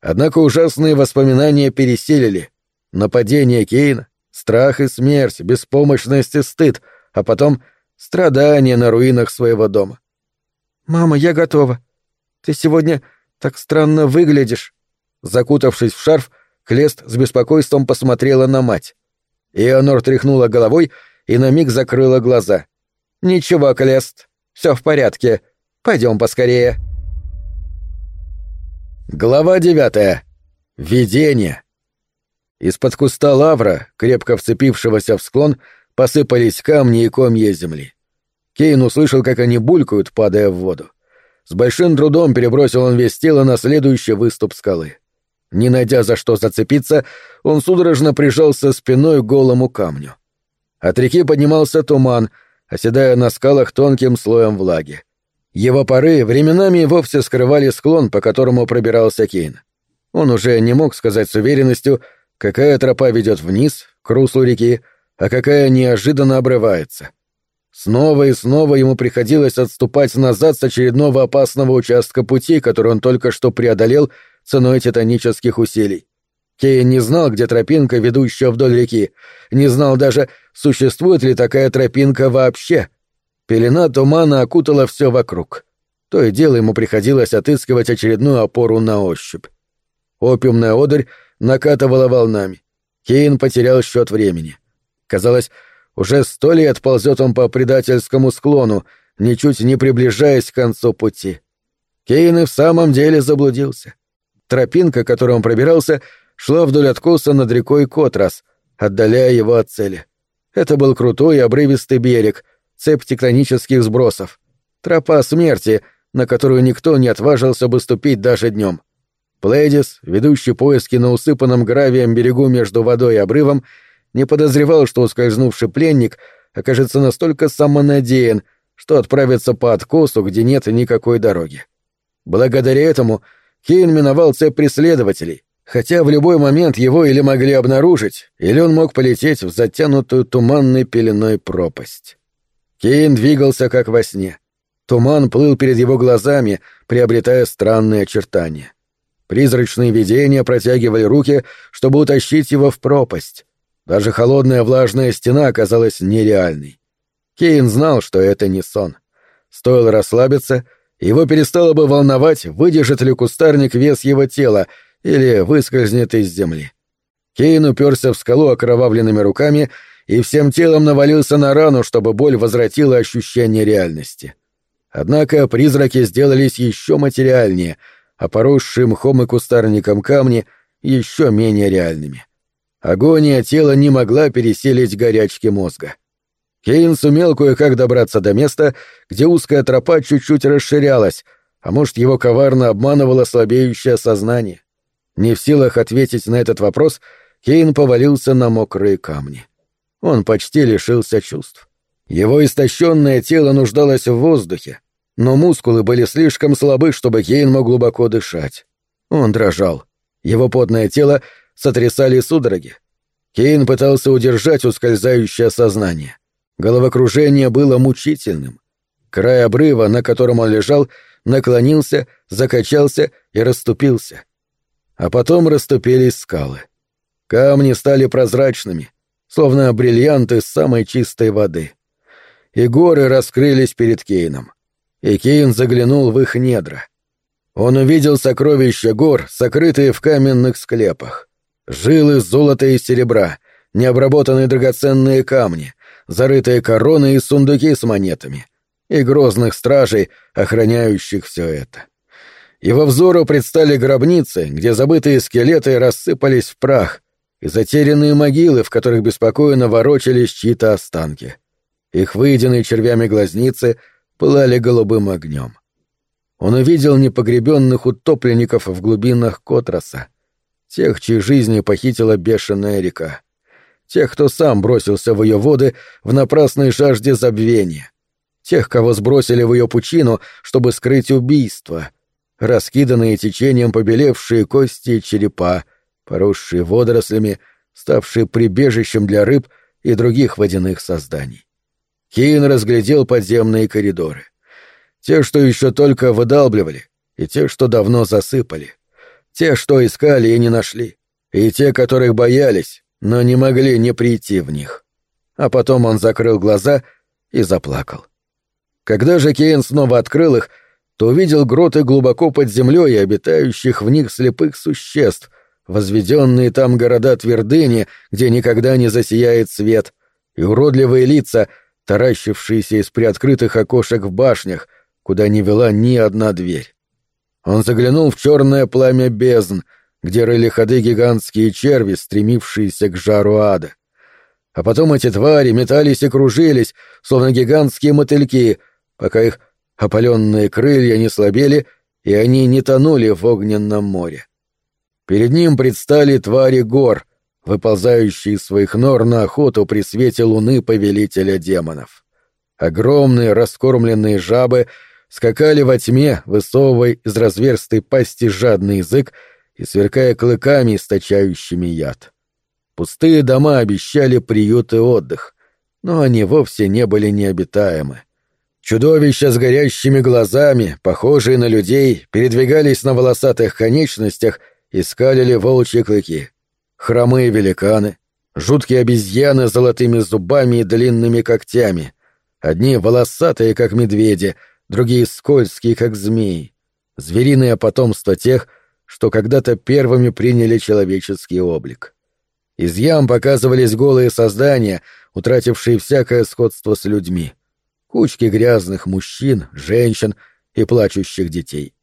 Однако ужасные воспоминания переселили. Нападение Кейна, Страх и смерть, беспомощность и стыд, а потом страдания на руинах своего дома. «Мама, я готова. Ты сегодня так странно выглядишь». Закутавшись в шарф, Клест с беспокойством посмотрела на мать. Ионор тряхнула головой и на миг закрыла глаза. «Ничего, Клест, все в порядке. Пойдем поскорее». Глава девятая. Видение. Из-под куста лавра, крепко вцепившегося в склон, посыпались камни и комья земли. Кейн услышал, как они булькают, падая в воду. С большим трудом перебросил он весь тело на следующий выступ скалы. Не найдя за что зацепиться, он судорожно прижался спиной к голому камню. От реки поднимался туман, оседая на скалах тонким слоем влаги. Его поры временами вовсе скрывали склон, по которому пробирался Кейн. Он уже не мог сказать с уверенностью, Какая тропа ведет вниз, к руслу реки, а какая неожиданно обрывается. Снова и снова ему приходилось отступать назад с очередного опасного участка пути, который он только что преодолел ценой титанических усилий. Кейн не знал, где тропинка, ведущая вдоль реки, не знал даже, существует ли такая тропинка вообще. Пелена тумана окутала все вокруг. То и дело ему приходилось отыскивать очередную опору на ощупь. Опиумная одырь накатывала волнами. Кейн потерял счет времени. Казалось, уже сто лет ползет он по предательскому склону, ничуть не приближаясь к концу пути. Кейн и в самом деле заблудился. Тропинка, которой он пробирался, шла вдоль откоса над рекой Котрас, отдаляя его от цели. Это был крутой обрывистый берег, цепь тектонических сбросов. Тропа смерти, на которую никто не отважился бы ступить даже днем. Плэдис, ведущий поиски на усыпанном гравием берегу между водой и обрывом, не подозревал, что ускользнувший пленник окажется настолько самонадеян, что отправится по откосу, где нет никакой дороги. Благодаря этому Кейн миновал цепь преследователей, хотя в любой момент его или могли обнаружить, или он мог полететь в затянутую туманной пеленой пропасть. Кейн двигался как во сне. Туман плыл перед его глазами, приобретая странные очертания. Призрачные видения протягивали руки, чтобы утащить его в пропасть. Даже холодная влажная стена оказалась нереальной. Кейн знал, что это не сон. Стоило расслабиться, его перестало бы волновать, выдержит ли кустарник вес его тела или выскользнет из земли. Кейн уперся в скалу окровавленными руками и всем телом навалился на рану, чтобы боль возвратила ощущение реальности. Однако призраки сделались еще материальнее — а поросшие мхом и кустарником камни еще менее реальными. Агония тела не могла переселить горячки мозга. Кейн сумел кое-как добраться до места, где узкая тропа чуть-чуть расширялась, а может, его коварно обманывало слабеющее сознание. Не в силах ответить на этот вопрос, Кейн повалился на мокрые камни. Он почти лишился чувств. Его истощенное тело нуждалось в воздухе, но мускулы были слишком слабы, чтобы Кейн мог глубоко дышать. Он дрожал. Его потное тело сотрясали судороги. Кейн пытался удержать ускользающее сознание. Головокружение было мучительным. Край обрыва, на котором он лежал, наклонился, закачался и расступился. А потом расступились скалы. Камни стали прозрачными, словно бриллианты с самой чистой воды. И горы раскрылись перед Кейном и Кейн заглянул в их недра. Он увидел сокровища гор, сокрытые в каменных склепах. Жилы золота и серебра, необработанные драгоценные камни, зарытые короны и сундуки с монетами, и грозных стражей, охраняющих все это. Его взору предстали гробницы, где забытые скелеты рассыпались в прах, и затерянные могилы, в которых беспокойно ворочались чьи-то останки. Их выеденные червями глазницы — пылали голубым огнем. Он увидел непогребенных утопленников в глубинах Котраса, тех, чьи жизни похитила бешеная река, тех, кто сам бросился в ее воды в напрасной жажде забвения, тех, кого сбросили в ее пучину, чтобы скрыть убийство, раскиданные течением побелевшие кости и черепа, поросшие водорослями, ставшие прибежищем для рыб и других водяных созданий. Кейн разглядел подземные коридоры. Те, что еще только выдалбливали, и те, что давно засыпали. Те, что искали и не нашли. И те, которых боялись, но не могли не прийти в них. А потом он закрыл глаза и заплакал. Когда же Кейн снова открыл их, то увидел гроты глубоко под землей и обитающих в них слепых существ, возведенные там города твердыни, где никогда не засияет свет, и уродливые лица — таращившиеся из приоткрытых окошек в башнях, куда не вела ни одна дверь. Он заглянул в черное пламя бездн, где рыли ходы гигантские черви, стремившиеся к жару ада. А потом эти твари метались и кружились, словно гигантские мотыльки, пока их опаленные крылья не слабели, и они не тонули в огненном море. Перед ним предстали твари гор — выползающий из своих нор на охоту при свете луны повелителя демонов. Огромные раскормленные жабы скакали во тьме, высовывая из разверстой пасти жадный язык и сверкая клыками, источающими яд. Пустые дома обещали приют и отдых, но они вовсе не были необитаемы. Чудовища с горящими глазами, похожие на людей, передвигались на волосатых конечностях и скалили волчьи клыки — хромые великаны, жуткие обезьяны с золотыми зубами и длинными когтями, одни волосатые, как медведи, другие скользкие, как змеи, звериное потомство тех, что когда-то первыми приняли человеческий облик. Из ям показывались голые создания, утратившие всякое сходство с людьми. Кучки грязных мужчин, женщин и плачущих детей.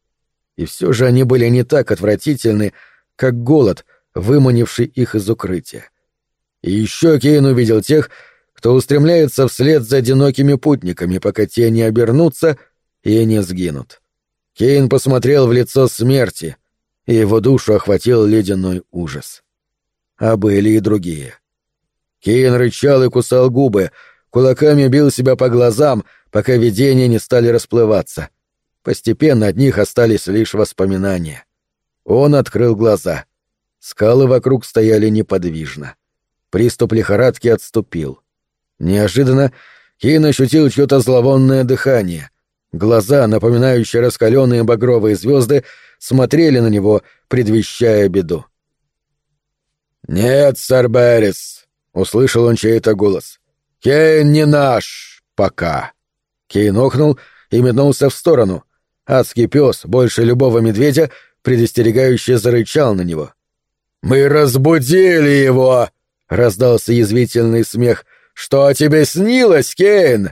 И все же они были не так отвратительны, как голод — выманивший их из укрытия. И еще Кейн увидел тех, кто устремляется вслед за одинокими путниками, пока те не обернутся и не сгинут. Кейн посмотрел в лицо смерти, и его душу охватил ледяной ужас. А были и другие. Кейн рычал и кусал губы, кулаками бил себя по глазам, пока видения не стали расплываться. Постепенно от них остались лишь воспоминания. Он открыл глаза — Скалы вокруг стояли неподвижно. Приступ лихорадки отступил. Неожиданно Кейн ощутил чье-то зловонное дыхание. Глаза, напоминающие раскаленные багровые звезды, смотрели на него, предвещая беду. «Нет, сэр Беррис!» — услышал он чей-то голос. «Кейн не наш! Пока!» Кейн охнул и метнулся в сторону. Адский пес, больше любого медведя, предостерегающе зарычал на него. «Мы разбудили его!» — раздался язвительный смех. «Что тебе снилось, Кейн?»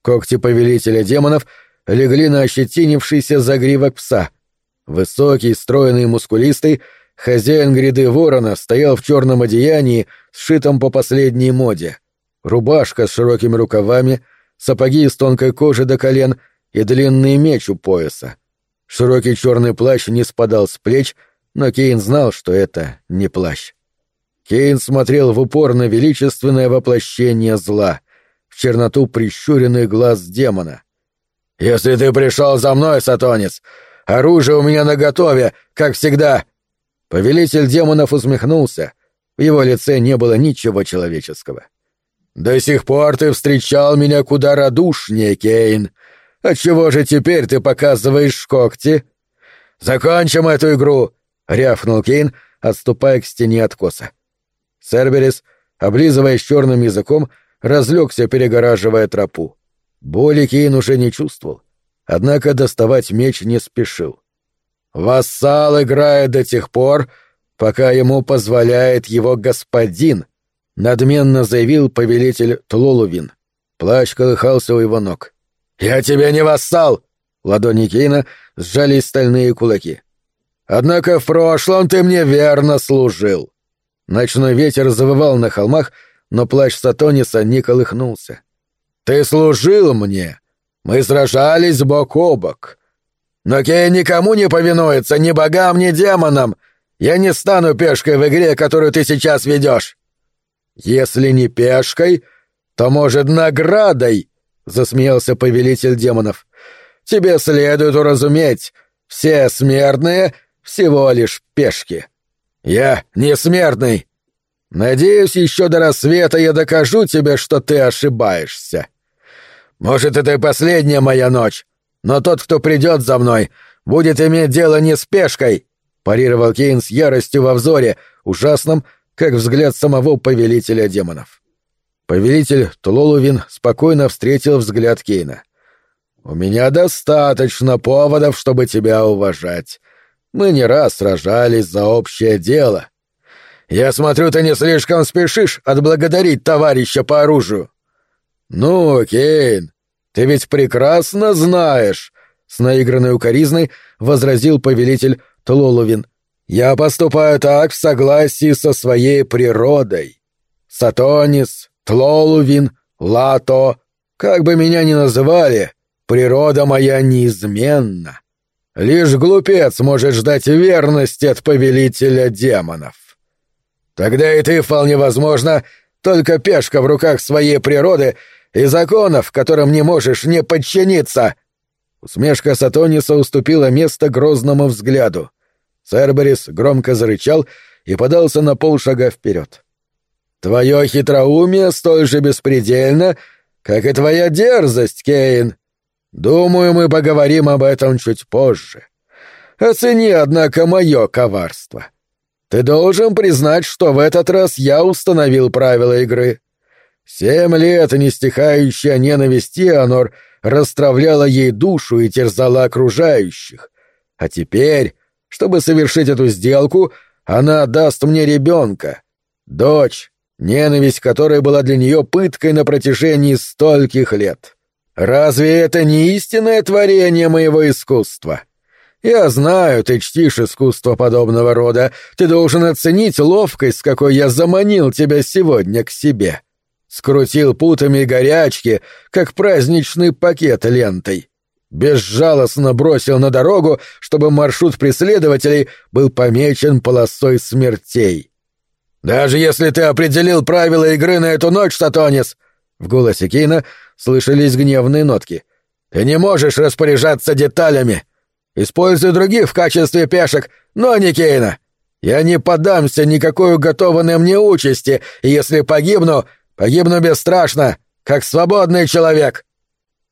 Когти повелителя демонов легли на ощетинившийся загривок пса. Высокий, стройный мускулистый, хозяин гряды ворона стоял в черном одеянии, сшитом по последней моде. Рубашка с широкими рукавами, сапоги из тонкой кожи до колен и длинный меч у пояса. Широкий черный плащ не спадал с плеч — но Кейн знал, что это не плащ. Кейн смотрел в упор на величественное воплощение зла, в черноту прищуренный глаз демона. «Если ты пришел за мной, сатонец, оружие у меня наготове, как всегда!» Повелитель демонов усмехнулся, в его лице не было ничего человеческого. «До сих пор ты встречал меня куда радушнее, Кейн. Отчего же теперь ты показываешь когти? Закончим эту игру!» — рявкнул Кейн, отступая к стене откоса. Серберис, облизываясь черным языком, разлегся, перегораживая тропу. Боли Кейн уже не чувствовал, однако доставать меч не спешил. «Вассал играет до тех пор, пока ему позволяет его господин», — надменно заявил повелитель Тлолувин. Плащ колыхался у его ног. «Я тебе не вассал!» — ладони Кейна сжались стальные кулаки. Однако в прошлом ты мне верно служил. Ночной ветер завывал на холмах, но плащ Сатониса не колыхнулся. Ты служил мне. Мы сражались бок о бок. Но Кей никому не повинуется, ни богам, ни демонам. Я не стану пешкой в игре, которую ты сейчас ведешь. Если не пешкой, то, может, наградой, — засмеялся повелитель демонов. — Тебе следует уразуметь, все смертные всего лишь пешки. Я несмертный. Надеюсь, еще до рассвета я докажу тебе, что ты ошибаешься. Может, это и последняя моя ночь, но тот, кто придет за мной, будет иметь дело не с пешкой, — парировал Кейн с яростью во взоре, ужасным, как взгляд самого повелителя демонов. Повелитель Тулолувин спокойно встретил взгляд Кейна. — «У меня достаточно поводов, чтобы тебя уважать. Мы не раз сражались за общее дело. Я смотрю, ты не слишком спешишь отблагодарить товарища по оружию. Ну, Кейн, ты ведь прекрасно знаешь, с наигранной укоризной возразил повелитель Тлоловин. Я поступаю так в согласии со своей природой. Сатонис, Тлолувин, Лато, как бы меня ни называли, природа моя неизменна. Лишь глупец может ждать верности от повелителя демонов. Тогда и ты, вполне возможно, только пешка в руках своей природы и законов, которым не можешь не подчиниться. Усмешка Сатониса уступила место грозному взгляду. Церберис громко зарычал и подался на полшага вперед. «Твое хитроумие столь же беспредельно, как и твоя дерзость, Кейн!» Думаю, мы поговорим об этом чуть позже. Оцени, однако, мое коварство. Ты должен признать, что в этот раз я установил правила игры. Семь лет нестихающая ненависть Ионор расстравляла ей душу и терзала окружающих. А теперь, чтобы совершить эту сделку, она даст мне ребенка. Дочь, ненависть которой была для нее пыткой на протяжении стольких лет. Разве это не истинное творение моего искусства? Я знаю, ты чтишь искусство подобного рода. Ты должен оценить ловкость, с какой я заманил тебя сегодня к себе. Скрутил путами горячки, как праздничный пакет лентой. Безжалостно бросил на дорогу, чтобы маршрут преследователей был помечен полосой смертей. «Даже если ты определил правила игры на эту ночь, Сатонис!» В голосе Кейна слышались гневные нотки. «Ты не можешь распоряжаться деталями! Используй других в качестве пешек, но не Кейна! Я не подамся никакой уготованной мне участи, и если погибну, погибну бесстрашно, как свободный человек!»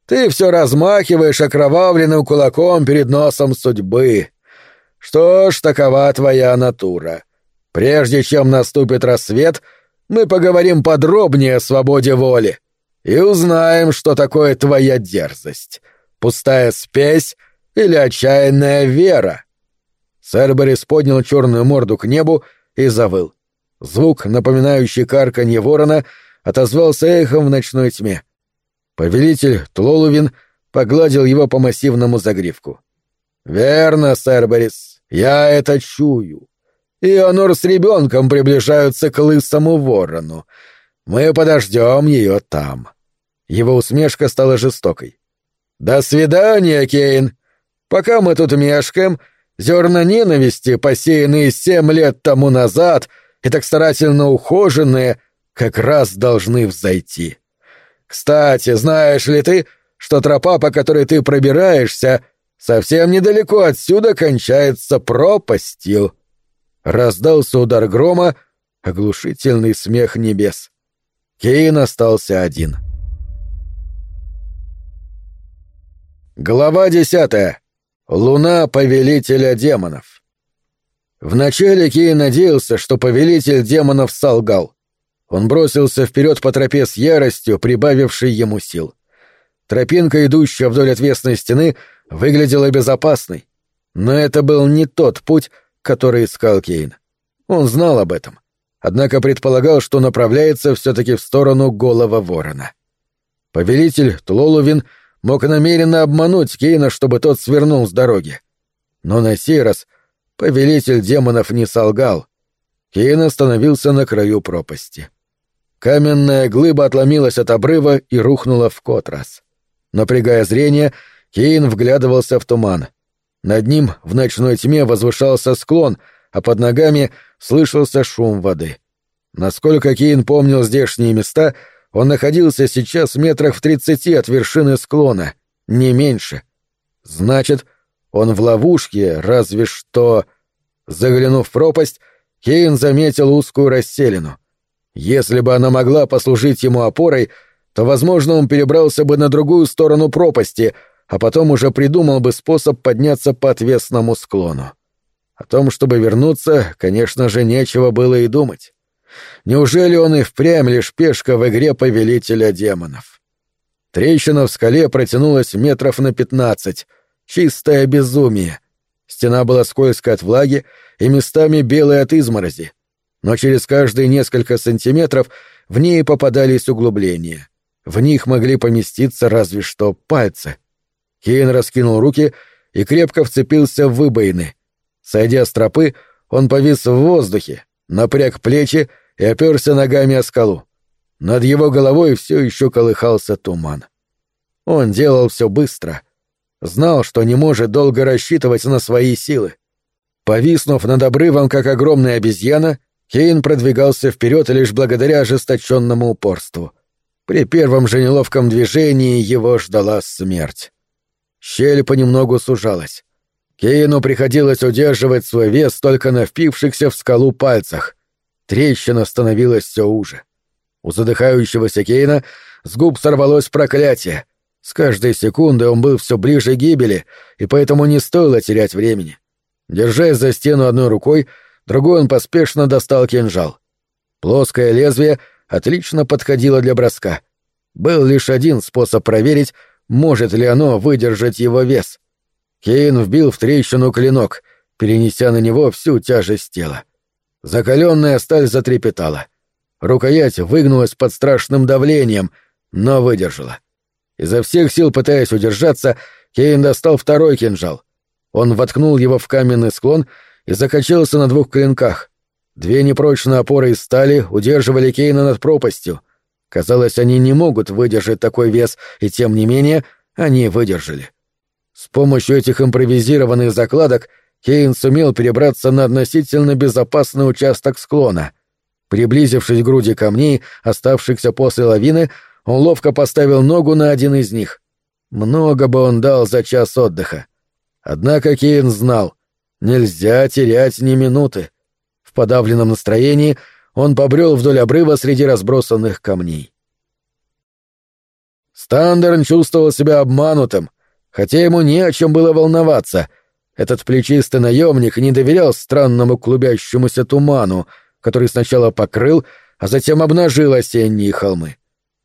Ты все размахиваешь окровавленным кулаком перед носом судьбы. Что ж, такова твоя натура. Прежде чем наступит рассвет, мы поговорим подробнее о свободе воли и узнаем, что такое твоя дерзость, пустая спесь или отчаянная вера». Серберис поднял черную морду к небу и завыл. Звук, напоминающий карканье ворона, отозвался эхом в ночной тьме. Повелитель Тлолувин погладил его по массивному загривку. «Верно, Серберис, я это чую. Ионор с ребенком приближаются к лысому ворону. Мы подождем ее там. Его усмешка стала жестокой. До свидания, Кейн. Пока мы тут мешкаем, зерна ненависти, посеянные семь лет тому назад и так старательно ухоженные, как раз должны взойти. Кстати, знаешь ли ты, что тропа, по которой ты пробираешься, совсем недалеко отсюда кончается пропастью? Раздался удар грома, оглушительный смех небес. Кейн остался один. Глава десятая. Луна повелителя демонов. Вначале Кейн надеялся, что повелитель демонов солгал. Он бросился вперед по тропе с яростью, прибавившей ему сил. Тропинка, идущая вдоль отвесной стены, выглядела безопасной. Но это был не тот путь, который искал Кейн. Он знал об этом однако предполагал, что направляется все-таки в сторону голого ворона. Повелитель Тлолувин мог намеренно обмануть Кейна, чтобы тот свернул с дороги. Но на сей раз повелитель демонов не солгал. Кейн остановился на краю пропасти. Каменная глыба отломилась от обрыва и рухнула в Котрас. Напрягая зрение, Кейн вглядывался в туман. Над ним в ночной тьме возвышался склон — а под ногами слышался шум воды. Насколько Кейн помнил здешние места, он находился сейчас в метрах в тридцати от вершины склона, не меньше. Значит, он в ловушке, разве что... Заглянув в пропасть, Кейн заметил узкую расселину. Если бы она могла послужить ему опорой, то, возможно, он перебрался бы на другую сторону пропасти, а потом уже придумал бы способ подняться по отвесному склону. О том, чтобы вернуться, конечно же, нечего было и думать. Неужели он и впрямь лишь пешка в игре повелителя демонов? Трещина в скале протянулась метров на пятнадцать. Чистое безумие. Стена была скользкая от влаги и местами белой от изморози. Но через каждые несколько сантиметров в ней попадались углубления. В них могли поместиться разве что пальцы. Кейн раскинул руки и крепко вцепился в выбоины — Сойдя с тропы, он повис в воздухе, напряг плечи и оперся ногами о скалу. Над его головой все еще колыхался туман. Он делал все быстро. Знал, что не может долго рассчитывать на свои силы. Повиснув над обрывом, как огромная обезьяна, Кейн продвигался вперед лишь благодаря ожесточенному упорству. При первом же неловком движении его ждала смерть. Щель понемногу сужалась. Кейну приходилось удерживать свой вес только на впившихся в скалу пальцах. Трещина становилась все уже. У задыхающегося Кейна с губ сорвалось проклятие. С каждой секунды он был все ближе к гибели, и поэтому не стоило терять времени. Держась за стену одной рукой, другой он поспешно достал кинжал. Плоское лезвие отлично подходило для броска. Был лишь один способ проверить, может ли оно выдержать его вес — Кейн вбил в трещину клинок, перенеся на него всю тяжесть тела. Закаленная сталь затрепетала. Рукоять выгнулась под страшным давлением, но выдержала. Изо всех сил пытаясь удержаться, Кейн достал второй кинжал. Он воткнул его в каменный склон и закачался на двух клинках. Две непрочные опоры из стали удерживали Кейна над пропастью. Казалось, они не могут выдержать такой вес, и тем не менее они выдержали. — с помощью этих импровизированных закладок Кейн сумел перебраться на относительно безопасный участок склона. Приблизившись к груди камней, оставшихся после лавины, он ловко поставил ногу на один из них. Много бы он дал за час отдыха. Однако Кейн знал, нельзя терять ни минуты. В подавленном настроении он побрел вдоль обрыва среди разбросанных камней. Стандерн чувствовал себя обманутым — хотя ему не о чем было волноваться. Этот плечистый наемник не доверял странному клубящемуся туману, который сначала покрыл, а затем обнажил осенние холмы.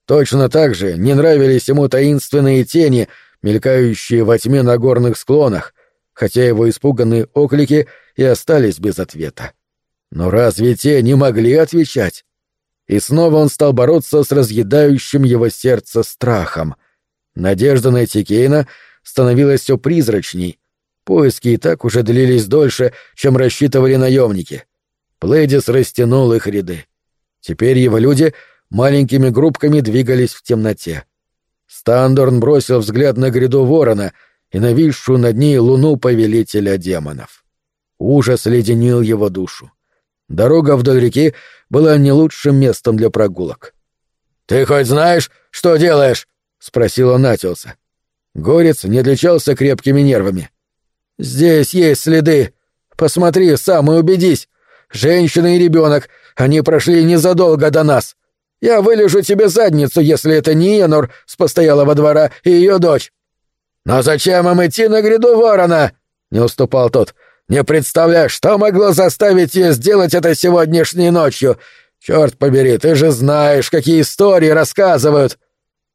Точно так же не нравились ему таинственные тени, мелькающие во тьме на горных склонах, хотя его испуганные оклики и остались без ответа. Но разве те не могли отвечать? И снова он стал бороться с разъедающим его сердце страхом. Надежда на Кейна становилось все призрачней. Поиски и так уже длились дольше, чем рассчитывали наемники. Плэдис растянул их ряды. Теперь его люди маленькими группками двигались в темноте. Стандорн бросил взгляд на гряду ворона и нависшую над ней луну повелителя демонов. Ужас леденил его душу. Дорога вдоль реки была не лучшим местом для прогулок. «Ты хоть знаешь, что делаешь?» — спросил он Натиуса. Горец не отличался крепкими нервами. «Здесь есть следы. Посмотри сам и убедись. Женщина и ребенок, они прошли незадолго до нас. Я вылежу тебе задницу, если это не Енор с постоялого двора и ее дочь». «Но зачем им идти на гряду ворона?» — не уступал тот. «Не представляю, что могло заставить ее сделать это сегодняшней ночью. Черт побери, ты же знаешь, какие истории рассказывают!»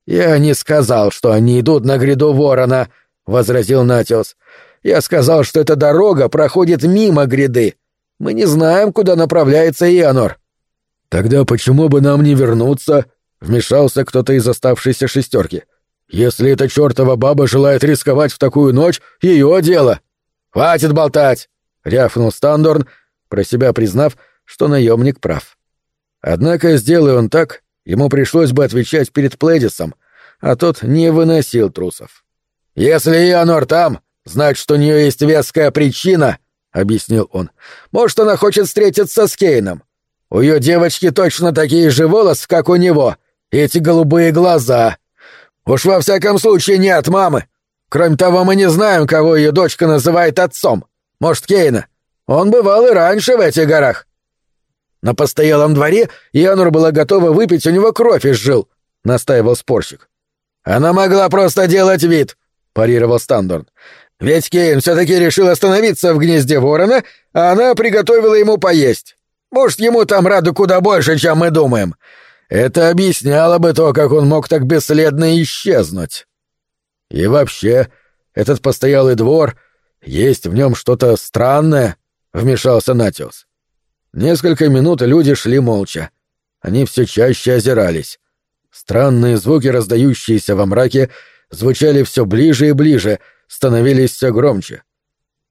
«Я не сказал, что они идут на гряду ворона», — возразил Натиос. «Я сказал, что эта дорога проходит мимо гряды. Мы не знаем, куда направляется Ионор». «Тогда почему бы нам не вернуться?» — вмешался кто-то из оставшейся шестерки. «Если эта чертова баба желает рисковать в такую ночь, ее дело!» «Хватит болтать!» — рявкнул Стандорн, про себя признав, что наемник прав. Однако, сделай он так, Ему пришлось бы отвечать перед Плэдисом, а тот не выносил трусов. «Если Янор там, значит, у нее есть веская причина», — объяснил он. «Может, она хочет встретиться с Кейном. У ее девочки точно такие же волосы, как у него, и эти голубые глаза. Уж во всяком случае не от мамы. Кроме того, мы не знаем, кого ее дочка называет отцом. Может, Кейна. Он бывал и раньше в этих горах. На постоялом дворе Янур была готова выпить у него кровь из жил, — настаивал спорщик. «Она могла просто делать вид», — парировал Стандорн. «Ведь Кейн все-таки решил остановиться в гнезде ворона, а она приготовила ему поесть. Может, ему там рады куда больше, чем мы думаем. Это объясняло бы то, как он мог так бесследно исчезнуть». «И вообще, этот постоялый двор, есть в нем что-то странное», — вмешался Натиус. Несколько минут люди шли молча. Они все чаще озирались. Странные звуки, раздающиеся во мраке, звучали все ближе и ближе, становились все громче.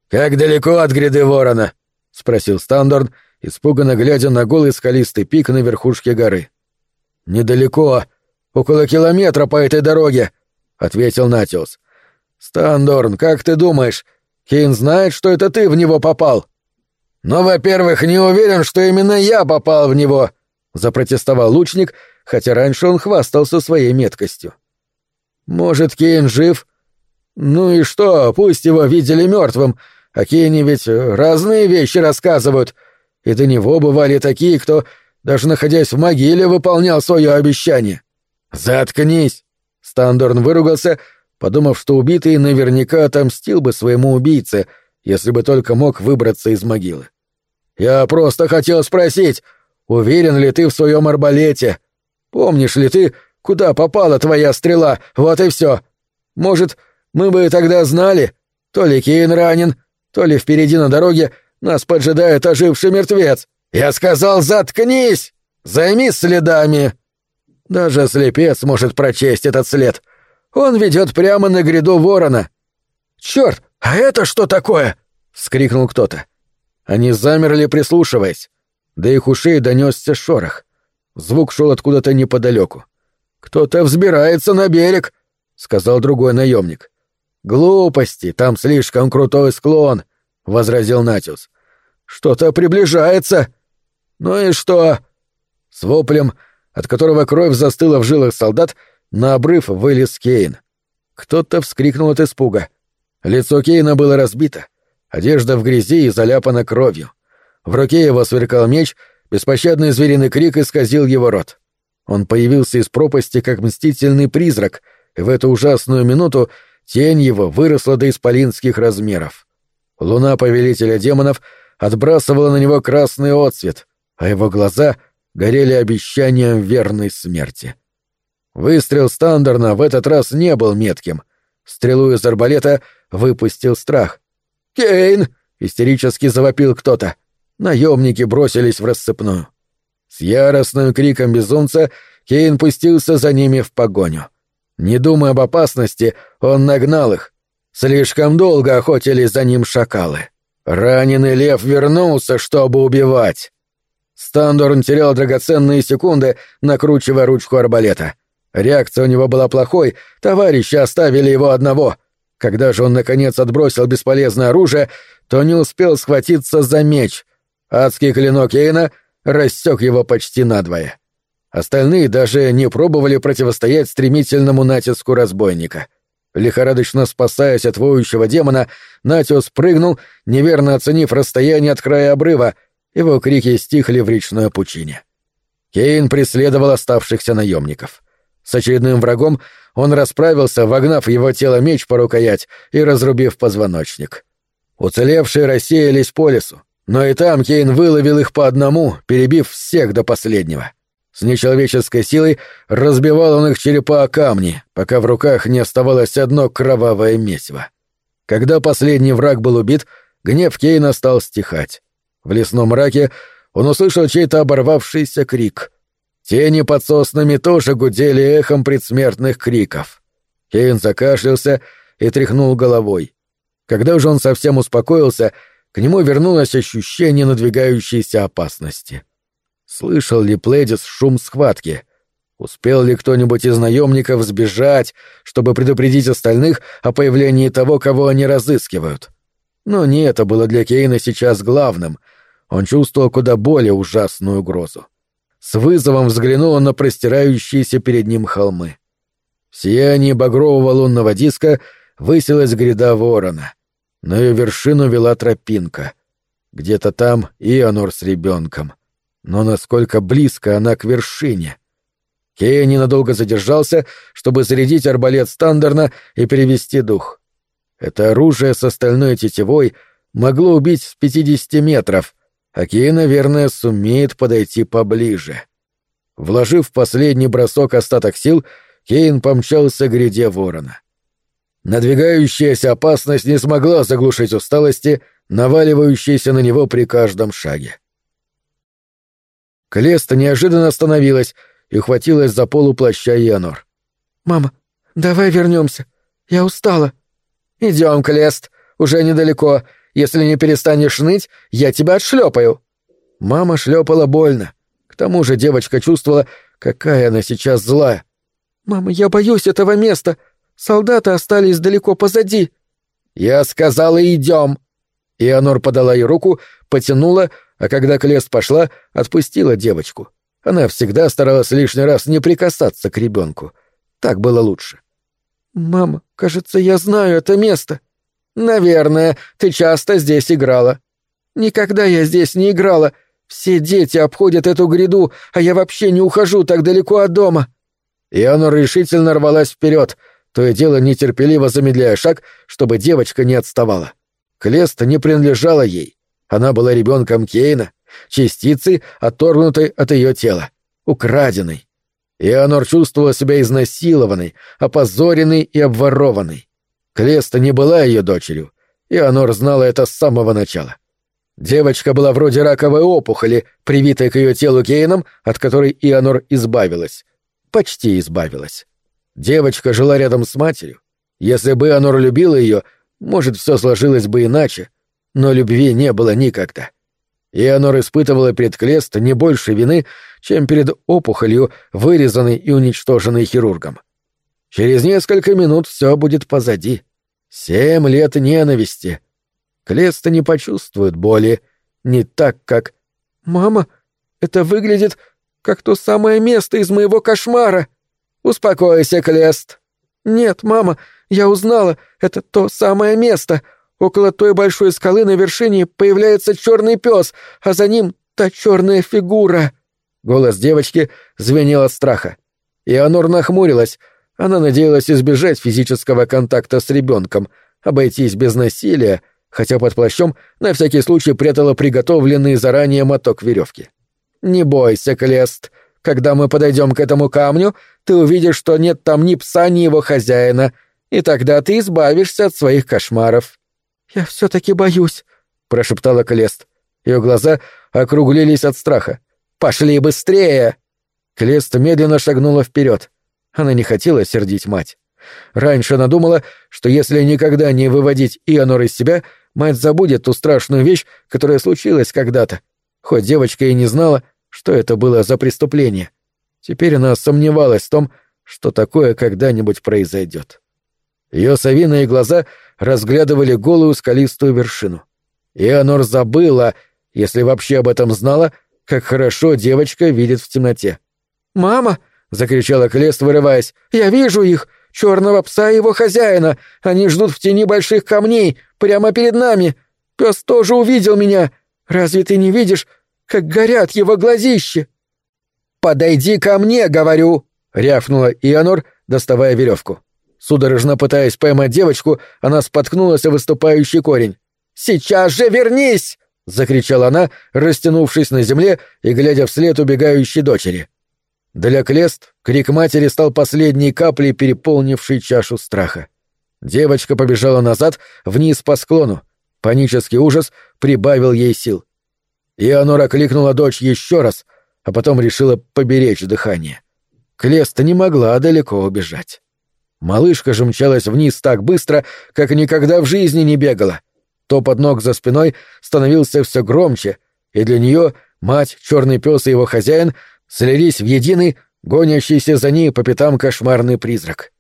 «Как далеко от гряды ворона?» — спросил Стандорн, испуганно глядя на голый скалистый пик на верхушке горы. «Недалеко. Около километра по этой дороге», — ответил Натиус. «Стандорн, как ты думаешь, Кейн знает, что это ты в него попал?» «Но, во-первых, не уверен, что именно я попал в него», — запротестовал лучник, хотя раньше он хвастался своей меткостью. «Может, Кейн жив? Ну и что, пусть его видели мертвым, а Кейни ведь разные вещи рассказывают. И до него бывали такие, кто, даже находясь в могиле, выполнял свое обещание». «Заткнись!» — Стандорн выругался, подумав, что убитый наверняка отомстил бы своему убийце — если бы только мог выбраться из могилы. «Я просто хотел спросить, уверен ли ты в своем арбалете? Помнишь ли ты, куда попала твоя стрела? Вот и все. Может, мы бы тогда знали, то ли Кейн ранен, то ли впереди на дороге нас поджидает оживший мертвец. Я сказал, заткнись! Займись следами!» Даже слепец может прочесть этот след. Он ведет прямо на гряду ворона. «Черт, а это что такое?» — Скрикнул кто-то. Они замерли, прислушиваясь. До их ушей донесся шорох. Звук шел откуда-то неподалеку. «Кто-то взбирается на берег», — сказал другой наемник. «Глупости, там слишком крутой склон», — возразил Натиус. «Что-то приближается». «Ну и что?» С воплем, от которого кровь застыла в жилах солдат, на обрыв вылез Кейн. Кто-то вскрикнул от испуга. Лицо Кейна было разбито. Одежда в грязи и заляпана кровью. В руке его сверкал меч, беспощадный звериный крик исказил его рот. Он появился из пропасти, как мстительный призрак, и в эту ужасную минуту тень его выросла до исполинских размеров. Луна повелителя демонов отбрасывала на него красный отсвет, а его глаза горели обещанием верной смерти. Выстрел Стандарна в этот раз не был метким. Стрелу из арбалета выпустил страх, Кейн!» — истерически завопил кто-то. Наемники бросились в рассыпную. С яростным криком безумца Кейн пустился за ними в погоню. Не думая об опасности, он нагнал их. Слишком долго охотились за ним шакалы. Раненый лев вернулся, чтобы убивать. Стандорн терял драгоценные секунды, накручивая ручку арбалета. Реакция у него была плохой, товарищи оставили его одного — когда же он, наконец, отбросил бесполезное оружие, то не успел схватиться за меч. Адский клинок Эйна рассек его почти надвое. Остальные даже не пробовали противостоять стремительному натиску разбойника. Лихорадочно спасаясь от воющего демона, Натиус прыгнул, неверно оценив расстояние от края обрыва, его крики стихли в речной пучине. Кейн преследовал оставшихся наемников — с очередным врагом он расправился, вогнав его тело меч по рукоять и разрубив позвоночник. Уцелевшие рассеялись по лесу, но и там Кейн выловил их по одному, перебив всех до последнего. С нечеловеческой силой разбивал он их черепа о камни, пока в руках не оставалось одно кровавое месиво. Когда последний враг был убит, гнев Кейна стал стихать. В лесном мраке он услышал чей-то оборвавшийся крик — Тени под соснами тоже гудели эхом предсмертных криков. Кейн закашлялся и тряхнул головой. Когда же он совсем успокоился, к нему вернулось ощущение надвигающейся опасности. Слышал ли Пледис шум схватки? Успел ли кто-нибудь из наемников сбежать, чтобы предупредить остальных о появлении того, кого они разыскивают? Но не это было для Кейна сейчас главным. Он чувствовал куда более ужасную угрозу с вызовом взглянула на простирающиеся перед ним холмы. В сиянии багрового лунного диска высилась гряда ворона. На ее вершину вела тропинка. Где-то там и с ребенком. Но насколько близко она к вершине? Кея ненадолго задержался, чтобы зарядить арбалет Стандерна и перевести дух. Это оружие с остальной тетивой могло убить с 50 метров, Акия, наверное, сумеет подойти поближе. Вложив последний бросок остаток сил, Кейн помчался к гряде ворона. Надвигающаяся опасность не смогла заглушить усталости, наваливающейся на него при каждом шаге. Клеста неожиданно остановилась и ухватилась за полуплаща Янор. «Мама, давай вернемся. Я устала». «Идем, Клест, уже недалеко. Если не перестанешь ныть, я тебя отшлепаю. Мама шлепала больно. К тому же девочка чувствовала, какая она сейчас злая. «Мама, я боюсь этого места. Солдаты остались далеко позади». «Я сказала, идем!» Ионор подала ей руку, потянула, а когда к лес пошла, отпустила девочку. Она всегда старалась лишний раз не прикасаться к ребенку. Так было лучше. «Мама, кажется, я знаю это место», «Наверное, ты часто здесь играла». «Никогда я здесь не играла. Все дети обходят эту гряду, а я вообще не ухожу так далеко от дома». И она решительно рвалась вперед, то и дело нетерпеливо замедляя шаг, чтобы девочка не отставала. Клест не принадлежала ей. Она была ребенком Кейна, частицей, оторгнутой от ее тела, украденной. Ианор чувствовала себя изнасилованной, опозоренной и обворованной. Клеста не была ее дочерью, и Анор знала это с самого начала. Девочка была вроде раковой опухоли, привитой к ее телу геном, от которой Ионор избавилась. Почти избавилась. Девочка жила рядом с матерью. Если бы Анор любила ее, может, все сложилось бы иначе, но любви не было никогда. Ионор испытывала пред Клест не больше вины, чем перед опухолью, вырезанной и уничтоженной хирургом. Через несколько минут все будет позади. — Семь лет ненависти. Клеста не почувствует боли. Не так, как... «Мама, это выглядит как то самое место из моего кошмара!» «Успокойся, Клест!» «Нет, мама, я узнала, это то самое место. Около той большой скалы на вершине появляется черный пес, а за ним та черная фигура!» Голос девочки звенел от страха. Ионор нахмурилась, она надеялась избежать физического контакта с ребенком, обойтись без насилия, хотя под плащом на всякий случай прятала приготовленный заранее моток веревки. «Не бойся, Клест. Когда мы подойдем к этому камню, ты увидишь, что нет там ни пса, ни его хозяина, и тогда ты избавишься от своих кошмаров». «Я все-таки боюсь», — прошептала Клест. Ее глаза округлились от страха. «Пошли быстрее!» Клест медленно шагнула вперед. Она не хотела сердить мать. Раньше она думала, что если никогда не выводить Ионор из себя, мать забудет ту страшную вещь, которая случилась когда-то. Хоть девочка и не знала, что это было за преступление. Теперь она сомневалась в том, что такое когда-нибудь произойдет. Ее совиные глаза разглядывали голую скалистую вершину. Ионор забыла, если вообще об этом знала, как хорошо девочка видит в темноте. «Мама!» — закричала Клест, вырываясь. «Я вижу их! Черного пса и его хозяина! Они ждут в тени больших камней, прямо перед нами! Пес тоже увидел меня! Разве ты не видишь, как горят его глазища?» «Подойди ко мне, говорю!» — рявкнула Ионор, доставая веревку. Судорожно пытаясь поймать девочку, она споткнулась о выступающий корень. «Сейчас же вернись!» — закричала она, растянувшись на земле и глядя вслед убегающей дочери. Для Клест крик матери стал последней каплей, переполнившей чашу страха. Девочка побежала назад, вниз по склону. Панический ужас прибавил ей сил. Ионора кликнула дочь еще раз, а потом решила поберечь дыхание. Клеста не могла далеко убежать. Малышка же мчалась вниз так быстро, как никогда в жизни не бегала. Топот ног за спиной становился все громче, и для нее мать, черный пес и его хозяин слились в единый, гонящийся за ней по пятам кошмарный призрак.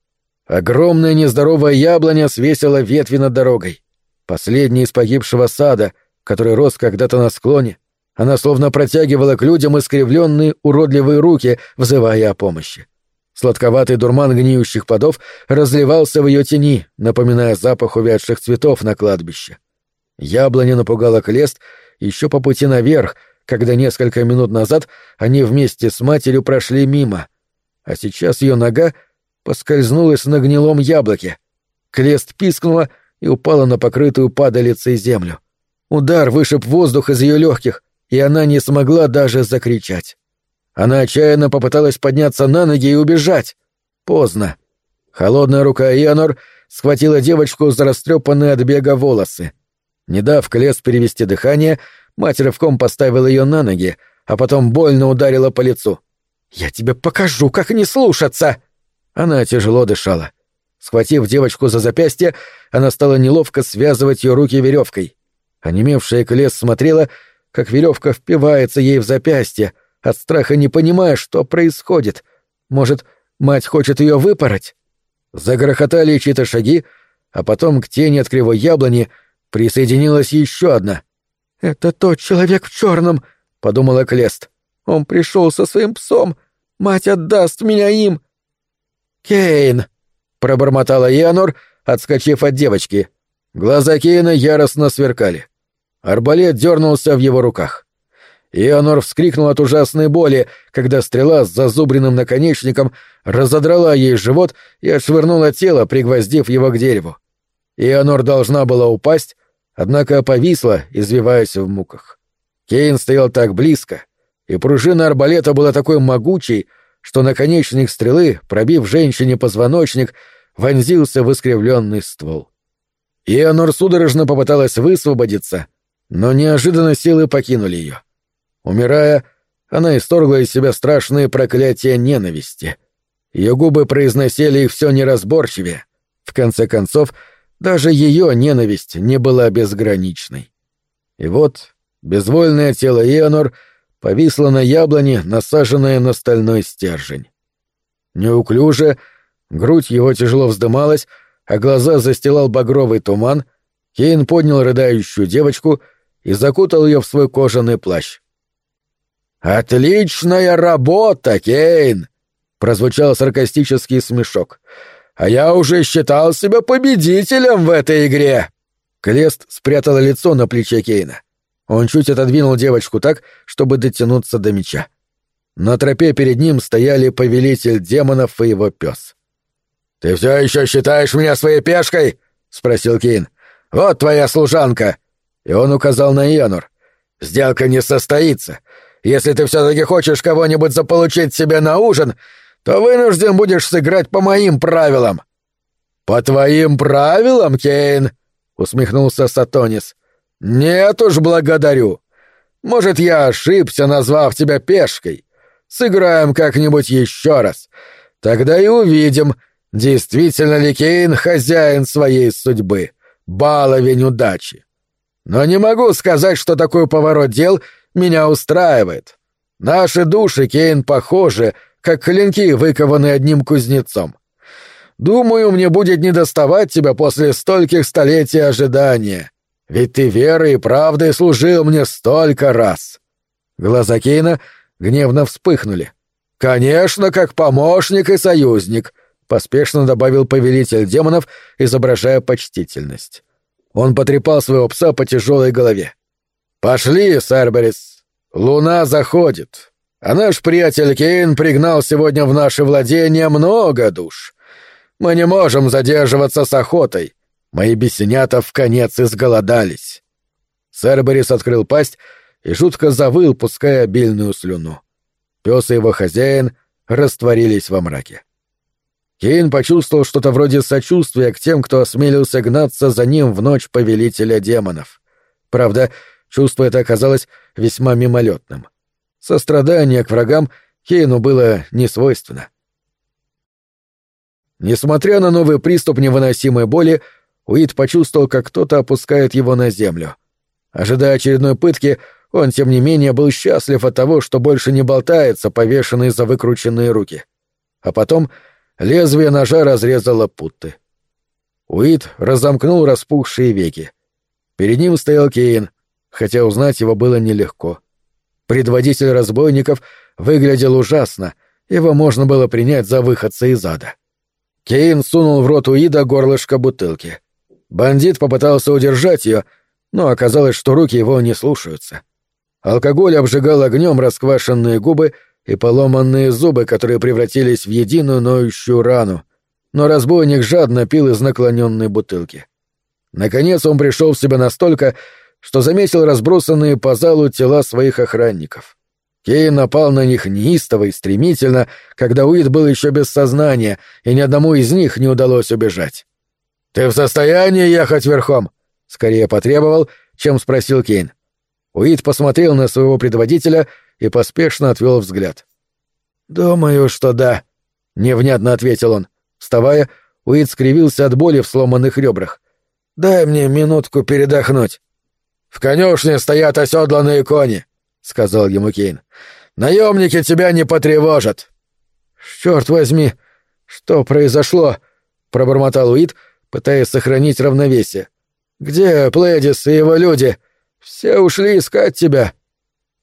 Огромная нездоровая яблоня свесила ветви над дорогой. Последний из погибшего сада, который рос когда-то на склоне, она словно протягивала к людям искривленные уродливые руки, взывая о помощи. Сладковатый дурман гниющих плодов разливался в ее тени, напоминая запах увядших цветов на кладбище. Яблоня напугала Клест еще по пути наверх, когда несколько минут назад они вместе с матерью прошли мимо. А сейчас ее нога поскользнулась на гнилом яблоке. Клест пискнула и упала на покрытую падалицей землю. Удар вышиб воздух из ее легких, и она не смогла даже закричать. Она отчаянно попыталась подняться на ноги и убежать. Поздно. Холодная рука Ионор схватила девочку за растрепанные от бега волосы. Не дав Клес перевести дыхание, — Мать рывком поставила ее на ноги, а потом больно ударила по лицу. «Я тебе покажу, как не слушаться!» Она тяжело дышала. Схватив девочку за запястье, она стала неловко связывать ее руки веревкой. Онемевшая Клес смотрела, как веревка впивается ей в запястье, от страха не понимая, что происходит. Может, мать хочет ее выпороть? Загрохотали чьи-то шаги, а потом к тени от кривой яблони присоединилась еще одна. «Это тот человек в черном, подумала Клест. «Он пришел со своим псом! Мать отдаст меня им!» «Кейн!» — пробормотала Янор, отскочив от девочки. Глаза Кейна яростно сверкали. Арбалет дернулся в его руках. Ионор вскрикнул от ужасной боли, когда стрела с зазубренным наконечником разодрала ей живот и отшвырнула тело, пригвоздив его к дереву. Ионор должна была упасть, однако повисла, извиваясь в муках. Кейн стоял так близко, и пружина арбалета была такой могучей, что наконечник стрелы, пробив женщине позвоночник, вонзился в искривленный ствол. Ианор судорожно попыталась высвободиться, но неожиданно силы покинули ее. Умирая, она исторгла из себя страшные проклятия ненависти. Ее губы произносили их все неразборчивее. В конце концов, — даже ее ненависть не была безграничной. И вот безвольное тело Ионор повисло на яблоне, насаженное на стальной стержень. Неуклюже, грудь его тяжело вздымалась, а глаза застилал багровый туман, Кейн поднял рыдающую девочку и закутал ее в свой кожаный плащ. «Отличная работа, Кейн!» — прозвучал саркастический смешок а я уже считал себя победителем в этой игре!» Клест спрятал лицо на плече Кейна. Он чуть отодвинул девочку так, чтобы дотянуться до меча. На тропе перед ним стояли повелитель демонов и его пес. «Ты все еще считаешь меня своей пешкой?» — спросил Кейн. «Вот твоя служанка!» И он указал на Янур. «Сделка не состоится. Если ты все-таки хочешь кого-нибудь заполучить себе на ужин, то вынужден будешь сыграть по моим правилам». «По твоим правилам, Кейн?» — усмехнулся Сатонис. «Нет уж, благодарю. Может, я ошибся, назвав тебя пешкой. Сыграем как-нибудь еще раз. Тогда и увидим, действительно ли Кейн хозяин своей судьбы, баловень удачи. Но не могу сказать, что такой поворот дел меня устраивает. Наши души, Кейн, похожи — как клинки, выкованные одним кузнецом. Думаю, мне будет недоставать тебя после стольких столетий ожидания. Ведь ты верой и правдой служил мне столько раз. Глаза Кейна гневно вспыхнули. Конечно, как помощник и союзник, поспешно добавил повелитель демонов, изображая почтительность. Он потрепал своего пса по тяжелой голове. Пошли, Сарберис. Луна заходит. А наш приятель Кейн пригнал сегодня в наше владение много душ. Мы не можем задерживаться с охотой. Мои бесенята в конец изголодались. Серберис открыл пасть и жутко завыл, пуская обильную слюну. Пес и его хозяин растворились во мраке. Кейн почувствовал что-то вроде сочувствия к тем, кто осмелился гнаться за ним в ночь повелителя демонов. Правда, чувство это оказалось весьма мимолетным — Сострадание к врагам Кейну было не свойственно. Несмотря на новый приступ невыносимой боли, Уит почувствовал, как кто-то опускает его на землю. Ожидая очередной пытки, он, тем не менее, был счастлив от того, что больше не болтается, повешенный за выкрученные руки. А потом лезвие ножа разрезало путты. Уит разомкнул распухшие веки. Перед ним стоял Кейн, хотя узнать его было нелегко. Предводитель разбойников выглядел ужасно, его можно было принять за выходца из ада. Кейн сунул в рот Уида горлышко бутылки. Бандит попытался удержать ее, но оказалось, что руки его не слушаются. Алкоголь обжигал огнем расквашенные губы и поломанные зубы, которые превратились в единую ноющую рану. Но разбойник жадно пил из наклоненной бутылки. Наконец он пришел в себя настолько, что заметил разбросанные по залу тела своих охранников. Кейн напал на них неистово и стремительно, когда Уит был еще без сознания, и ни одному из них не удалось убежать. «Ты в состоянии ехать верхом?» — скорее потребовал, чем спросил Кейн. Уит посмотрел на своего предводителя и поспешно отвел взгляд. «Думаю, что да», — невнятно ответил он. Вставая, Уит скривился от боли в сломанных ребрах. «Дай мне минутку передохнуть». «В конюшне стоят оседланные кони», — сказал ему Кейн. «Наемники тебя не потревожат». «Черт возьми, что произошло?» — пробормотал Уит, пытаясь сохранить равновесие. «Где Плэдис и его люди? Все ушли искать тебя».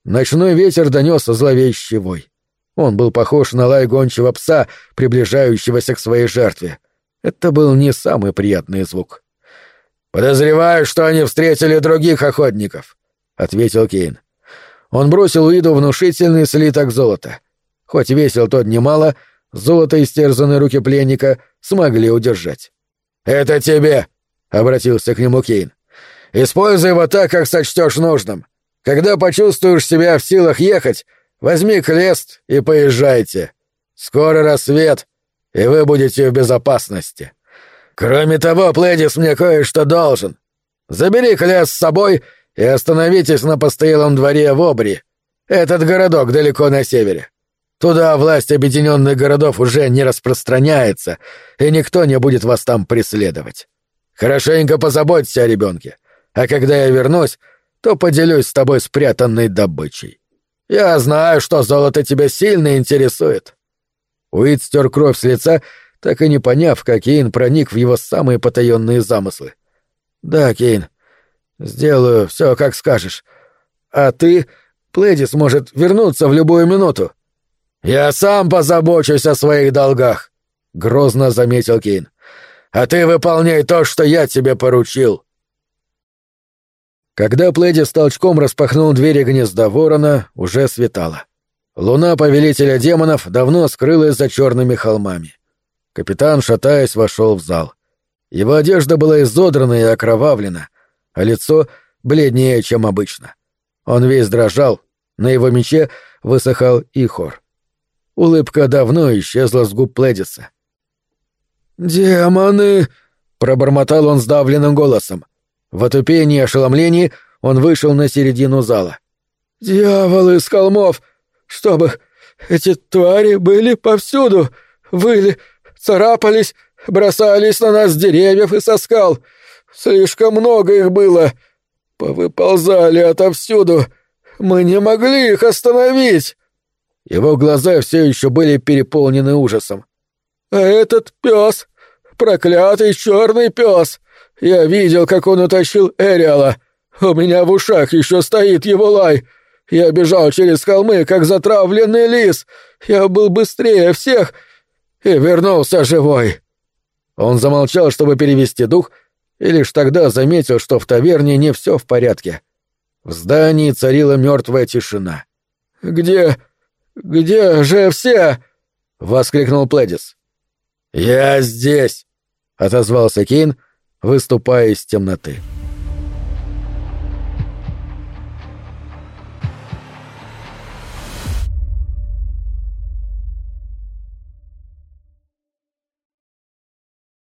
Ночной ветер донес зловещий вой. Он был похож на лай гончего пса, приближающегося к своей жертве. Это был не самый приятный звук. — «Подозреваю, что они встретили других охотников», — ответил Кейн. Он бросил Уиду внушительный слиток золота. Хоть весил тот немало, золото истерзанные руки пленника смогли удержать. «Это тебе!» — обратился к нему Кейн. «Используй его так, как сочтешь нужным. Когда почувствуешь себя в силах ехать, возьми клест и поезжайте. Скоро рассвет, и вы будете в безопасности». Кроме того, Плэдис мне кое-что должен. Забери Кляс с собой и остановитесь на постоялом дворе в Обри. Этот городок далеко на севере. Туда власть объединенных городов уже не распространяется, и никто не будет вас там преследовать. Хорошенько позаботься о ребенке, а когда я вернусь, то поделюсь с тобой спрятанной добычей. Я знаю, что золото тебя сильно интересует». Уит стер кровь с лица так и не поняв, как Кейн проник в его самые потаенные замыслы. «Да, Кейн, сделаю все, как скажешь. А ты...» Плэдис может вернуться в любую минуту. Я сам позабочусь о своих долгах, грозно заметил Кейн. А ты выполняй то, что я тебе поручил. Когда Плэдис толчком распахнул двери гнезда ворона, уже светало. Луна повелителя демонов давно скрылась за черными холмами. Капитан, шатаясь, вошел в зал. Его одежда была изодрана и окровавлена, а лицо бледнее, чем обычно. Он весь дрожал, на его мече высыхал ихор. Улыбка давно исчезла с губ Пледиса. «Демоны!» — пробормотал он сдавленным голосом. В отупении и ошеломлении он вышел на середину зала. «Дьяволы с холмов! Чтобы эти твари были повсюду! Выли...» царапались, бросались на нас с деревьев и со скал. Слишком много их было. Повыползали отовсюду. Мы не могли их остановить. Его глаза все еще были переполнены ужасом. А этот пес, проклятый черный пес, я видел, как он утащил Эриала. У меня в ушах еще стоит его лай. Я бежал через холмы, как затравленный лис. Я был быстрее всех и вернулся живой!» Он замолчал, чтобы перевести дух, и лишь тогда заметил, что в таверне не все в порядке. В здании царила мертвая тишина. «Где... где же все?» — воскликнул Пледис. «Я здесь!» — отозвался Кейн, выступая из темноты.